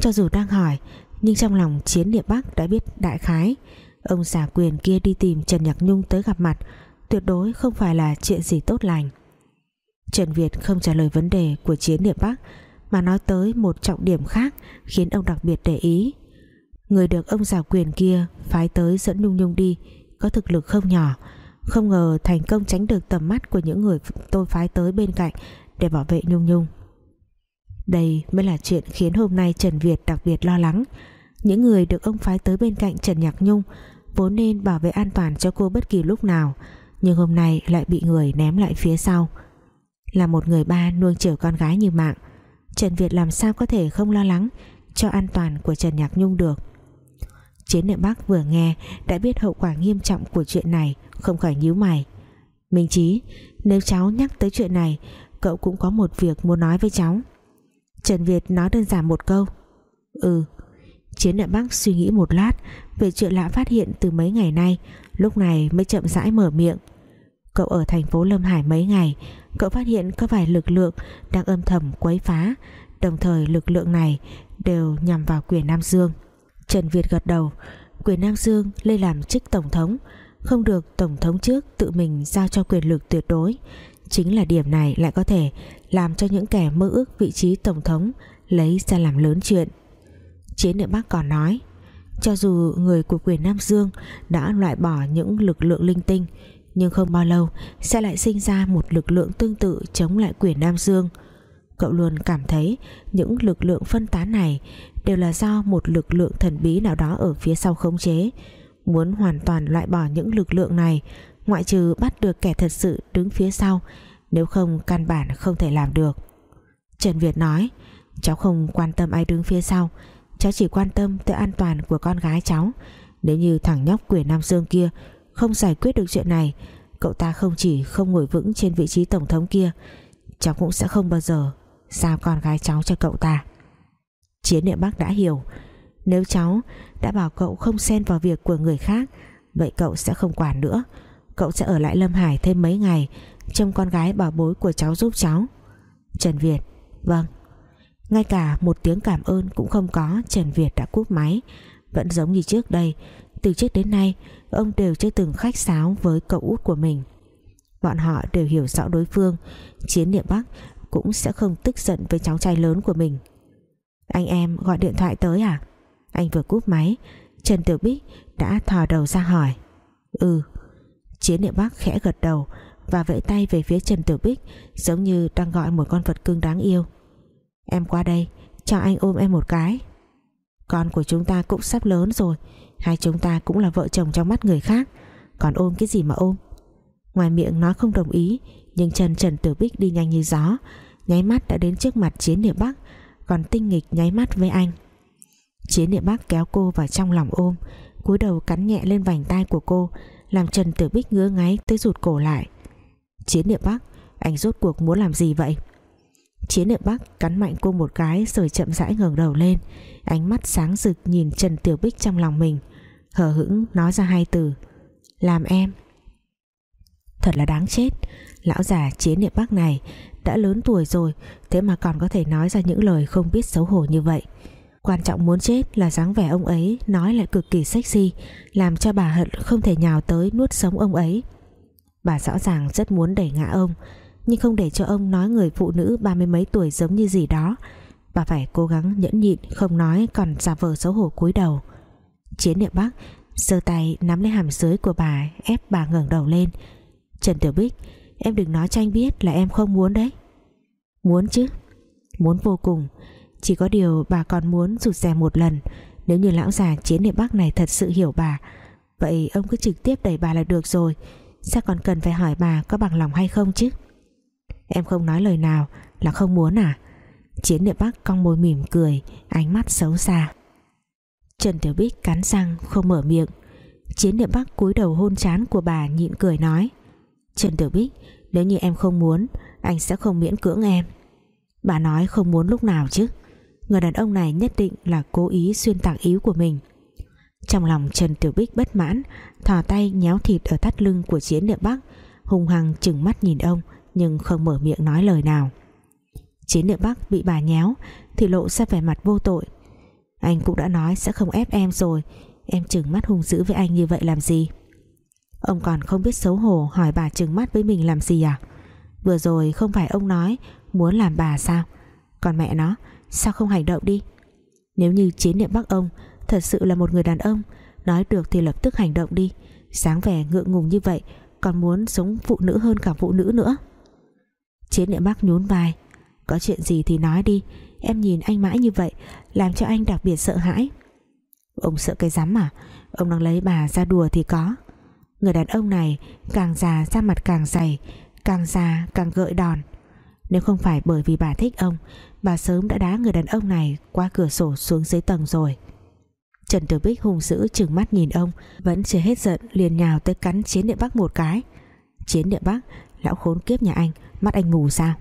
Cho dù đang hỏi, Nhưng trong lòng Chiến niệm Bắc đã biết đại khái. Ông già quyền kia đi tìm Trần Nhạc Nhung tới gặp mặt, Tuyệt đối không phải là chuyện gì tốt lành. Trần Việt không trả lời vấn đề của Chiến niệm Bắc, Mà nói tới một trọng điểm khác Khiến ông đặc biệt để ý. Người được ông giả quyền kia phái tới dẫn Nhung Nhung đi, có thực lực không nhỏ. Không ngờ thành công tránh được tầm mắt của những người tôi phái tới bên cạnh để bảo vệ Nhung Nhung. Đây mới là chuyện khiến hôm nay Trần Việt đặc biệt lo lắng. Những người được ông phái tới bên cạnh Trần Nhạc Nhung vốn nên bảo vệ an toàn cho cô bất kỳ lúc nào, nhưng hôm nay lại bị người ném lại phía sau. Là một người ba nuông chiều con gái như mạng, Trần Việt làm sao có thể không lo lắng cho an toàn của Trần Nhạc Nhung được? Chiến niệm Bắc vừa nghe đã biết hậu quả nghiêm trọng của chuyện này, không khỏi nhíu mày. Minh Chí, nếu cháu nhắc tới chuyện này, cậu cũng có một việc muốn nói với cháu. Trần Việt nói đơn giản một câu. Ừ Chiến niệm Bắc suy nghĩ một lát về chuyện lạ phát hiện từ mấy ngày nay, lúc này mới chậm rãi mở miệng. Cậu ở thành phố Lâm Hải mấy ngày, Cậu phát hiện có vài lực lượng Đang âm thầm quấy phá, Đồng thời lực lượng này Đều nhằm vào quyền Nam Dương. Trần Việt gật đầu, Quyền Nam Dương lên làm chức tổng thống. Không được tổng thống trước tự mình giao cho quyền lực tuyệt đối. Chính là điểm này lại có thể Làm cho những kẻ mơ ước vị trí tổng thống Lấy ra làm lớn chuyện. Chiến địa Bắc còn nói, Cho dù người của quyền Nam Dương Đã loại bỏ những lực lượng linh tinh, nhưng không bao lâu sẽ lại sinh ra một lực lượng tương tự chống lại quyền Nam Dương cậu luôn cảm thấy những lực lượng phân tán này đều là do một lực lượng thần bí nào đó ở phía sau khống chế. Muốn hoàn toàn loại bỏ những lực lượng này, ngoại trừ bắt được kẻ thật sự đứng phía sau, nếu không căn bản không thể làm được. Trần Việt nói, cháu không quan tâm ai đứng phía sau, cháu chỉ quan tâm tới an toàn của con gái cháu. Nếu như thằng nhóc quyền Nam Dương kia không giải quyết được chuyện này, cậu ta không chỉ không ngồi vững trên vị trí tổng thống kia, cháu cũng sẽ không bao giờ giao con gái cháu cho cậu ta chiến niệm bắc đã hiểu. Nếu cháu đã bảo cậu không xen vào việc của người khác, vậy cậu sẽ không quản nữa. Cậu sẽ ở lại Lâm Hải thêm mấy ngày, trông con gái bảo bối của cháu giúp cháu. Trần Việt vâng. Ngay cả một tiếng cảm ơn cũng không có, Trần Việt đã cúp máy. Vẫn giống như trước đây, từ trước đến nay, ông đều chưa từng khách sáo với cậu út của mình. Bọn họ đều hiểu rõ đối phương. Chiến niệm bắc cũng sẽ không tức giận với cháu trai lớn của mình anh em gọi điện thoại tới à? Anh vừa cúp máy, Trần Tiểu Bích đã thò đầu ra hỏi. Ừ. Chiến địa bắc khẽ gật đầu và vẫy tay về phía Trần Tiểu Bích, giống như đang gọi một con vật cưng đáng yêu. Em qua đây, cho anh ôm em một cái. Con của chúng ta cũng sắp lớn rồi Hai chúng ta cũng là vợ chồng trong mắt người khác. Còn ôm cái gì mà ôm? Ngoài miệng nói không đồng ý, Nhưng chân Trần Tử Bích đi nhanh như gió, Nháy mắt đã đến trước mặt Chiến Niệm Bắc còn tinh nghịch nháy mắt với anh. Chiến Niệm Bắc kéo cô vào trong lòng ôm, cúi đầu cắn nhẹ lên vành tai của cô, Làm Trần Tử Bích ngứa ngáy tới rụt cổ lại. Chiến Niệm Bắc Anh rốt cuộc muốn làm gì vậy? Chiến Niệm Bắc cắn mạnh cô một cái Rồi chậm rãi ngẩng đầu lên, Ánh mắt sáng rực nhìn Trần Tiểu Bích trong lòng mình, hờ hững nói ra hai từ, làm em. Thật là đáng chết, lão già chiến niệm bắc này đã lớn tuổi rồi, thế mà còn có thể nói ra những lời không biết xấu hổ như vậy. Quan trọng muốn chết là dáng vẻ ông ấy nói lại cực kỳ sexy, làm cho bà hận không thể nhào tới nuốt sống ông ấy. Bà rõ ràng rất muốn đẩy ngã ông, nhưng không để cho ông nói người phụ nữ ba mươi mấy tuổi giống như gì đó. Bà phải cố gắng nhẫn nhịn, không nói còn giả vờ xấu hổ cúi đầu. Chiến niệm Bắc giơ tay nắm lấy hàm dưới của bà, ép bà ngẩng đầu lên. Trần Tiểu Bích em đừng nói cho anh biết là em không muốn đấy. Muốn chứ, muốn vô cùng. Chỉ có điều bà còn muốn rụt rè một lần. Nếu như lão già chiến địa Bắc này thật sự hiểu bà, vậy ông cứ trực tiếp đẩy bà là được rồi. Sao còn cần phải hỏi bà có bằng lòng hay không chứ? Em không nói lời nào là không muốn à? Chiến địa Bắc cong môi mỉm cười, ánh mắt xấu xa. Trần Tiểu Bích cắn răng, không mở miệng. Chiến địa Bắc cúi đầu hôn chán của bà nhịn cười nói. Trần Tiểu Bích, Nếu như em không muốn, Anh sẽ không miễn cưỡng em. Bà nói không muốn lúc nào chứ? Người đàn ông này nhất định là cố ý xuyên tạc ý của mình. Trong lòng Trần Tiểu Bích bất mãn, Thò tay nhéo thịt ở thắt lưng của chiến niệm Bắc Hùng hăng chừng mắt nhìn ông, Nhưng không mở miệng nói lời nào. Chiến niệm Bắc bị bà nhéo, Thì lộ ra vẻ mặt vô tội. Anh cũng đã nói sẽ không ép em rồi, Em chừng mắt hung dữ với anh như vậy làm gì? Ông còn không biết xấu hổ Hỏi bà trừng mắt với mình làm gì à? Vừa rồi không phải ông nói Muốn làm bà sao? Còn mẹ nó, sao không hành động đi? Nếu như chiến niệm bác ông Thật sự là một người đàn ông, Nói được thì lập tức hành động đi. Sáng vẻ ngượng ngùng như vậy Còn muốn sống phụ nữ hơn cả phụ nữ nữa. Chiến niệm bác nhún vai. Có chuyện gì thì nói đi. Em nhìn anh mãi như vậy Làm cho anh đặc biệt sợ hãi. Ông sợ cái rắm à? Ông đang lấy bà ra đùa thì có. Người đàn ông này càng già da mặt càng dày, Càng già càng gợi đòn. Nếu không phải bởi vì bà thích ông, Bà sớm đã đá người đàn ông này Qua cửa sổ xuống dưới tầng rồi. Trần Tử Bích hung dữ chừng mắt nhìn ông, Vẫn chưa hết giận, liền nhào tới cắn Chiến Địa Bắc một cái. Chiến Địa Bắc, Lão khốn kiếp nhà anh, Mắt anh mù sao?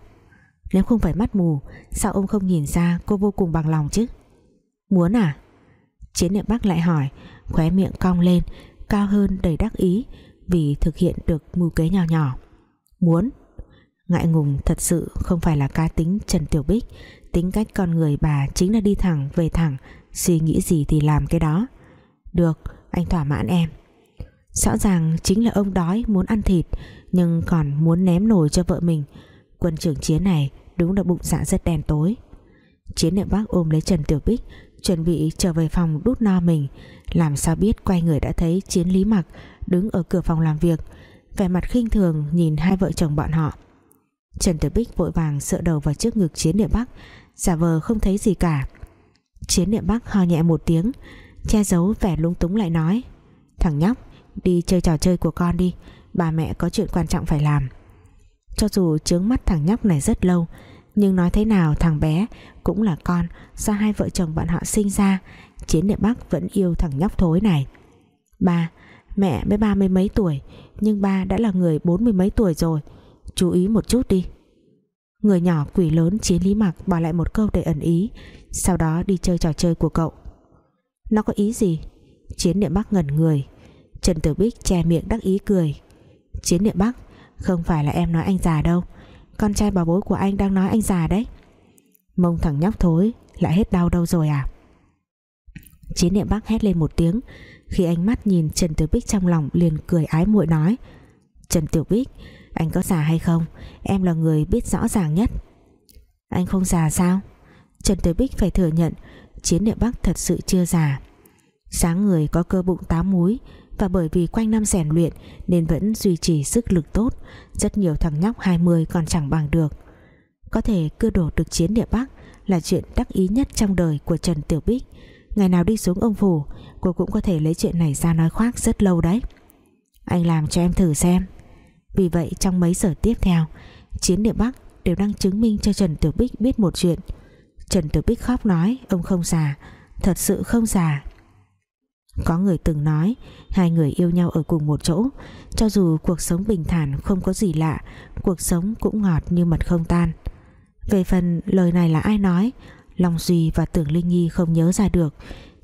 Nếu không phải mắt mù, Sao ông không nhìn ra cô vô cùng bằng lòng chứ? Muốn à? Chiến địa Bắc lại hỏi, Khóe miệng cong lên Cao hơn đầy đắc ý Vì thực hiện được mưu kế nhỏ nhỏ. Muốn, Ngại ngùng thật sự không phải là ca tính Trần Tiểu Bích. Tính cách con người bà chính là đi thẳng, về thẳng, Suy nghĩ gì thì làm cái đó. Được, anh thỏa mãn em. Rõ ràng chính là ông đói, muốn ăn thịt, Nhưng còn muốn ném nồi cho vợ mình. Quân trưởng chiến này đúng là bụng dạ rất đen tối. Chiến niệm bác ôm lấy Trần Tiểu Bích, chuẩn bị trở về phòng đút no mình làm sao biết quay người đã thấy chiến lý mặc đứng ở cửa phòng làm việc? Vẻ mặt khinh thường nhìn hai vợ chồng bọn họ. Trần Tử Bích vội vàng sợ đầu vào trước ngực Chiến Niệm Bắc, giả vờ không thấy gì cả. Chiến Niệm Bắc ho nhẹ một tiếng, che giấu vẻ lung túng lại nói, thằng nhóc, đi chơi trò chơi của con đi, bà mẹ có chuyện quan trọng phải làm. Cho dù chướng mắt thằng nhóc này rất lâu, nhưng nói thế nào thằng bé cũng là con do hai vợ chồng bọn họ sinh ra chiến địa bắc vẫn yêu thằng nhóc thối này. Ba, mẹ mới ba mươi mấy tuổi, nhưng ba đã là người bốn mươi mấy tuổi rồi. Chú ý một chút đi. Người nhỏ quỷ lớn chiến lý mặc bỏ lại một câu để ẩn ý, sau đó đi chơi trò chơi của cậu. Nó có ý gì? Chiến địa bắc ngẩn người. Trần tử bích che miệng đắc ý cười. Chiến địa bắc không phải là em nói anh già đâu. Con trai bà bối của anh đang nói anh già đấy. Mông thằng nhóc thối, Lại hết đau đâu rồi à? Chiến niệm bác hét lên một tiếng. Khi ánh mắt nhìn Trần Tiểu Bích trong lòng liền cười ái muội nói, Trần Tiểu Bích, Anh có già hay không? Em là người biết rõ ràng nhất. Anh không già sao? Trần Tiểu Bích phải thừa nhận Chiến niệm bắc thật sự chưa già. Sáng người có cơ bụng tám múi và bởi vì quanh năm rèn luyện nên vẫn duy trì sức lực tốt, rất nhiều thằng nhóc 20 còn chẳng bằng được. Có thể cưa đổ được chiến địa Bắc là chuyện đắc ý nhất trong đời của Trần Tiểu Bích ngày nào đi xuống ông phủ, cô cũng có thể lấy chuyện này ra nói khoác rất lâu đấy. Anh làm cho em thử xem. Vì vậy, trong mấy giờ tiếp theo, chiến địa Bắc đều đang chứng minh cho Trần Tiểu Bích biết một chuyện. Trần Tiểu Bích khóc nói, ông không già, thật sự không già. Có người từng nói, Hai người yêu nhau ở cùng một chỗ, Cho dù cuộc sống bình thản không có gì lạ, Cuộc sống cũng ngọt như mật không tan. Về phần lời này là ai nói Long Duy và Tưởng Linh Nhi không nhớ ra được.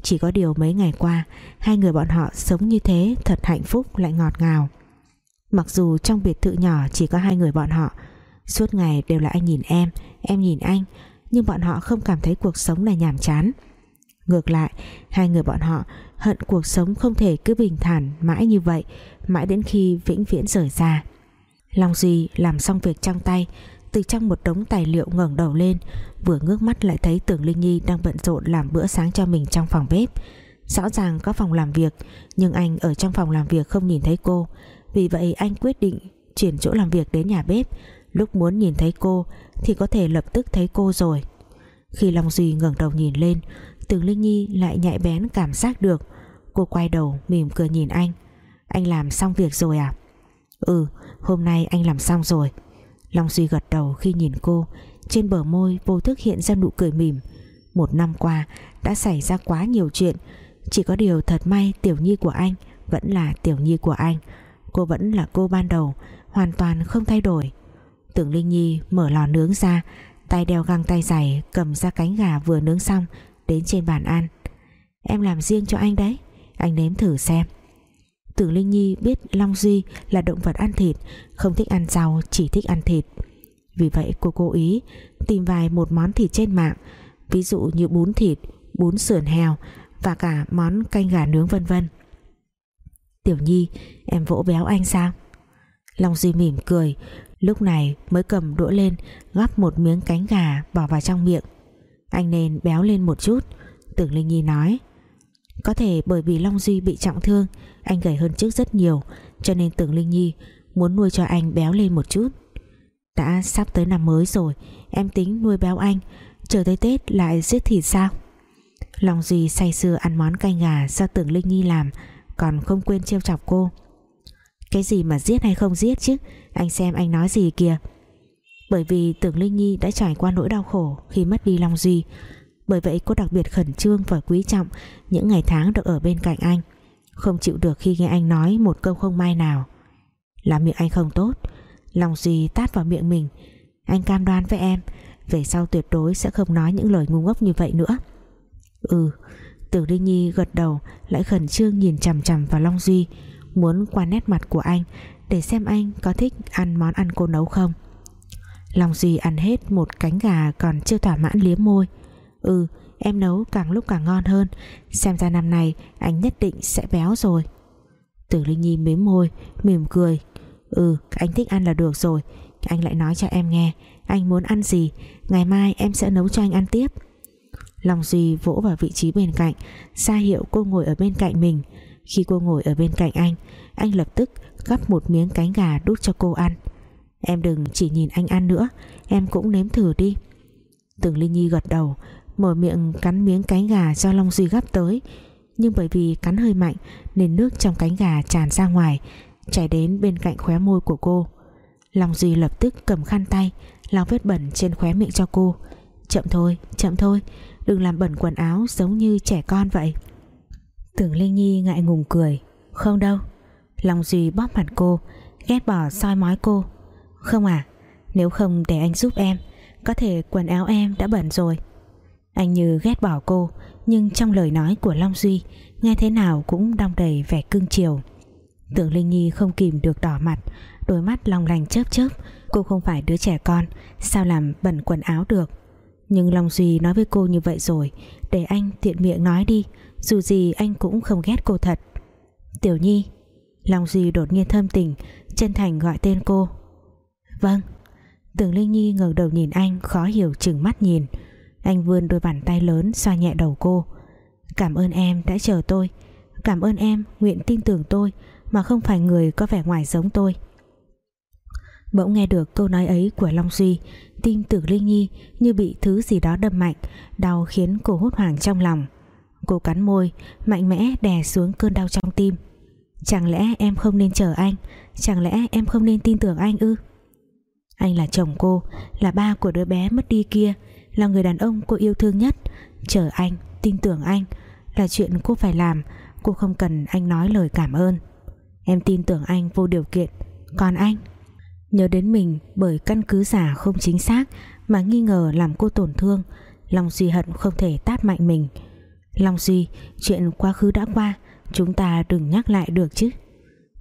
Chỉ có điều mấy ngày qua, Hai người bọn họ sống như thế Thật hạnh phúc lại ngọt ngào. Mặc dù trong biệt thự nhỏ chỉ có hai người bọn họ, Suốt ngày đều là anh nhìn em Em nhìn anh, Nhưng bọn họ không cảm thấy cuộc sống này nhàm chán. Ngược lại, Hai người bọn họ hận cuộc sống không thể cứ bình thản mãi như vậy, mãi đến khi vĩnh viễn rời ra Long Duy làm xong việc trong tay từ trong một đống tài liệu ngẩng đầu lên, vừa ngước mắt lại thấy Tưởng Linh Nhi đang bận rộn làm bữa sáng cho mình trong phòng bếp. Rõ ràng có phòng làm việc, nhưng anh ở trong phòng làm việc không nhìn thấy cô. Vì vậy anh quyết định chuyển chỗ làm việc đến nhà bếp. Lúc muốn nhìn thấy cô thì có thể lập tức thấy cô rồi. Khi Long Duy ngẩng đầu nhìn lên, Tưởng Linh Nhi lại nhạy bén cảm giác được. Cô quay đầu mỉm cười nhìn anh. Anh làm xong việc rồi à? Ừ hôm nay anh làm xong rồi. Long Duy gật đầu khi nhìn cô. Trên bờ môi, vô thức hiện ra nụ cười mỉm. Một năm qua, Đã xảy ra quá nhiều chuyện. Chỉ có điều thật may tiểu nhi của anh Vẫn là tiểu nhi của anh. Cô vẫn là cô ban đầu, Hoàn toàn không thay đổi. Tưởng Linh Nhi mở lò nướng ra, Tay đeo găng tay dày, Cầm ra cánh gà vừa nướng xong, đến trên bàn ăn. Em làm riêng cho anh đấy, anh nếm thử xem. Tưởng Linh Nhi biết Long Duy là động vật ăn thịt, không thích ăn rau, chỉ thích ăn thịt. Vì vậy cô cố ý tìm vài một món thịt trên mạng, ví dụ như bún thịt, bún sườn heo và cả món canh gà nướng vân vân. Tiểu Nhi, em vỗ béo anh sao? Long Duy mỉm cười, lúc này mới cầm đũa lên, gắp một miếng cánh gà bỏ vào trong miệng. Anh nên béo lên một chút Tưởng Linh Nhi nói. Có thể bởi vì Long Duy bị trọng thương, Anh gầy hơn trước rất nhiều, Cho nên Tưởng Linh Nhi muốn nuôi cho anh béo lên một chút. Đã sắp tới năm mới rồi, Em tính nuôi béo anh, Chờ tới Tết lại giết thịt sao? Long Duy say sưa ăn món canh gà Do Tưởng Linh Nhi làm, Còn không quên trêu chọc cô. Cái gì mà giết hay không giết chứ, Anh xem anh nói gì kìa. Bởi vì Tưởng Linh Nhi đã trải qua nỗi đau khổ khi mất đi Long Duy bởi vậy cô đặc biệt khẩn trương và quý trọng những ngày tháng được ở bên cạnh anh. Không chịu được khi nghe anh nói một câu không may nào. Là miệng anh không tốt, lòng Duy tát vào miệng mình. Anh cam đoan với em, về sau tuyệt đối sẽ không nói những lời ngu ngốc như vậy nữa. Ừ Tưởng Linh Nhi gật đầu, lại khẩn trương nhìn chằm chằm vào Long Duy, muốn qua nét mặt của anh để xem anh có thích ăn món ăn cô nấu không. Long Duy ăn hết một cánh gà còn chưa thỏa mãn liếm môi. Ừ em nấu càng lúc càng ngon hơn. Xem ra năm nay anh nhất định sẽ béo rồi. Tưởng Linh Nhi mếm môi, Mỉm cười. Ừ anh thích ăn là được rồi. Anh lại nói cho em nghe, Anh muốn ăn gì? Ngày mai em sẽ nấu cho anh ăn tiếp. Lòng Duy vỗ vào vị trí bên cạnh, ra hiệu cô ngồi ở bên cạnh mình. Khi cô ngồi ở bên cạnh anh Anh lập tức gắp một miếng cánh gà đút cho cô ăn. Em đừng chỉ nhìn anh ăn nữa, Em cũng nếm thử đi. Tưởng Linh Nhi gật đầu Mở miệng cắn miếng cánh gà do Long Duy gắp tới. Nhưng bởi vì cắn hơi mạnh, Nên nước trong cánh gà tràn ra ngoài, Chảy đến bên cạnh khóe môi của cô. Long Duy lập tức cầm khăn tay, lau vết bẩn trên khóe miệng cho cô. Chậm thôi chậm thôi, đừng làm bẩn quần áo giống như trẻ con vậy. Tưởng Linh Nhi ngại ngùng cười. Không đâu. Long Duy bóp mặt cô, ghét bỏ soi mói cô. Không à nếu không để anh giúp em, có thể quần áo em đã bẩn rồi anh như ghét bỏ cô, nhưng trong lời nói của Long Duy, nghe thế nào cũng đong đầy vẻ cưng chiều. Tưởng Linh Nhi không kìm được đỏ mặt, đôi mắt long lành chớp chớp, cô không phải đứa trẻ con, sao làm bẩn quần áo được? Nhưng Long Duy nói với cô như vậy rồi, để anh tiện miệng nói đi, dù gì anh cũng không ghét cô thật. Tiểu Nhi. Long Duy đột nhiên thâm tình, chân thành gọi tên cô. Vâng. Tưởng Linh Nhi ngẩng đầu nhìn anh, khó hiểu chừng mắt nhìn anh vươn đôi bàn tay lớn xoa nhẹ đầu cô. Cảm ơn em đã chờ tôi. Cảm ơn em nguyện tin tưởng tôi mà không phải người có vẻ ngoài giống tôi. Bỗng nghe được câu nói ấy của Long Duy, Tim tưởng Linh Nhi như bị thứ gì đó đâm mạnh, Đau khiến cô hốt hoảng trong lòng. Cô cắn môi, Mạnh mẽ đè xuống cơn đau trong tim. Chẳng lẽ em không nên chờ anh? Chẳng lẽ em không nên tin tưởng anh ư? Anh là chồng cô, Là ba của đứa bé mất đi kia. Là người đàn ông cô yêu thương nhất. Chờ anh, tin tưởng anh Là chuyện cô phải làm. Cô không cần anh nói lời cảm ơn. Em tin tưởng anh vô điều kiện. Còn anh? Nhớ đến mình bởi căn cứ giả không chính xác Mà nghi ngờ làm cô tổn thương Long Duy hận không thể tát mạnh mình. Long Duy Chuyện quá khứ đã qua Chúng ta đừng nhắc lại được chứ.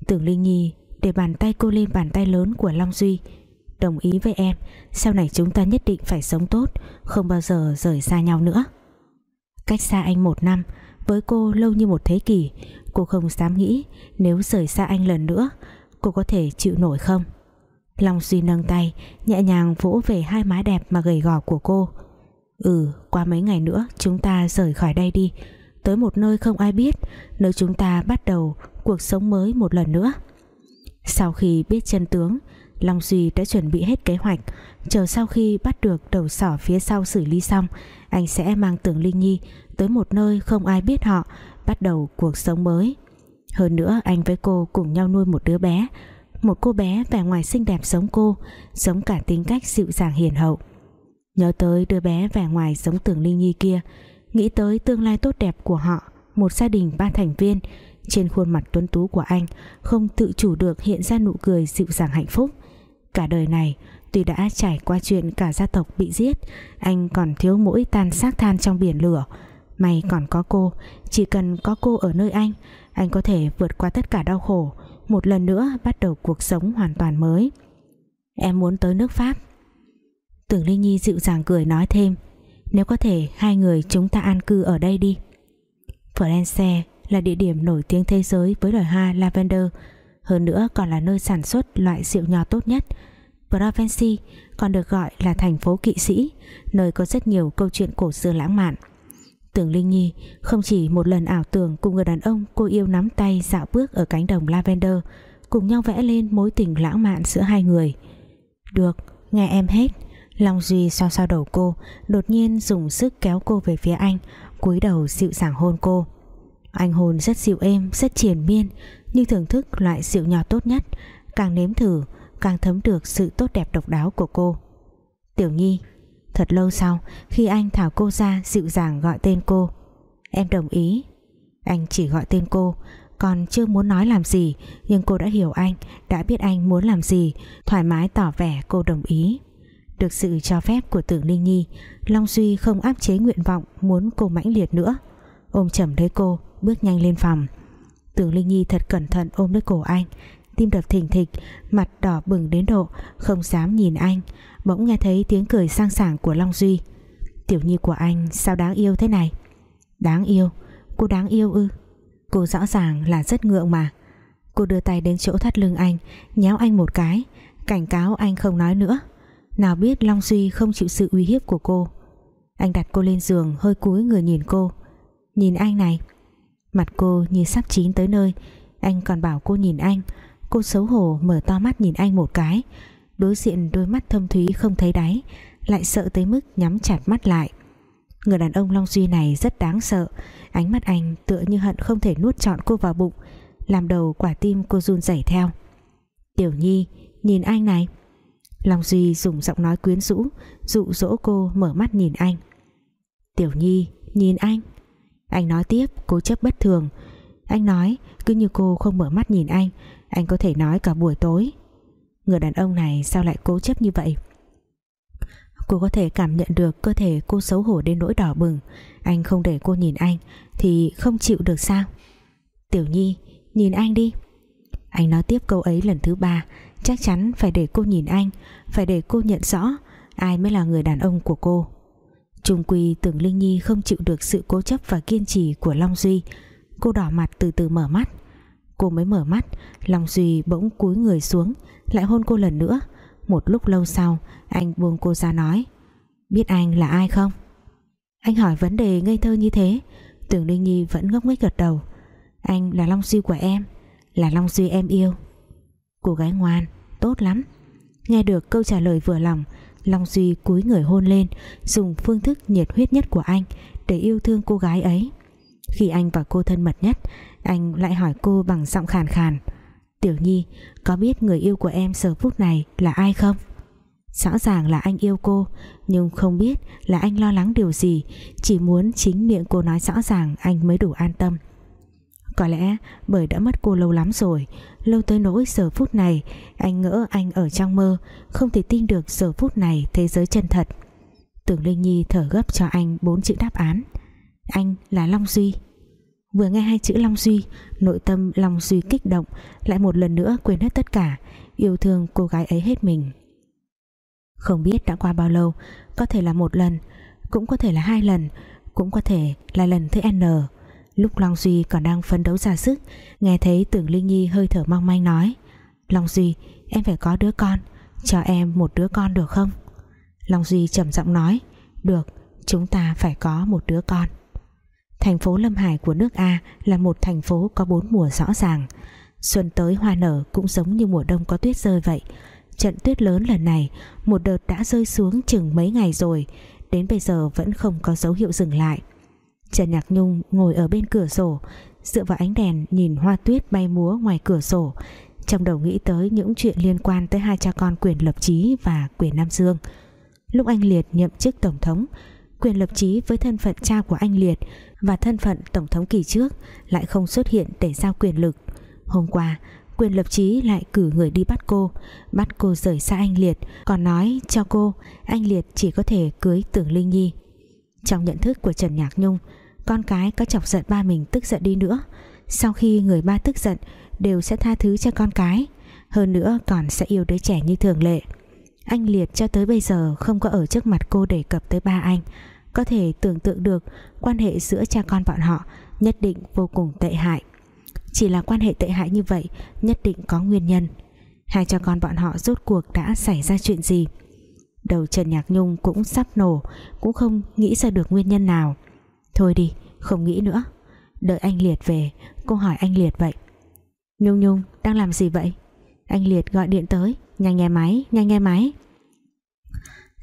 Tưởng Linh Nhi để bàn tay cô lên bàn tay lớn của Long Duy. Đồng ý với em. Sau này chúng ta nhất định phải sống tốt, Không bao giờ rời xa nhau nữa. Cách xa anh một năm, Với cô lâu như một thế kỷ, Cô không dám nghĩ Nếu rời xa anh lần nữa, Cô có thể chịu nổi không? Long Duy nâng tay, Nhẹ nhàng vỗ về hai má đẹp mà gầy gò của cô. Ừ qua mấy ngày nữa, Chúng ta rời khỏi đây đi. Tới một nơi không ai biết, Nơi chúng ta bắt đầu cuộc sống mới một lần nữa. Sau khi biết chân tướng Long Duy đã chuẩn bị hết kế hoạch. Chờ sau khi bắt được đầu sỏ phía sau xử lý xong, Anh sẽ mang tưởng Linh Nhi Tới một nơi không ai biết họ, Bắt đầu cuộc sống mới. Hơn nữa, anh với cô cùng nhau nuôi một đứa bé. Một cô bé vẻ ngoài xinh đẹp giống cô, giống cả tính cách dịu dàng hiền hậu. Nhớ tới đứa bé vẻ ngoài giống tưởng linh nhi kia, nghĩ tới tương lai tốt đẹp của họ, một gia đình ba thành viên, trên khuôn mặt tuấn tú của anh không tự chủ được hiện ra nụ cười dịu dàng hạnh phúc cả đời này. Tuy đã trải qua chuyện cả gia tộc bị giết, anh còn thiếu mỗi tan xác than trong biển lửa. May còn có cô, chỉ cần có cô ở nơi anh anh có thể vượt qua tất cả đau khổ, một lần nữa bắt đầu cuộc sống hoàn toàn mới. Em muốn tới nước Pháp. Tưởng Linh Nhi dịu dàng cười nói thêm, Nếu có thể, hai người chúng ta an cư ở đây đi. Florence là địa điểm nổi tiếng thế giới với loài hoa lavender hơn nữa còn là nơi sản xuất loại rượu nho tốt nhất Provence còn được gọi là thành phố kỵ sĩ nơi có rất nhiều câu chuyện cổ xưa lãng mạn Tưởng Linh Nhi không chỉ một lần ảo tưởng cùng người đàn ông cô yêu nắm tay dạo bước ở cánh đồng lavender cùng nhau vẽ lên mối tình lãng mạn giữa hai người. Được, nghe em hết. Long Duy so so đầu cô, đột nhiên dùng sức kéo cô về phía anh, cúi đầu dịu dàng hôn cô. Anh hồn rất dịu êm, rất triền miên, như thưởng thức loại rượu nhỏ tốt nhất, càng nếm thử, càng thấm được sự tốt đẹp độc đáo của cô. Tiểu Nhi, Thật lâu sau khi anh thảo cô ra dịu dàng gọi tên cô Em đồng ý. Anh chỉ gọi tên cô Còn chưa muốn nói làm gì Nhưng cô đã hiểu anh Đã biết anh muốn làm gì Thoải mái tỏ vẻ cô đồng ý. Được sự cho phép của tưởng Linh Nhi Long Duy không áp chế nguyện vọng Muốn cô mãnh liệt nữa. Ôm chầm lấy cô Bước nhanh lên phòng. Tưởng Linh Nhi thật cẩn thận ôm lấy cổ anh. Tim đập thình thịch, Mặt đỏ bừng đến độ Không dám nhìn anh. Bỗng nghe thấy tiếng cười sang sảng của Long Duy. Tiểu nhi của anh sao đáng yêu thế này? Đáng yêu? Cô đáng yêu ư? Cô rõ ràng là rất ngượng mà. Cô đưa tay đến chỗ thắt lưng anh, Nhéo anh một cái. Cảnh cáo anh không nói nữa. Nào biết Long Duy không chịu sự uy hiếp của cô. Anh đặt cô lên giường, hơi cúi người nhìn cô. Nhìn anh này Mặt cô như sắp chín tới nơi. Anh còn bảo cô nhìn anh. Cô xấu hổ mở to mắt nhìn anh một cái. Đối diện đôi mắt thâm thúy không thấy đáy, Lại sợ tới mức nhắm chặt mắt lại. Người đàn ông Long Duy này rất đáng sợ. Ánh mắt anh tựa như hận không thể nuốt trọn cô vào bụng. Làm đầu quả tim cô run rẩy theo. Tiểu Nhi, Nhìn anh này. Long Duy dùng giọng nói quyến rũ, dụ dỗ cô mở mắt nhìn anh. Tiểu Nhi, nhìn anh. Anh nói tiếp cố chấp bất thường. Anh nói, cứ như cô không mở mắt nhìn anh Anh có thể nói cả buổi tối. Người đàn ông này sao lại cố chấp như vậy? Cô có thể cảm nhận được cơ thể cô xấu hổ đến nỗi đỏ bừng. Anh không để cô nhìn anh, Thì không chịu được sao? Tiểu Nhi, nhìn anh đi. Anh nói tiếp câu ấy lần thứ ba. Chắc chắn phải để cô nhìn anh, Phải để cô nhận rõ Ai mới là người đàn ông của cô. Trung Quy tưởng Linh Nhi không chịu được sự cố chấp và kiên trì của Long Duy. Cô đỏ mặt từ từ mở mắt. Cô mới mở mắt Long Duy bỗng cúi người xuống Lại hôn cô lần nữa. Một lúc lâu sau Anh buông cô ra nói Biết anh là ai không? Anh hỏi vấn đề ngây thơ như thế. Tưởng Linh Nhi vẫn ngốc nghếch gật đầu Anh là Long Duy của em Là Long Duy em yêu. Cô gái ngoan, tốt lắm. Nghe được câu trả lời vừa lòng Long Duy cúi người hôn lên, Dùng phương thức nhiệt huyết nhất của anh Để yêu thương cô gái ấy. Khi anh và cô thân mật nhất, Anh lại hỏi cô bằng giọng khàn khàn, Tiểu Nhi, Có biết người yêu của em giờ phút này là ai không? Rõ ràng là anh yêu cô, Nhưng không biết là anh lo lắng điều gì, Chỉ muốn chính miệng cô nói rõ ràng Anh mới đủ an tâm. Có lẽ bởi đã mất cô lâu lắm rồi. Lâu tới nỗi giờ phút này, Anh ngỡ anh ở trong mơ, Không thể tin được giờ phút này thế giới chân thật. Tưởng Linh Nhi thở gấp cho anh bốn chữ đáp án. Anh là Long Duy. Vừa nghe hai chữ Long Duy, Nội tâm Long Duy kích động, Lại một lần nữa quên hết tất cả, Yêu thương cô gái ấy hết mình. Không biết đã qua bao lâu, Có thể là một lần, Cũng có thể là hai lần, Cũng có thể là lần thứ N. Lúc Long Duy còn đang phấn đấu ra sức, Nghe thấy tưởng Linh Nhi hơi thở mong manh nói, Long Duy, em phải có đứa con, Cho em một đứa con được không? Long Duy trầm giọng nói, Được, chúng ta phải có một đứa con. Thành phố Lâm Hải của nước A Là một thành phố có bốn mùa rõ ràng. Xuân tới hoa nở Cũng giống như mùa đông có tuyết rơi vậy. Trận tuyết lớn lần này, Một đợt đã rơi xuống chừng mấy ngày rồi, Đến bây giờ vẫn không có dấu hiệu dừng lại. Trần Nhạc Nhung ngồi ở bên cửa sổ, Dựa vào ánh đèn nhìn hoa tuyết bay múa ngoài cửa sổ. Trong đầu nghĩ tới những chuyện liên quan tới hai cha con quyền lập trí và quyền Nam Dương. Lúc anh Liệt nhậm chức Tổng thống, Quyền lập trí với thân phận cha của anh Liệt Và thân phận Tổng thống kỳ trước Lại không xuất hiện để giao quyền lực. Hôm qua, quyền lập trí lại cử người đi bắt cô Bắt cô rời xa anh Liệt, Còn nói cho cô, Anh Liệt chỉ có thể cưới Tưởng Linh Nhi. Trong nhận thức của Trần Nhạc Nhung, con cái có chọc giận ba mình tức giận đi nữa. Sau khi người ba tức giận, đều sẽ tha thứ cho con cái. Hơn nữa còn sẽ yêu đứa trẻ như thường lệ. Anh Liệt cho tới bây giờ không có ở trước mặt cô đề cập tới ba anh. Có thể tưởng tượng được quan hệ giữa cha con bọn họ nhất định vô cùng tệ hại. Chỉ là quan hệ tệ hại như vậy, nhất định có nguyên nhân. Hai cha con bọn họ rốt cuộc đã xảy ra chuyện gì? Đầu Trần Nhạc Nhung cũng sắp nổ, cũng không nghĩ ra được nguyên nhân nào. Thôi đi, không nghĩ nữa. Đợi anh Liệt về, Cô hỏi anh Liệt vậy. Nhung Nhung, đang làm gì vậy? Anh Liệt gọi điện tới, Nhanh nghe máy, nhanh nghe máy.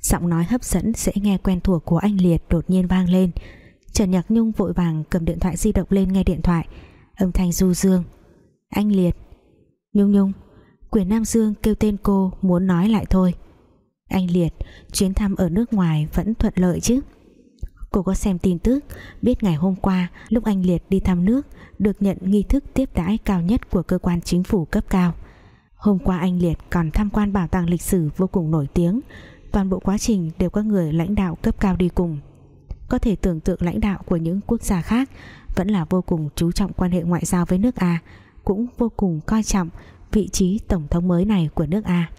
Giọng nói hấp dẫn dễ nghe quen thuộc của anh Liệt đột nhiên vang lên. Trần Nhạc Nhung vội vàng cầm điện thoại di động lên nghe điện thoại. Âm thanh du dương. Anh Liệt. Nhung Nhung, Quyền Nam Dương kêu tên cô muốn nói lại thôi. Anh Liệt, Chuyến thăm ở nước ngoài vẫn thuận lợi chứ? Cô có xem tin tức, Biết ngày hôm qua, lúc anh Liệt đi thăm nước, Được nhận nghi thức tiếp đãi cao nhất Của cơ quan chính phủ cấp cao. Hôm qua anh Liệt còn tham quan bảo tàng lịch sử Vô cùng nổi tiếng. Toàn bộ quá trình đều có người lãnh đạo cấp cao đi cùng. Có thể tưởng tượng lãnh đạo Của những quốc gia khác Vẫn là vô cùng chú trọng quan hệ ngoại giao với nước A, Cũng vô cùng coi trọng Vị trí tổng thống mới này của nước A.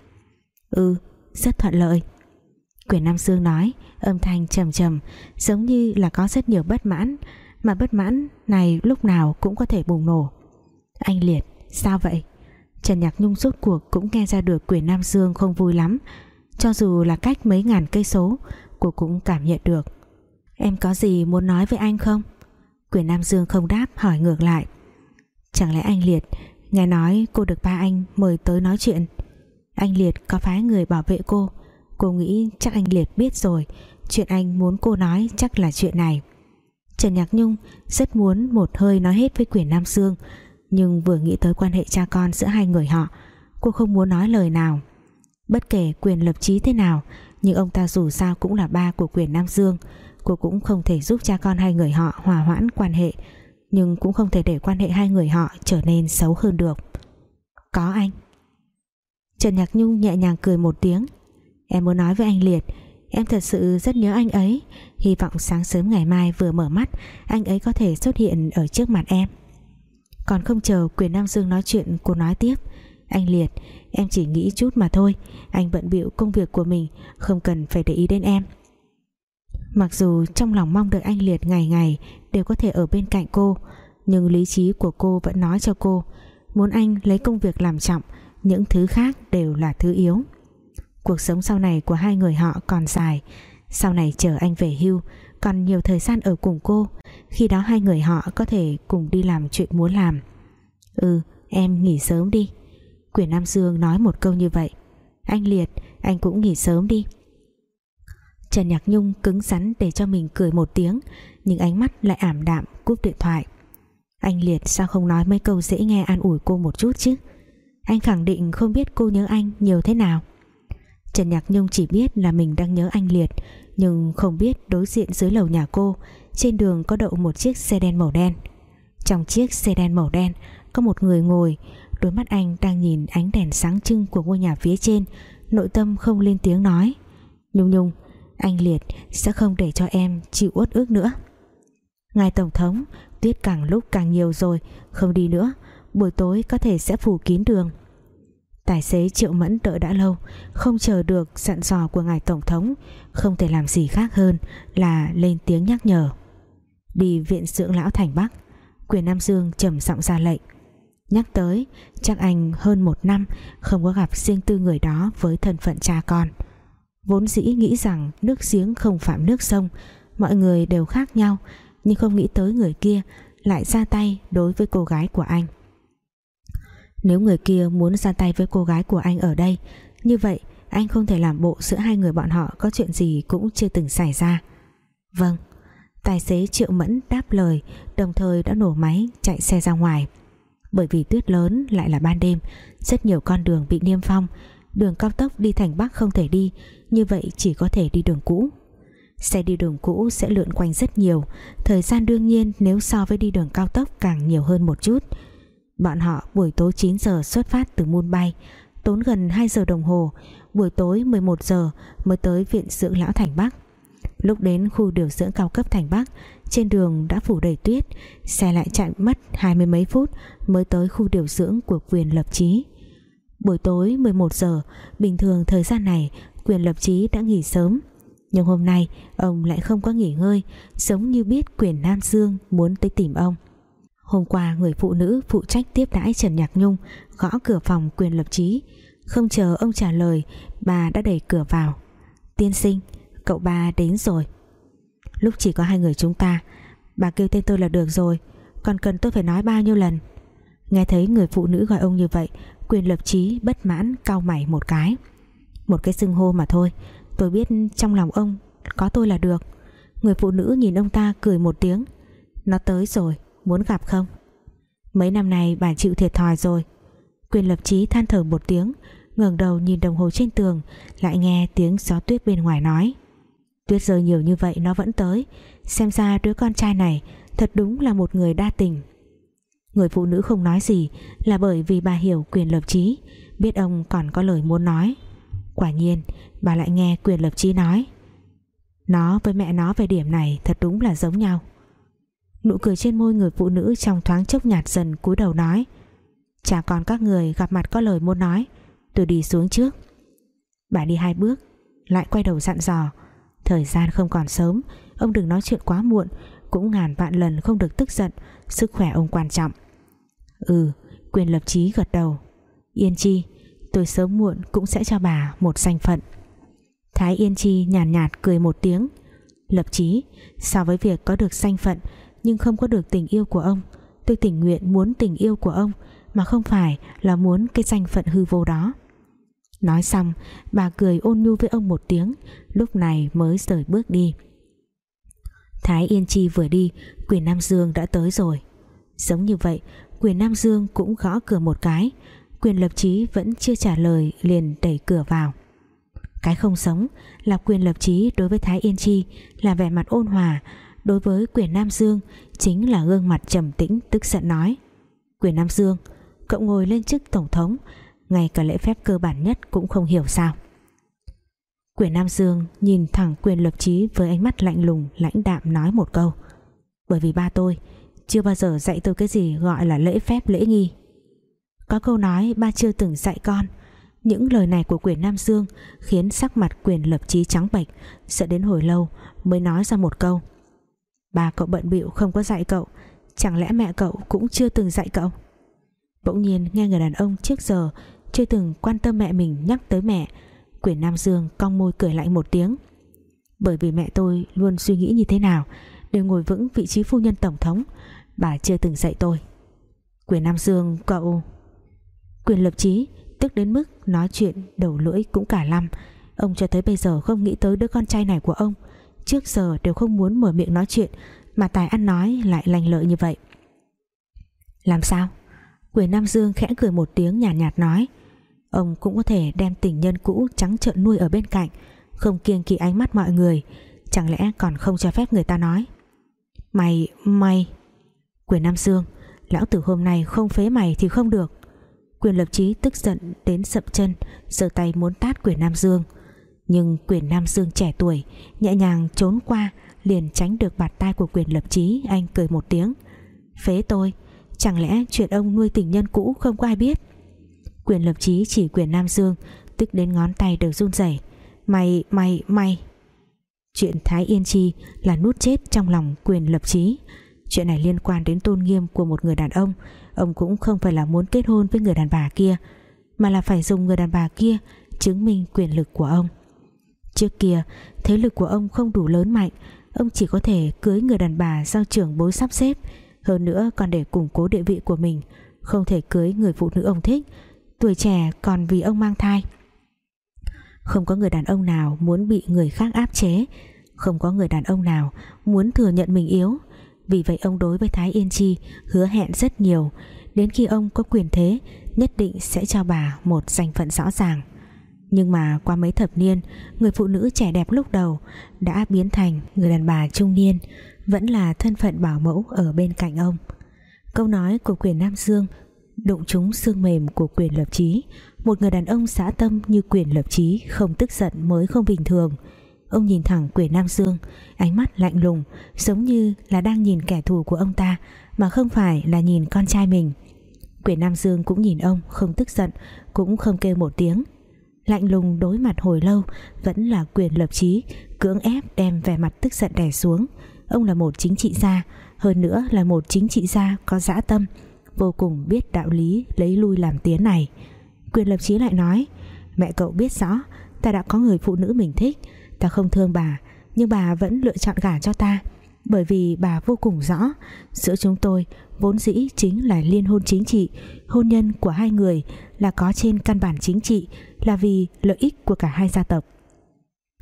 Ừ rất thuận lợi. Quyền Nam Dương nói, Âm thanh trầm trầm, Giống như là có rất nhiều bất mãn, Mà bất mãn này lúc nào cũng có thể bùng nổ. Anh Liệt, Sao vậy? Trần Nhạc Nhung rốt cuộc cũng nghe ra được Quyền Nam Dương không vui lắm, Cho dù là cách mấy ngàn cây số, Cô cũng cảm nhận được. Em có gì muốn nói với anh không? Quyền Nam Dương không đáp, hỏi ngược lại. Chẳng lẽ anh Liệt Nghe nói cô được ba anh mời tới nói chuyện? Anh Liệt có phái người bảo vệ cô. Cô nghĩ chắc anh Liệt biết rồi. Chuyện anh muốn cô nói chắc là chuyện này. Trần Nhạc Nhung rất muốn một hơi nói hết với Quyền Nam Dương, Nhưng vừa nghĩ tới quan hệ cha con giữa hai người họ, Cô không muốn nói lời nào. Bất kể quyền lập trí thế nào, Nhưng ông ta dù sao cũng là ba của quyền Nam Dương. Cô cũng không thể giúp cha con hai người họ hòa hoãn quan hệ, Nhưng cũng không thể để quan hệ hai người họ trở nên xấu hơn được. Có anh. Trần Nhạc Nhung nhẹ nhàng cười một tiếng. Em muốn nói với anh Liệt, Em thật sự rất nhớ anh ấy. Hy vọng sáng sớm ngày mai vừa mở mắt, Anh ấy có thể xuất hiện ở trước mặt em. Còn không chờ quyền Nam Dương nói chuyện, Cô nói tiếp. Anh Liệt, Em chỉ nghĩ chút mà thôi. Anh bận bịu công việc của mình, Không cần phải để ý đến em. Mặc dù trong lòng mong đợi anh Liệt ngày ngày Đều có thể ở bên cạnh cô, Nhưng lý trí của cô vẫn nói cho cô, Muốn anh lấy công việc làm trọng những thứ khác đều là thứ yếu. Cuộc sống sau này của hai người họ còn dài. Sau này chờ anh về hưu, Còn nhiều thời gian ở cùng cô. Khi đó hai người họ có thể cùng đi làm chuyện muốn làm. Ừ em nghỉ sớm đi. Quyền Nam Dương nói một câu như vậy. Anh Liệt, Anh cũng nghỉ sớm đi. Trần Nhạc Nhung cứng rắn để cho mình cười một tiếng, Nhưng ánh mắt lại ảm đạm Cúp điện thoại. Anh Liệt sao không nói mấy câu dễ nghe an ủi cô một chút chứ? Anh khẳng định không biết cô nhớ anh nhiều thế nào. Trần Nhạc Nhung chỉ biết là mình đang nhớ anh Liệt, Nhưng không biết đối diện dưới lầu nhà cô, Trên đường có đậu một chiếc xe đen màu đen. Trong chiếc xe đen màu đen, Có một người ngồi, Đôi mắt anh đang nhìn ánh đèn sáng trưng của ngôi nhà phía trên, Nội tâm không lên tiếng nói. Nhung Nhung, Anh Liệt sẽ không để cho em chịu uất ước nữa. Ngài Tổng thống, Tuyết càng lúc càng nhiều rồi, Không đi nữa Buổi tối có thể sẽ phủ kín đường. Tài xế Triệu Mẫn đợi đã lâu, Không chờ được dặn dò của ngài Tổng thống, Không thể làm gì khác hơn Là lên tiếng nhắc nhở. Đi viện dưỡng lão thành Bắc, Quyền Nam Dương trầm giọng ra lệnh. Nhắc tới, chắc anh hơn một năm Không có gặp riêng tư người đó Với thân phận cha con. Vốn dĩ nghĩ rằng nước giếng không phạm nước sông, Mọi người đều khác nhau, Nhưng không nghĩ tới người kia Lại ra tay đối với cô gái của anh nếu người kia muốn ra tay với cô gái của anh ở đây, Như vậy anh không thể làm bộ giữa hai người bọn họ có chuyện gì cũng chưa từng xảy ra. Vâng. Tài xế Triệu Mẫn đáp lời, Đồng thời đã nổ máy chạy xe ra ngoài. Bởi vì tuyết lớn lại là ban đêm, Rất nhiều con đường bị niêm phong. Đường cao tốc đi thành Bắc không thể đi, Như vậy chỉ có thể đi đường cũ. Xe đi đường cũ sẽ lượn quanh rất nhiều. Thời gian đương nhiên nếu so với đi đường cao tốc càng nhiều hơn một chút. Bọn họ buổi tối 9 giờ xuất phát từ Mumbai Tốn gần 2 giờ đồng hồ. Buổi tối 11 giờ mới tới viện dưỡng lão Thành Bắc. Lúc đến khu điều dưỡng cao cấp Thành Bắc, Trên đường đã phủ đầy tuyết, Xe lại chạy mất hai mươi mấy phút Mới tới khu điều dưỡng của quyền lập trí Buổi tối 11 giờ, Bình thường thời gian này, Quyền lập trí đã nghỉ sớm. Nhưng hôm nay, ông lại không có nghỉ ngơi, Giống như biết quyền Nam Dương muốn tới tìm ông. Hôm qua, người phụ nữ phụ trách tiếp đãi Trần Nhạc Nhung gõ cửa phòng quyền lập trí không chờ ông trả lời, bà đã đẩy cửa vào. Tiên sinh, cậu ba đến rồi. Lúc chỉ có hai người chúng ta, bà kêu tên tôi là được rồi, còn cần tôi phải nói bao nhiêu lần? Nghe thấy người phụ nữ gọi ông như vậy, quyền lập trí bất mãn cau mày một cái. Một cái xưng hô mà thôi, tôi biết trong lòng ông có tôi là được. Người phụ nữ nhìn ông ta cười một tiếng. Nó tới rồi muốn gặp không? Mấy năm nay bà chịu thiệt thòi rồi. Quyền lập trí than thở một tiếng, ngẩng đầu nhìn đồng hồ trên tường, lại nghe tiếng gió tuyết bên ngoài nói. Tuyết rơi nhiều như vậy nó vẫn tới. Xem ra đứa con trai này thật đúng là một người đa tình. Người phụ nữ không nói gì là bởi vì bà hiểu quyền lập trí biết ông còn có lời muốn nói. Quả nhiên, bà lại nghe quyền lập trí nói. Nó với mẹ nó về điểm này thật đúng là giống nhau nụ cười trên môi người phụ nữ trong thoáng chốc nhạt dần cúi đầu nói. Chả còn các người gặp mặt có lời muốn nói. Tôi đi xuống trước. Bà đi hai bước lại quay đầu dặn dò. Thời gian không còn sớm ông đừng nói chuyện quá muộn cũng ngàn vạn lần không được tức giận sức khỏe ông quan trọng. Ừ quyền lập trí gật đầu. Yên chi tôi sớm muộn cũng sẽ cho bà một danh phận. Thái yên chi nhàn nhạt, nhạt cười một tiếng. Lập chí so với việc có được danh phận nhưng không có được tình yêu của ông. Tôi tình nguyện muốn tình yêu của ông, mà không phải là muốn cái danh phận hư vô đó. Nói xong, bà cười ôn nhu với ông một tiếng, lúc này mới rời bước đi. Thái Yên Chi vừa đi, quyền Nam Dương đã tới rồi. Giống như vậy, quyền Nam Dương cũng gõ cửa một cái. Quyền lập chí vẫn chưa trả lời, liền đẩy cửa vào. Cái không sống là quyền lập chí đối với Thái Yên Chi là vẻ mặt ôn hòa đối với quyền Nam Dương chính là gương mặt trầm tĩnh, tức giận nói. Quyền Nam Dương, cậu ngồi lên chức tổng thống, ngay cả lễ phép cơ bản nhất cũng không hiểu sao. Quyền Nam Dương nhìn thẳng quyền lập chí với ánh mắt lạnh lùng, lãnh đạm nói một câu. Bởi vì ba tôi chưa bao giờ dạy tôi cái gì gọi là lễ phép, lễ nghi. Có câu nói, ba chưa từng dạy con. Những lời này của quyền Nam Dương khiến sắc mặt quyền lập chí trắng bệch, sợ đến hồi lâu mới nói ra một câu ba cậu bận bịu không có dạy cậu. Chẳng lẽ mẹ cậu cũng chưa từng dạy cậu? Bỗng nhiên nghe người đàn ông trước giờ chưa từng quan tâm mẹ mình nhắc tới mẹ, quyền Nam Dương cong môi cười lạnh một tiếng. Bởi vì mẹ tôi luôn suy nghĩ như thế nào để ngồi vững vị trí phu nhân tổng thống, bà chưa từng dạy tôi. Quyền Nam Dương, cậu quyền lập chí tức đến mức nói chuyện đầu lưỡi cũng cả lăm. Ông cho tới bây giờ không nghĩ tới đứa con trai này của ông trước giờ đều không muốn mở miệng nói chuyện mà tài ăn nói lại lành lợi như vậy. Làm sao? Quyền Nam Dương khẽ cười một tiếng nhàn nhạt, nhạt nói ông cũng có thể đem tình nhân cũ trắng trợn nuôi ở bên cạnh không kiêng kỵ ánh mắt mọi người chẳng lẽ còn không cho phép người ta nói? Mày mày! Quyền Nam Dương lão tử hôm nay không phế mày thì không được. Quyền lập chí tức giận đến sập chân giơ tay muốn tát quyền Nam Dương nhưng quyền Nam Dương trẻ tuổi, nhẹ nhàng trốn qua, liền tránh được bạt tay của quyền lập chí, anh cười một tiếng. Phế tôi, chẳng lẽ chuyện ông nuôi tình nhân cũ không có ai biết? Quyền lập chí chỉ quyền Nam Dương, tức đến ngón tay đều run rẩy. Mày mày mày! Chuyện Thái Yên Chi là nút chết trong lòng quyền lập chí. Chuyện này liên quan đến tôn nghiêm của một người đàn ông. Ông cũng không phải là muốn kết hôn với người đàn bà kia, mà là phải dùng người đàn bà kia chứng minh quyền lực của ông trước kia, thế lực của ông không đủ lớn mạnh. Ông chỉ có thể cưới người đàn bà do trưởng bối sắp xếp. Hơn nữa còn để củng cố địa vị của mình, không thể cưới người phụ nữ ông thích. Tuổi trẻ còn vì ông mang thai. Không có người đàn ông nào muốn bị người khác áp chế. Không có người đàn ông nào muốn thừa nhận mình yếu. Vì vậy ông đối với Thái Yên Chi hứa hẹn rất nhiều. Đến khi ông có quyền thế, nhất định sẽ cho bà một danh phận rõ ràng nhưng mà qua mấy thập niên, người phụ nữ trẻ đẹp lúc đầu đã biến thành người đàn bà trung niên, vẫn là thân phận bảo mẫu ở bên cạnh ông. Câu nói của quyền Nam Dương đụng trúng xương mềm của quyền lập trí một người đàn ông xã tâm như quyền lập trí không tức giận mới không bình thường. Ông nhìn thẳng quyền Nam Dương, ánh mắt lạnh lùng, giống như là đang nhìn kẻ thù của ông ta, mà không phải là nhìn con trai mình. Quyền Nam Dương cũng nhìn ông, không tức giận, cũng không kêu một tiếng lạnh lùng đối mặt hồi lâu, vẫn là quyền lập trí cưỡng ép đem vẻ mặt tức giận đè xuống. Ông là một chính trị gia, hơn nữa là một chính trị gia có dã tâm, vô cùng biết đạo lý lấy lui làm tiến này. Quyền lập trí lại nói, mẹ cậu biết rõ, ta đã có người phụ nữ mình thích, ta không thương bà, nhưng bà vẫn lựa chọn gả cho ta, bởi vì bà vô cùng rõ, giữa chúng tôi vốn dĩ chính là liên hôn chính trị, hôn nhân của hai người là có trên căn bản chính trị là vì lợi ích của cả hai gia tộc.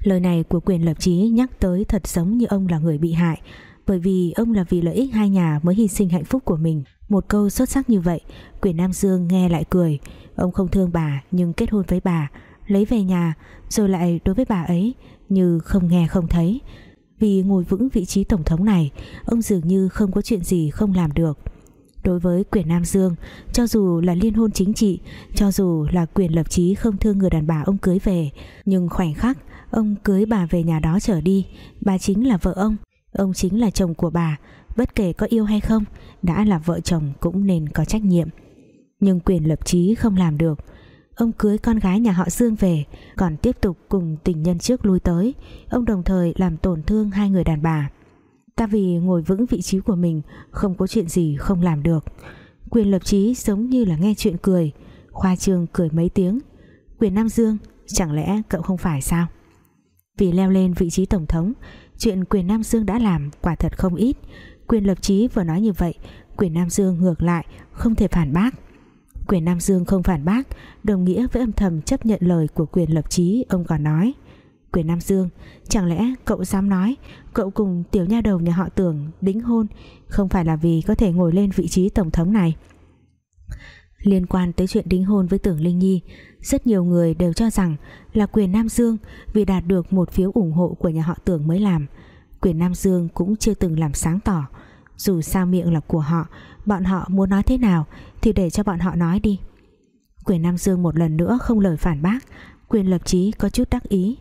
Lời này của quyền lập trí nhắc tới thật giống như ông là người bị hại, bởi vì ông là vì lợi ích hai nhà mới hy sinh hạnh phúc của mình. Một câu xuất sắc như vậy, quyền Nam Dương nghe lại cười. Ông không thương bà, nhưng kết hôn với bà, lấy về nhà, rồi lại đối với bà ấy, như không nghe không thấy. Vì ngồi vững vị trí tổng thống này, ông dường như không có chuyện gì không làm được đối với quyền Nam Dương. Cho dù là liên hôn chính trị, cho dù là quyền lập chí không thương người đàn bà ông cưới về, nhưng khoảnh khắc ông cưới bà về nhà đó trở đi, bà chính là vợ ông ông chính là chồng của bà, bất kể có yêu hay không, đã là vợ chồng cũng nên có trách nhiệm. Nhưng quyền lập chí không làm được. Ông cưới con gái nhà họ Dương về, còn tiếp tục cùng tình nhân trước lui tới, ông đồng thời làm tổn thương hai người đàn bà ta vì ngồi vững vị trí của mình, không có chuyện gì không làm được. Quyền lập chí giống như là nghe chuyện cười. Khoa trương cười mấy tiếng. Quyền Nam Dương, chẳng lẽ cậu không phải sao? Vì leo lên vị trí tổng thống, chuyện quyền Nam Dương đã làm quả thật không ít. Quyền lập chí vừa nói như vậy, Quyền Nam Dương ngược lại, không thể phản bác. Quyền Nam Dương không phản bác, Đồng nghĩa với âm thầm chấp nhận lời của quyền lập chí, Ông còn nói. Quyền Nam Dương. Chẳng lẽ cậu dám nói, Cậu cùng tiểu nha đầu nhà họ tưởng đính hôn Không phải là vì có thể ngồi lên vị trí tổng thống này? Liên quan tới chuyện đính hôn với tưởng Linh Nhi, Rất nhiều người đều cho rằng Là quyền Nam Dương Vì đạt được một phiếu ủng hộ của nhà họ tưởng mới làm. Quyền Nam Dương cũng chưa từng làm sáng tỏ. Dù sao miệng là của họ, Bọn họ muốn nói thế nào Thì để cho bọn họ nói đi. Quyền Nam Dương một lần nữa không lời phản bác. Quyền lập chí có chút đắc ý.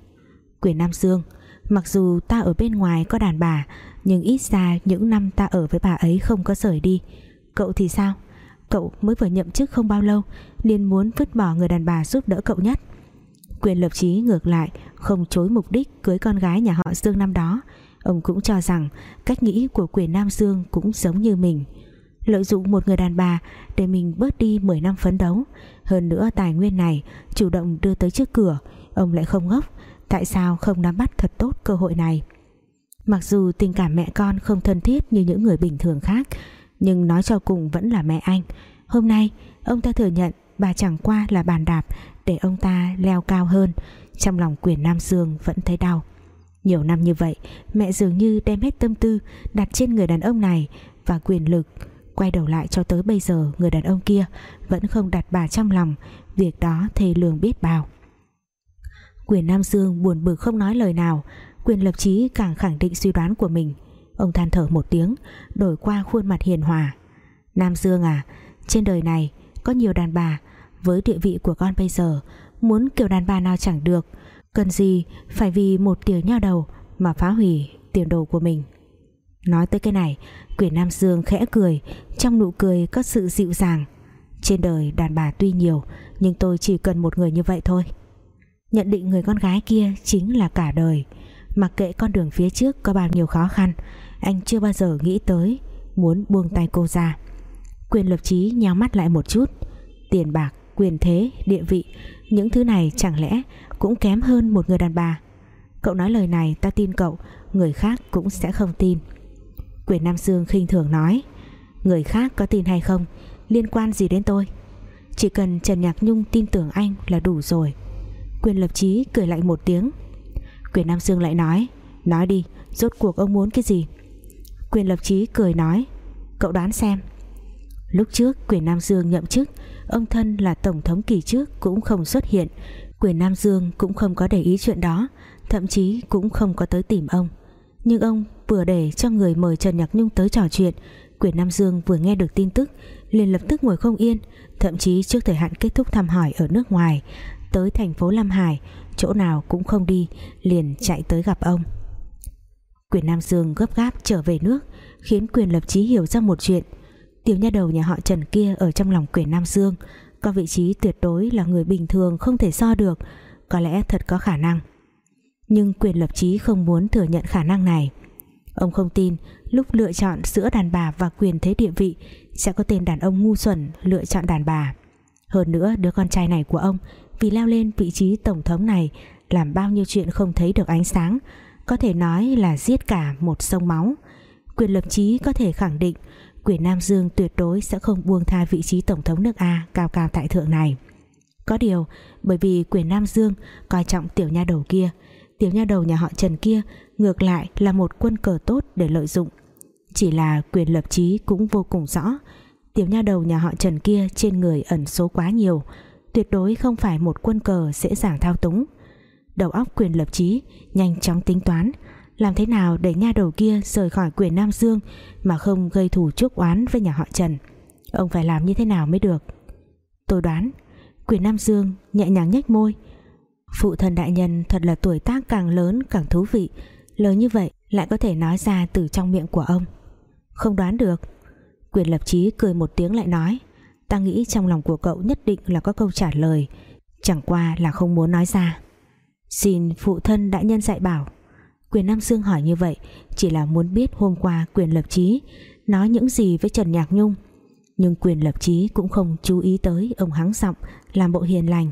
Quyền Nam Dương. Mặc dù ta ở bên ngoài có đàn bà, Nhưng ít ra những năm ta ở với bà ấy không có rời đi. Cậu thì sao? Cậu mới vừa nhậm chức không bao lâu, liền muốn vứt bỏ người đàn bà giúp đỡ cậu nhất. Quyền lập chí ngược lại, Không chối mục đích cưới con gái nhà họ Dương năm đó. Ông cũng cho rằng Cách nghĩ của quyền Nam Dương cũng giống như mình. Lợi dụng một người đàn bà Để mình bớt đi 10 năm phấn đấu. Hơn nữa tài nguyên này Chủ động đưa tới trước cửa, Ông lại không ngốc. Tại sao không nắm bắt thật tốt cơ hội này. Mặc dù tình cảm mẹ con không thân thiết Như những người bình thường khác, Nhưng nói cho cùng vẫn là mẹ anh. Hôm nay, ông ta thừa nhận Bà chẳng qua là bàn đạp Để ông ta leo cao hơn. Trong lòng quyền Nam Dương vẫn thấy đau. Nhiều năm như vậy, Mẹ dường như đem hết tâm tư Đặt trên người đàn ông này Và quyền lực Quay đầu lại cho tới bây giờ Người đàn ông kia vẫn không đặt bà trong lòng, Việc đó thề lường biết bao. Quyền Nam Dương buồn bực không nói lời nào, Quyền lập chí càng khẳng định suy đoán của mình. Ông than thở một tiếng, Đổi qua khuôn mặt hiền hòa. Nam Dương à Trên đời này có nhiều đàn bà, Với địa vị của con bây giờ, Muốn kiểu đàn bà nào chẳng được, Cần gì phải vì một tiếng nho đầu Mà phá hủy tiền đồ của mình. Nói tới cái này, Quyền Nam Dương khẽ cười, Trong nụ cười có sự dịu dàng. Trên đời đàn bà tuy nhiều, Nhưng tôi chỉ cần một người như vậy thôi. Nhận định người con gái kia chính là cả đời. Mặc kệ con đường phía trước có bao nhiêu khó khăn Anh chưa bao giờ nghĩ tới Muốn buông tay cô ra. Quyền lập trí nhắm mắt lại một chút. Tiền bạc, quyền thế, địa vị Những thứ này chẳng lẽ Cũng kém hơn một người đàn bà? Cậu nói lời này ta tin cậu Người khác cũng sẽ không tin. Quyền Nam Dương khinh thường nói Người khác có tin hay không Liên quan gì đến tôi? Chỉ cần Trần Nhạc Nhung tin tưởng anh là đủ rồi. Quyền lập chí cười lạnh một tiếng. Quyền Nam Dương lại nói Nói đi, rốt cuộc ông muốn cái gì? Quyền lập chí cười nói, Cậu đoán xem. Lúc trước, quyền Nam Dương nhậm chức, Ông thân là tổng thống kỳ trước cũng không xuất hiện. Quyền Nam Dương cũng không có để ý chuyện đó, Thậm chí cũng không có tới tìm ông. Nhưng ông vừa để cho người mời Trần Nhạc Nhung tới trò chuyện, Quyền Nam Dương vừa nghe được tin tức, liền lập tức ngồi không yên, Thậm chí trước thời hạn kết thúc thăm hỏi ở nước ngoài tới thành phố Lâm Hải, chỗ nào cũng không đi, liền chạy tới gặp ông. Quyền Nam Dương gấp gáp trở về nước, khiến quyền lập chí hiểu ra một chuyện. Tiểu nha đầu nhà họ Trần kia ở trong lòng quyền Nam Dương, có vị trí tuyệt đối là người bình thường không thể so được, có lẽ thật có khả năng. Nhưng quyền lập chí không muốn thừa nhận khả năng này. Ông không tin lúc lựa chọn giữa đàn bà và quyền thế địa vị sẽ có tên đàn ông ngu xuẩn lựa chọn đàn bà. Hơn nữa, đứa con trai này của ông vì leo lên vị trí tổng thống này, làm bao nhiêu chuyện không thấy được ánh sáng, có thể nói là giết cả một sông máu. Quyền lập chí có thể khẳng định, quyền Nam Dương tuyệt đối sẽ không buông tha vị trí tổng thống nước A cao cao tại thượng này. Có điều, bởi vì quyền Nam Dương coi trọng tiểu nha đầu kia, tiểu nha đầu nhà họ Trần kia ngược lại là một quân cờ tốt để lợi dụng. Chỉ là quyền lập chí cũng vô cùng rõ, tiểu nha đầu nhà họ Trần kia trên người ẩn số quá nhiều tuyệt đối không phải một quân cờ dễ dàng thao túng. Đầu óc quyền lập trí nhanh chóng tính toán, làm thế nào để nha đầu kia rời khỏi quyền Nam Dương mà không gây thù chuốc oán với nhà họ Trần? Ông phải làm như thế nào mới được? Tôi đoán, quyền Nam Dương nhẹ nhàng nhếch môi. Phụ thần đại nhân thật là tuổi tác càng lớn càng thú vị lời như vậy lại có thể nói ra từ trong miệng của ông. Không đoán được. Quyền lập trí cười một tiếng lại nói Ta nghĩ trong lòng của cậu nhất định là có câu trả lời. Chẳng qua là không muốn nói ra. Xin phụ thân đại nhân dạy bảo. Quyền Nam Dương hỏi như vậy, Chỉ là muốn biết hôm qua quyền lập trí Nói những gì với Trần Nhạc Nhung. Nhưng quyền lập trí cũng không chú ý tới Ông hắng giọng làm bộ hiền lành.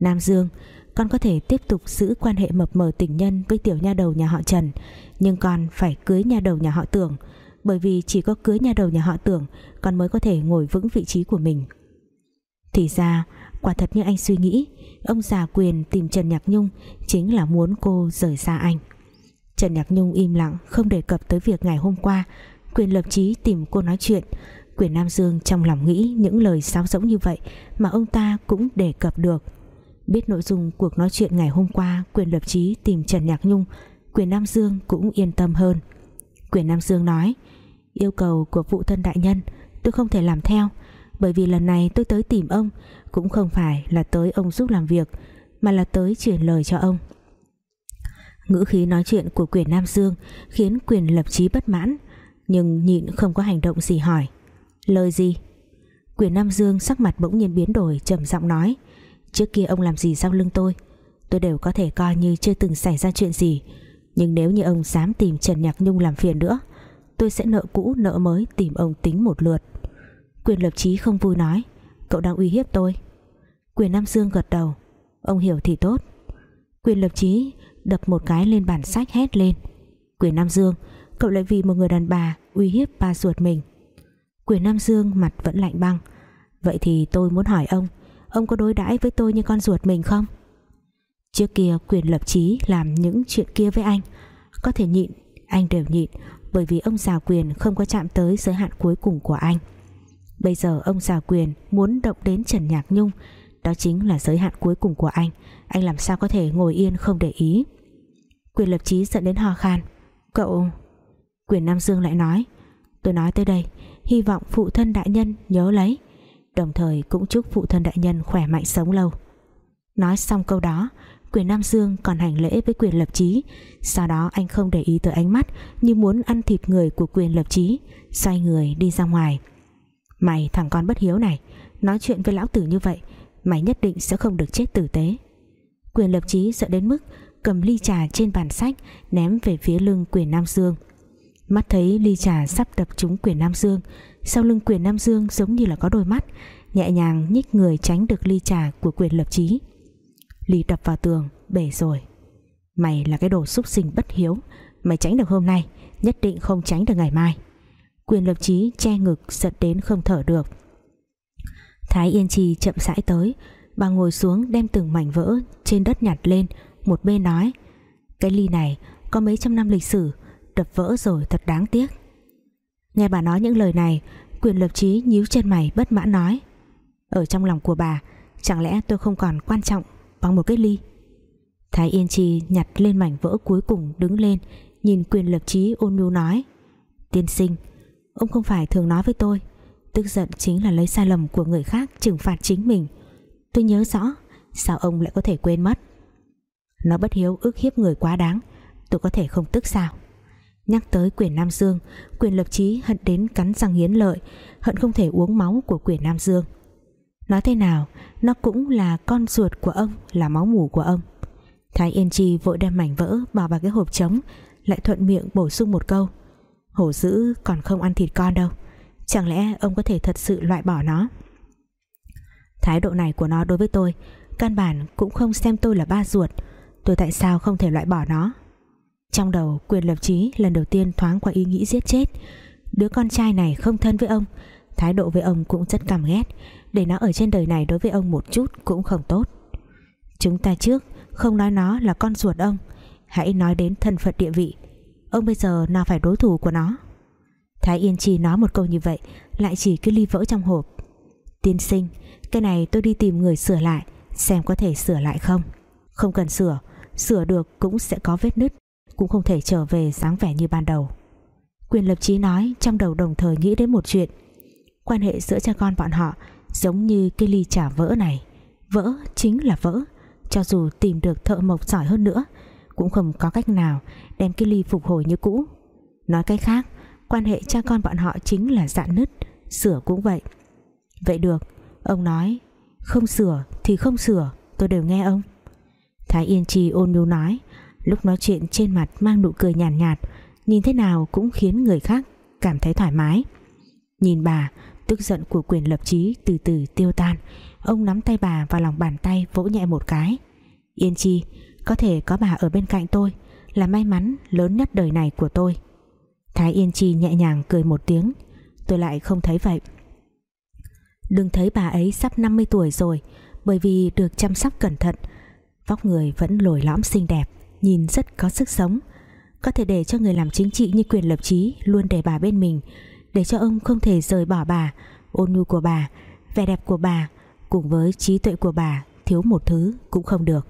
Nam Dương, Con có thể tiếp tục giữ quan hệ mập mờ tình nhân Với tiểu nha đầu nhà họ Trần, Nhưng con phải cưới nha đầu nhà họ Tưởng bởi vì chỉ có cưới nhà đầu nhà họ tưởng còn mới có thể ngồi vững vị trí của mình. Thì ra, quả thật như anh suy nghĩ, ông già quyền tìm Trần Nhạc Nhung chính là muốn cô rời xa anh. Trần Nhạc Nhung im lặng, không đề cập tới việc ngày hôm qua, quyền lập trí tìm cô nói chuyện. Quyền Nam Dương trong lòng nghĩ những lời sáo rỗng như vậy mà ông ta cũng đề cập được. Biết nội dung cuộc nói chuyện ngày hôm qua, quyền lập trí tìm Trần Nhạc Nhung, quyền Nam Dương cũng yên tâm hơn. Quyền Nam Dương nói yêu cầu của phụ thân đại nhân, tôi không thể làm theo. Bởi vì lần này tôi tới tìm ông, cũng không phải là tới ông giúp làm việc, mà là tới truyền lời cho ông. Ngữ khí nói chuyện của quyền Nam Dương khiến quyền lập trí bất mãn, nhưng nhịn không có hành động gì hỏi. Lời gì? Quyền Nam Dương sắc mặt bỗng nhiên biến đổi, trầm giọng nói. Trước kia ông làm gì sau lưng tôi? Tôi đều có thể coi như chưa từng xảy ra chuyện gì, nhưng nếu như ông dám tìm Trần Nhạc Nhung làm phiền nữa tôi sẽ nợ cũ, nợ mới, tìm ông tính một lượt. Quyền lập trí không vui nói, cậu đang uy hiếp tôi. Quyền Nam Dương gật đầu, ông hiểu thì tốt. Quyền lập trí đập một cái lên bản sách hét lên, quyền Nam Dương, cậu lại vì một người đàn bà uy hiếp ba ruột mình. Quyền Nam Dương mặt vẫn lạnh băng, vậy thì tôi muốn hỏi ông ông có đối đãi với tôi như con ruột mình không? Trước kia quyền lập trí làm những chuyện kia với anh, có thể nhịn, anh đều nhịn bởi vì ông già quyền không có chạm tới giới hạn cuối cùng của anh. Bây giờ ông già quyền muốn động đến Trần Nhạc Nhung, đó chính là giới hạn cuối cùng của anh. Anh làm sao có thể ngồi yên không để ý? Quyền lập trí dẫn đến ho khan. Cậu, quyền Nam Dương lại nói, tôi nói tới đây, hy vọng phụ thân đại nhân nhớ lấy. Đồng thời cũng chúc phụ thân đại nhân khỏe mạnh sống lâu. Nói xong câu đó quyền Nam Dương còn hành lễ với quyền lập trí sau đó anh không để ý tới ánh mắt như muốn ăn thịt người của quyền lập trí xoay người đi ra ngoài. Mày, thằng con bất hiếu này, nói chuyện với lão tử như vậy, mày nhất định sẽ không được chết tử tế. Quyền lập trí sợ đến mức cầm ly trà trên bàn sách, ném về phía lưng quyền Nam Dương. Mắt thấy ly trà sắp đập trúng quyền Nam Dương, sau lưng quyền Nam Dương giống như là có đôi mắt, nhẹ nhàng nhích người tránh được ly trà của quyền lập trí ly đập vào tường, bể rồi. Mày là cái đồ xúc sinh bất hiếu, mày tránh được hôm nay, nhất định không tránh được ngày mai. Quyền lập trí che ngực giật đến không thở được. Thái Yên Trì chậm rãi tới, Bà ngồi xuống đem từng mảnh vỡ Trên đất nhặt lên, Một bên nói, Cái ly này có mấy trăm năm lịch sử, Đập vỡ rồi thật đáng tiếc. Nghe bà nói những lời này, Quyền lập trí nhíu chân mày bất mãn nói, Ở trong lòng của bà, Chẳng lẽ tôi không còn quan trọng Bằng một cái ly. Thái Yên Trì nhặt lên mảnh vỡ cuối cùng đứng lên, Nhìn quyền lập trí ôn nhu nói, Tiên sinh, Ông không phải thường nói với tôi, Tức giận chính là lấy sai lầm của người khác Trừng phạt chính mình. Tôi nhớ rõ, Sao ông lại có thể quên mất? Nó bất hiếu ước hiếp người quá đáng, Tôi có thể không tức sao? Nhắc tới quyền Nam Dương, Quyền lập trí hận đến cắn răng hiến lợi, Hận không thể uống máu của quyền Nam Dương. Nói thế nào, Nó cũng là con ruột của ông, Là máu mủ của ông. Thái Yên Chi vội đem mảnh vỡ bỏ vào cái hộp trống, Lại thuận miệng bổ sung một câu. Hổ dữ còn không ăn thịt con đâu. Chẳng lẽ ông có thể thật sự loại bỏ nó? Thái độ này của nó đối với tôi, Căn bản cũng không xem tôi là ba ruột. Tôi tại sao không thể loại bỏ nó? Trong đầu, quyền lập trí lần đầu tiên thoáng qua ý nghĩ giết chết. Đứa con trai này không thân với ông Thái độ với ông cũng rất căm ghét. Để nó ở trên đời này đối với ông một chút cũng không tốt. Chúng ta trước, không nói nó là con ruột ông. Hãy nói đến thân phận địa vị. Ông bây giờ nào phải đối thủ của nó? Thái Yên Chi nói một câu như vậy, Lại chỉ cái ly vỡ trong hộp. Tiên sinh, Cái này tôi đi tìm người sửa lại, Xem có thể sửa lại không? Không cần sửa Sửa được cũng sẽ có vết nứt, Cũng không thể trở về dáng vẻ như ban đầu. Quyền lập trí nói, Trong đầu đồng thời nghĩ đến một chuyện. Quan hệ giữa cha con bọn họ Giống như cái ly trà vỡ này. Vỡ chính là vỡ. Cho dù tìm được thợ mộc giỏi hơn nữa Cũng không có cách nào Đem cái ly phục hồi như cũ. Nói cách khác quan hệ cha con bọn họ chính là dạn nứt sửa cũng vậy. Vậy được ông nói không sửa thì không sửa tôi đều nghe ông. Thái Yên Chi ôn nhu nói lúc nói chuyện trên mặt mang nụ cười nhàn nhạt, nhạt nhìn thế nào cũng khiến người khác cảm thấy thoải mái. Nhìn bà tức giận của quyền lập trí từ từ tiêu tan. Ông nắm tay bà vào lòng bàn tay vỗ nhẹ một cái. Yên Chi, có thể có bà ở bên cạnh tôi, là may mắn lớn nhất đời này của tôi. Thái Yên Chi nhẹ nhàng cười một tiếng. Tôi lại không thấy vậy. Đừng thấy bà ấy sắp 50 tuổi rồi, Bởi vì được chăm sóc cẩn thận. Vóc người vẫn lồi lõm xinh đẹp, Nhìn rất có sức sống. Có thể để cho người làm chính trị như quyền lập trí Luôn để bà bên mình để cho ông không thể rời bỏ bà. Ôn nhu của bà, Vẻ đẹp của bà, Cùng với trí tuệ của bà, Thiếu một thứ cũng không được.